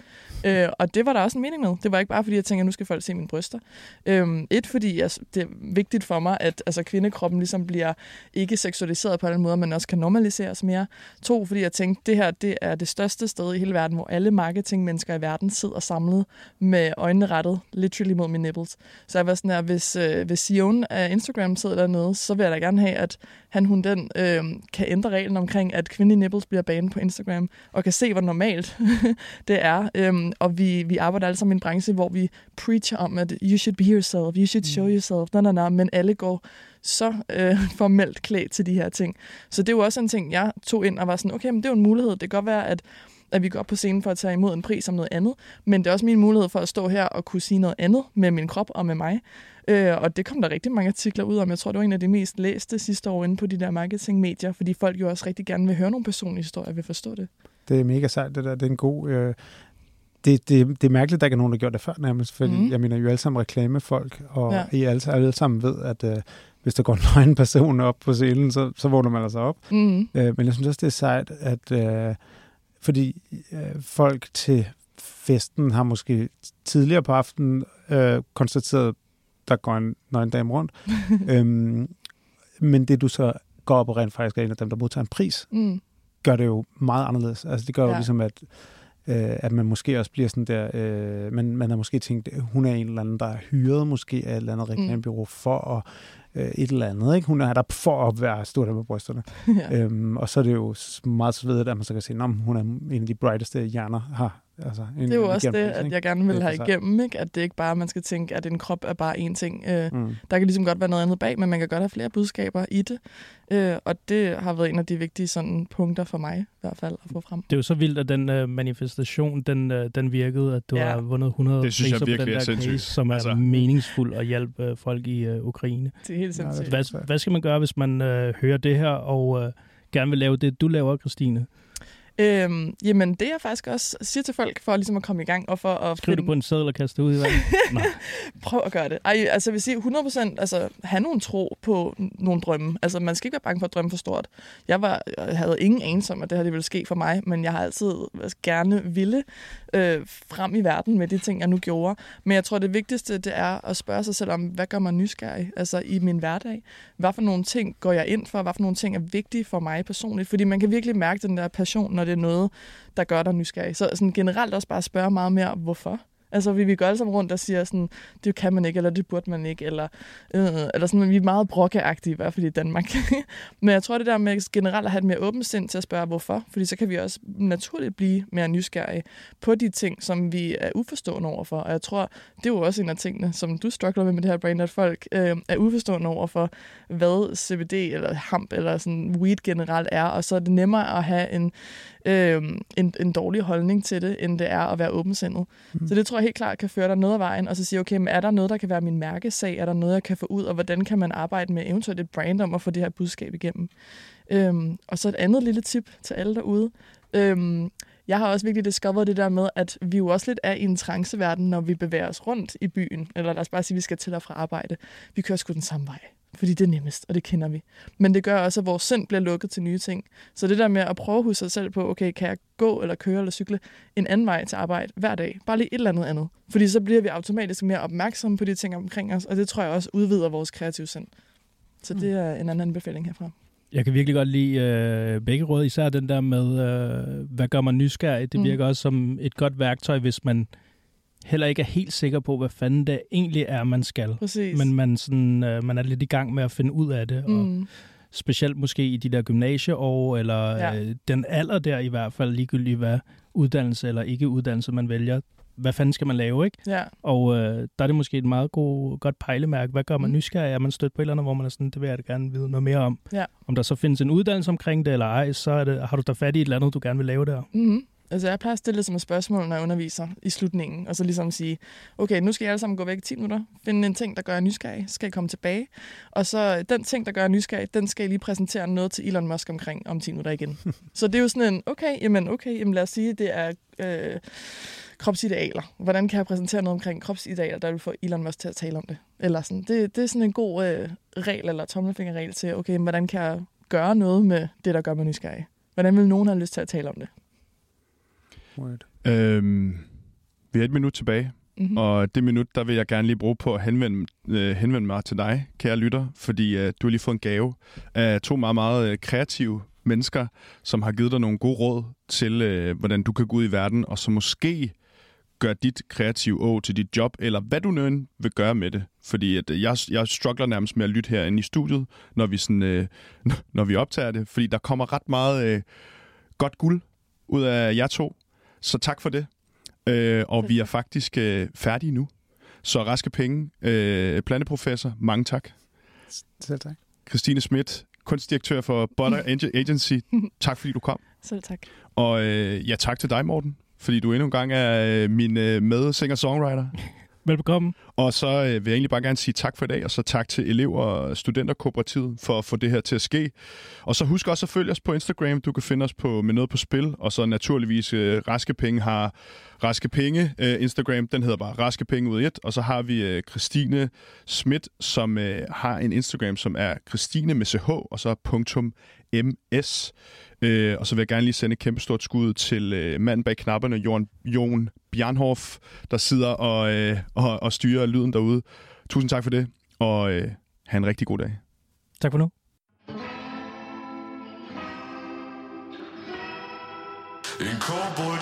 Øh, og det var der også en mening med. Det var ikke bare fordi, jeg tænkte, at nu skal folk se mine bryster. Øh, et, fordi jeg, det er vigtigt for mig, at altså, kvindekroppen ligesom bliver ikke seksualiseret på alle måder, men også kan normaliseres mere. To, fordi jeg tænkte, det her det er det største sted i hele verden, hvor alle marketingmennesker i verden sidder samlet med øjnene rettet, literally mod mine nipples. Så jeg var sådan her, hvis, øh, hvis Sion af Instagram sidder dernede, så vil jeg da gerne have, at han, hun, den øh, kan ændre reglen omkring, at kvindelige nipples bliver banet på Instagram, og kan se, hvor normalt *laughs* det er. Øhm, og vi, vi arbejder alle sammen i en branche, hvor vi preacher om, at you should be yourself, you should show yourself, na, na, na, men alle går så øh, *laughs* formelt klædt til de her ting. Så det er jo også en ting, jeg tog ind og var sådan, okay, men det er jo en mulighed. Det kan godt være, at at vi går op på scenen for at tage imod en pris om noget andet, men det er også min mulighed for at stå her og kunne sige noget andet med min krop og med mig. Øh, og det kom der rigtig mange artikler ud om. Jeg tror, det var en af de mest læste sidste år inde på de der marketingmedier, fordi folk jo også rigtig gerne vil høre nogle personlige historier og vil forstå det. Det er mega sejt, det der. Det er en god... Øh, det, det, det er mærkeligt, at der ikke er nogen, der gjort det før nærmest, fordi Mhm. mm. jeg mener, I er jo alle sammen reklamefolk, og ja. I alle, alle sammen ved, at øh, hvis der går en *laughs* nøgen person op på scenen, så, så vågner man altså op. Mm. Øh, men jeg synes også, det er sejt, at øh, fordi øh, folk til festen har måske tidligere på aftenen øh, konstateret, der går en nøgen dame rundt. *laughs* øhm, men det du så går op og rent faktisk er en af dem, der modtager en pris, Mm. gør det jo meget anderledes. Altså det gør ja. jo ligesom, at, øh, at man måske også bliver sådan der, øh, man, man har måske tænkt, hun er en eller anden, der er hyret måske af et eller andet reklamebureau for at øh, et eller andet. Ikke? Hun er der for at være stor der med brysterne. *laughs* ja. Øhm, og så er det jo meget svedigt, at man så kan sige, at hun er en af de brighteste hjerner her. Altså, en, Det er jo også det, at jeg gerne Det vil er have igennem, ikke? at det ikke bare, man skal tænke, at en krop er bare én ting. Øh, Mm. Der kan ligesom godt være noget andet bag, men man kan godt have flere budskaber i det. Øh, og det har været en af de vigtige sådan, punkter for mig i hvert fald at få frem. Det er jo så vildt, at den uh, manifestation, den, uh, den virkede, at du Ja. har vundet 100 Det synes jeg priser på virkelig den er der sindssygt. case, som er Altså. meningsfuld og hjælp uh, folk i uh, Ukraine. Det er helt sindssygt. Hvad, hvad skal man gøre, hvis man uh, hører det her og uh, gerne vil lave det, du laver, Christine? Øhm, jamen, det jeg faktisk også siger til folk, for ligesom at komme i gang, og for at Skriv det på en seddel og kaste ud i vandet. *laughs* Prøv at gøre det. Ej, altså jeg vil sige 100%, altså have nogle tro på nogle drømme. Altså man skal ikke være bange for at drømme for stort. Jeg var, jeg havde ingen anelse om, at det her det ville ske for mig, men jeg har altid gerne ville øh, frem i verden med de ting, jeg nu gjorde. Men jeg tror, det vigtigste, det er at spørge sig selv om, hvad gør mig nysgerrig altså i min hverdag? Hvad for nogle ting går jeg ind for? Hvad for nogle ting er vigtige for mig personligt? Fordi man kan virkelig mærke den der passion, når det er noget, der gør dig nysgerrig. Så sådan generelt også bare spørge meget mere, hvorfor? Altså, vi, vi går alle sammen rundt og siger sådan, det kan man ikke, eller det burde man ikke, eller, øh, eller sådan, vi er meget brokkeagtige, i hvert fald i Danmark. *laughs* Men jeg tror, det der med generelt at have et mere åbent sind til at spørge, hvorfor, fordi så kan vi også naturligt blive mere nysgerrige på de ting, som vi er uforstående overfor. Og jeg tror, det er jo også en af tingene, som du struggler med med det her brain, at folk øh, er uforstående overfor, hvad CBD eller hamp eller sådan weed generelt er, og så er det nemmere at have en, øh, en, en dårlig holdning til det, end det er at være åbensindet. Mm. Så det tror jeg helt klart kan føre dig noget af vejen, og så sige, okay, men er der noget, der kan være min mærkesag? Er der noget, jeg kan få ud, og hvordan kan man arbejde med eventuelt et brand om at få det her budskab igennem? Øhm, og så et andet lille tip til alle derude. Øhm, jeg har også virkelig discovered det der med, at vi jo også lidt er i en tranceverden, når vi bevæger os rundt i byen. Eller lad os bare sige, at vi skal til og fra arbejde. Vi kører sgu den samme vej fordi det er nemmest, og det kender vi. Men det gør også, at vores sind bliver lukket til nye ting. Så det der med at prøve at huske sig selv på, okay, kan jeg gå eller køre eller cykle en anden vej til arbejde hver dag? Bare lige et eller andet andet. Fordi så bliver vi automatisk mere opmærksomme på de ting omkring os, og det tror jeg også udvider vores kreative sind. Så det er en anden anbefaling herfra. Jeg kan virkelig godt lide øh, begge råd, især den der med, øh, hvad gør man nysgerrig. Det Mm. virker også som et godt værktøj, hvis man heller ikke er helt sikker på, hvad fanden det egentlig er, man skal. Præcis. Men man, sådan, øh, man er lidt i gang med at finde ud af det. Og Mm. specielt måske i de der gymnasieår, eller Ja. øh, den alder der i hvert fald, ligegyldigt hvad uddannelse eller ikke uddannelse man vælger. Hvad fanden skal man lave, ikke? Ja. Og øh, der er det måske et meget god, godt pejlemærke. Hvad gør man Mm. nysgerrig? Er man stødt på et eller andet, hvor man er sådan, det vil jeg da gerne vide noget mere om. Ja. Om der så findes en uddannelse omkring det eller ej, så er det, har du da fat i et eller andet, du gerne vil lave der. Mm-hmm. Altså, jeg plejer at stille det som et spørgsmål, når jeg underviser i slutningen, og så ligesom sige, okay, nu skal I alle sammen gå væk i 10 minutter, finde en ting, der gør jer nysgerrig, skal I komme tilbage, og så den ting, der gør jer nysgerrig, den skal I lige præsentere noget til Elon Musk omkring om 10 minutter igen. *laughs* så det er jo sådan en, okay, jamen, okay, jamen lad os sige, det er øh, kropsidealer. Hvordan kan jeg præsentere noget omkring kropsidealer, der vil få Elon Musk til at tale om det? Eller sådan. Det, det er sådan en god øh, regel, eller tommelfingerregel til, okay, hvordan kan jeg gøre noget med det, der gør mig nysgerrig? Hvordan vil nogen have lyst til at tale om det? Word. Øhm, vi har et minut tilbage, Mhm. og det minut, der vil jeg gerne lige bruge på at henvende, øh, henvende mig til dig, kære lytter, fordi øh, du har lige fået en gave af to meget, meget øh, kreative mennesker, som har givet dig nogle gode råd til, øh, hvordan du kan gå ud i verden, og så måske gør dit kreative å til dit job, eller hvad du nu vil gøre med det. Fordi at øh, jeg, jeg struggler nærmest med at lytte herinde i studiet, når vi, sådan, øh, *laughs* når vi optager det, fordi der kommer ret meget øh, godt guld ud af jer to. Så tak for det. Øh, og vi er faktisk øh, færdige nu. Så raske penge, øh, planteprofessor, mange tak. Selv tak. Christine Schmidt, kunstdirektør for Butter *laughs* Ag- Agency, tak fordi du kom. Selv tak. Og øh, ja, tak til dig, Morten, fordi du endnu en gang er øh, min øh, med-singer-songwriter. *laughs* Velbekomme. Og så øh, vil jeg egentlig bare gerne sige tak for i dag, og så tak til elever og studenterkooperativet for at få det her til at ske. Og så husk også at følge os på Instagram. Du kan finde os på med noget på spil, og så naturligvis øh, Raske Penge har Raske Penge øh, Instagram. Den hedder bare Raske Penge ud i et. Og så har vi øh, Christine Schmidt, som øh, har en Instagram, som er Christine med ch, og så punktum ms. Øh, og så vil jeg gerne lige sende et kæmpe stort skud til øh, manden bag knapperne, Jon, Jon Bjarnhoff, der sidder og, øh, og, og styrer lyden derude. Tusind tak for det, og øh, have en rigtig god dag. Tak for nu. En cowboy,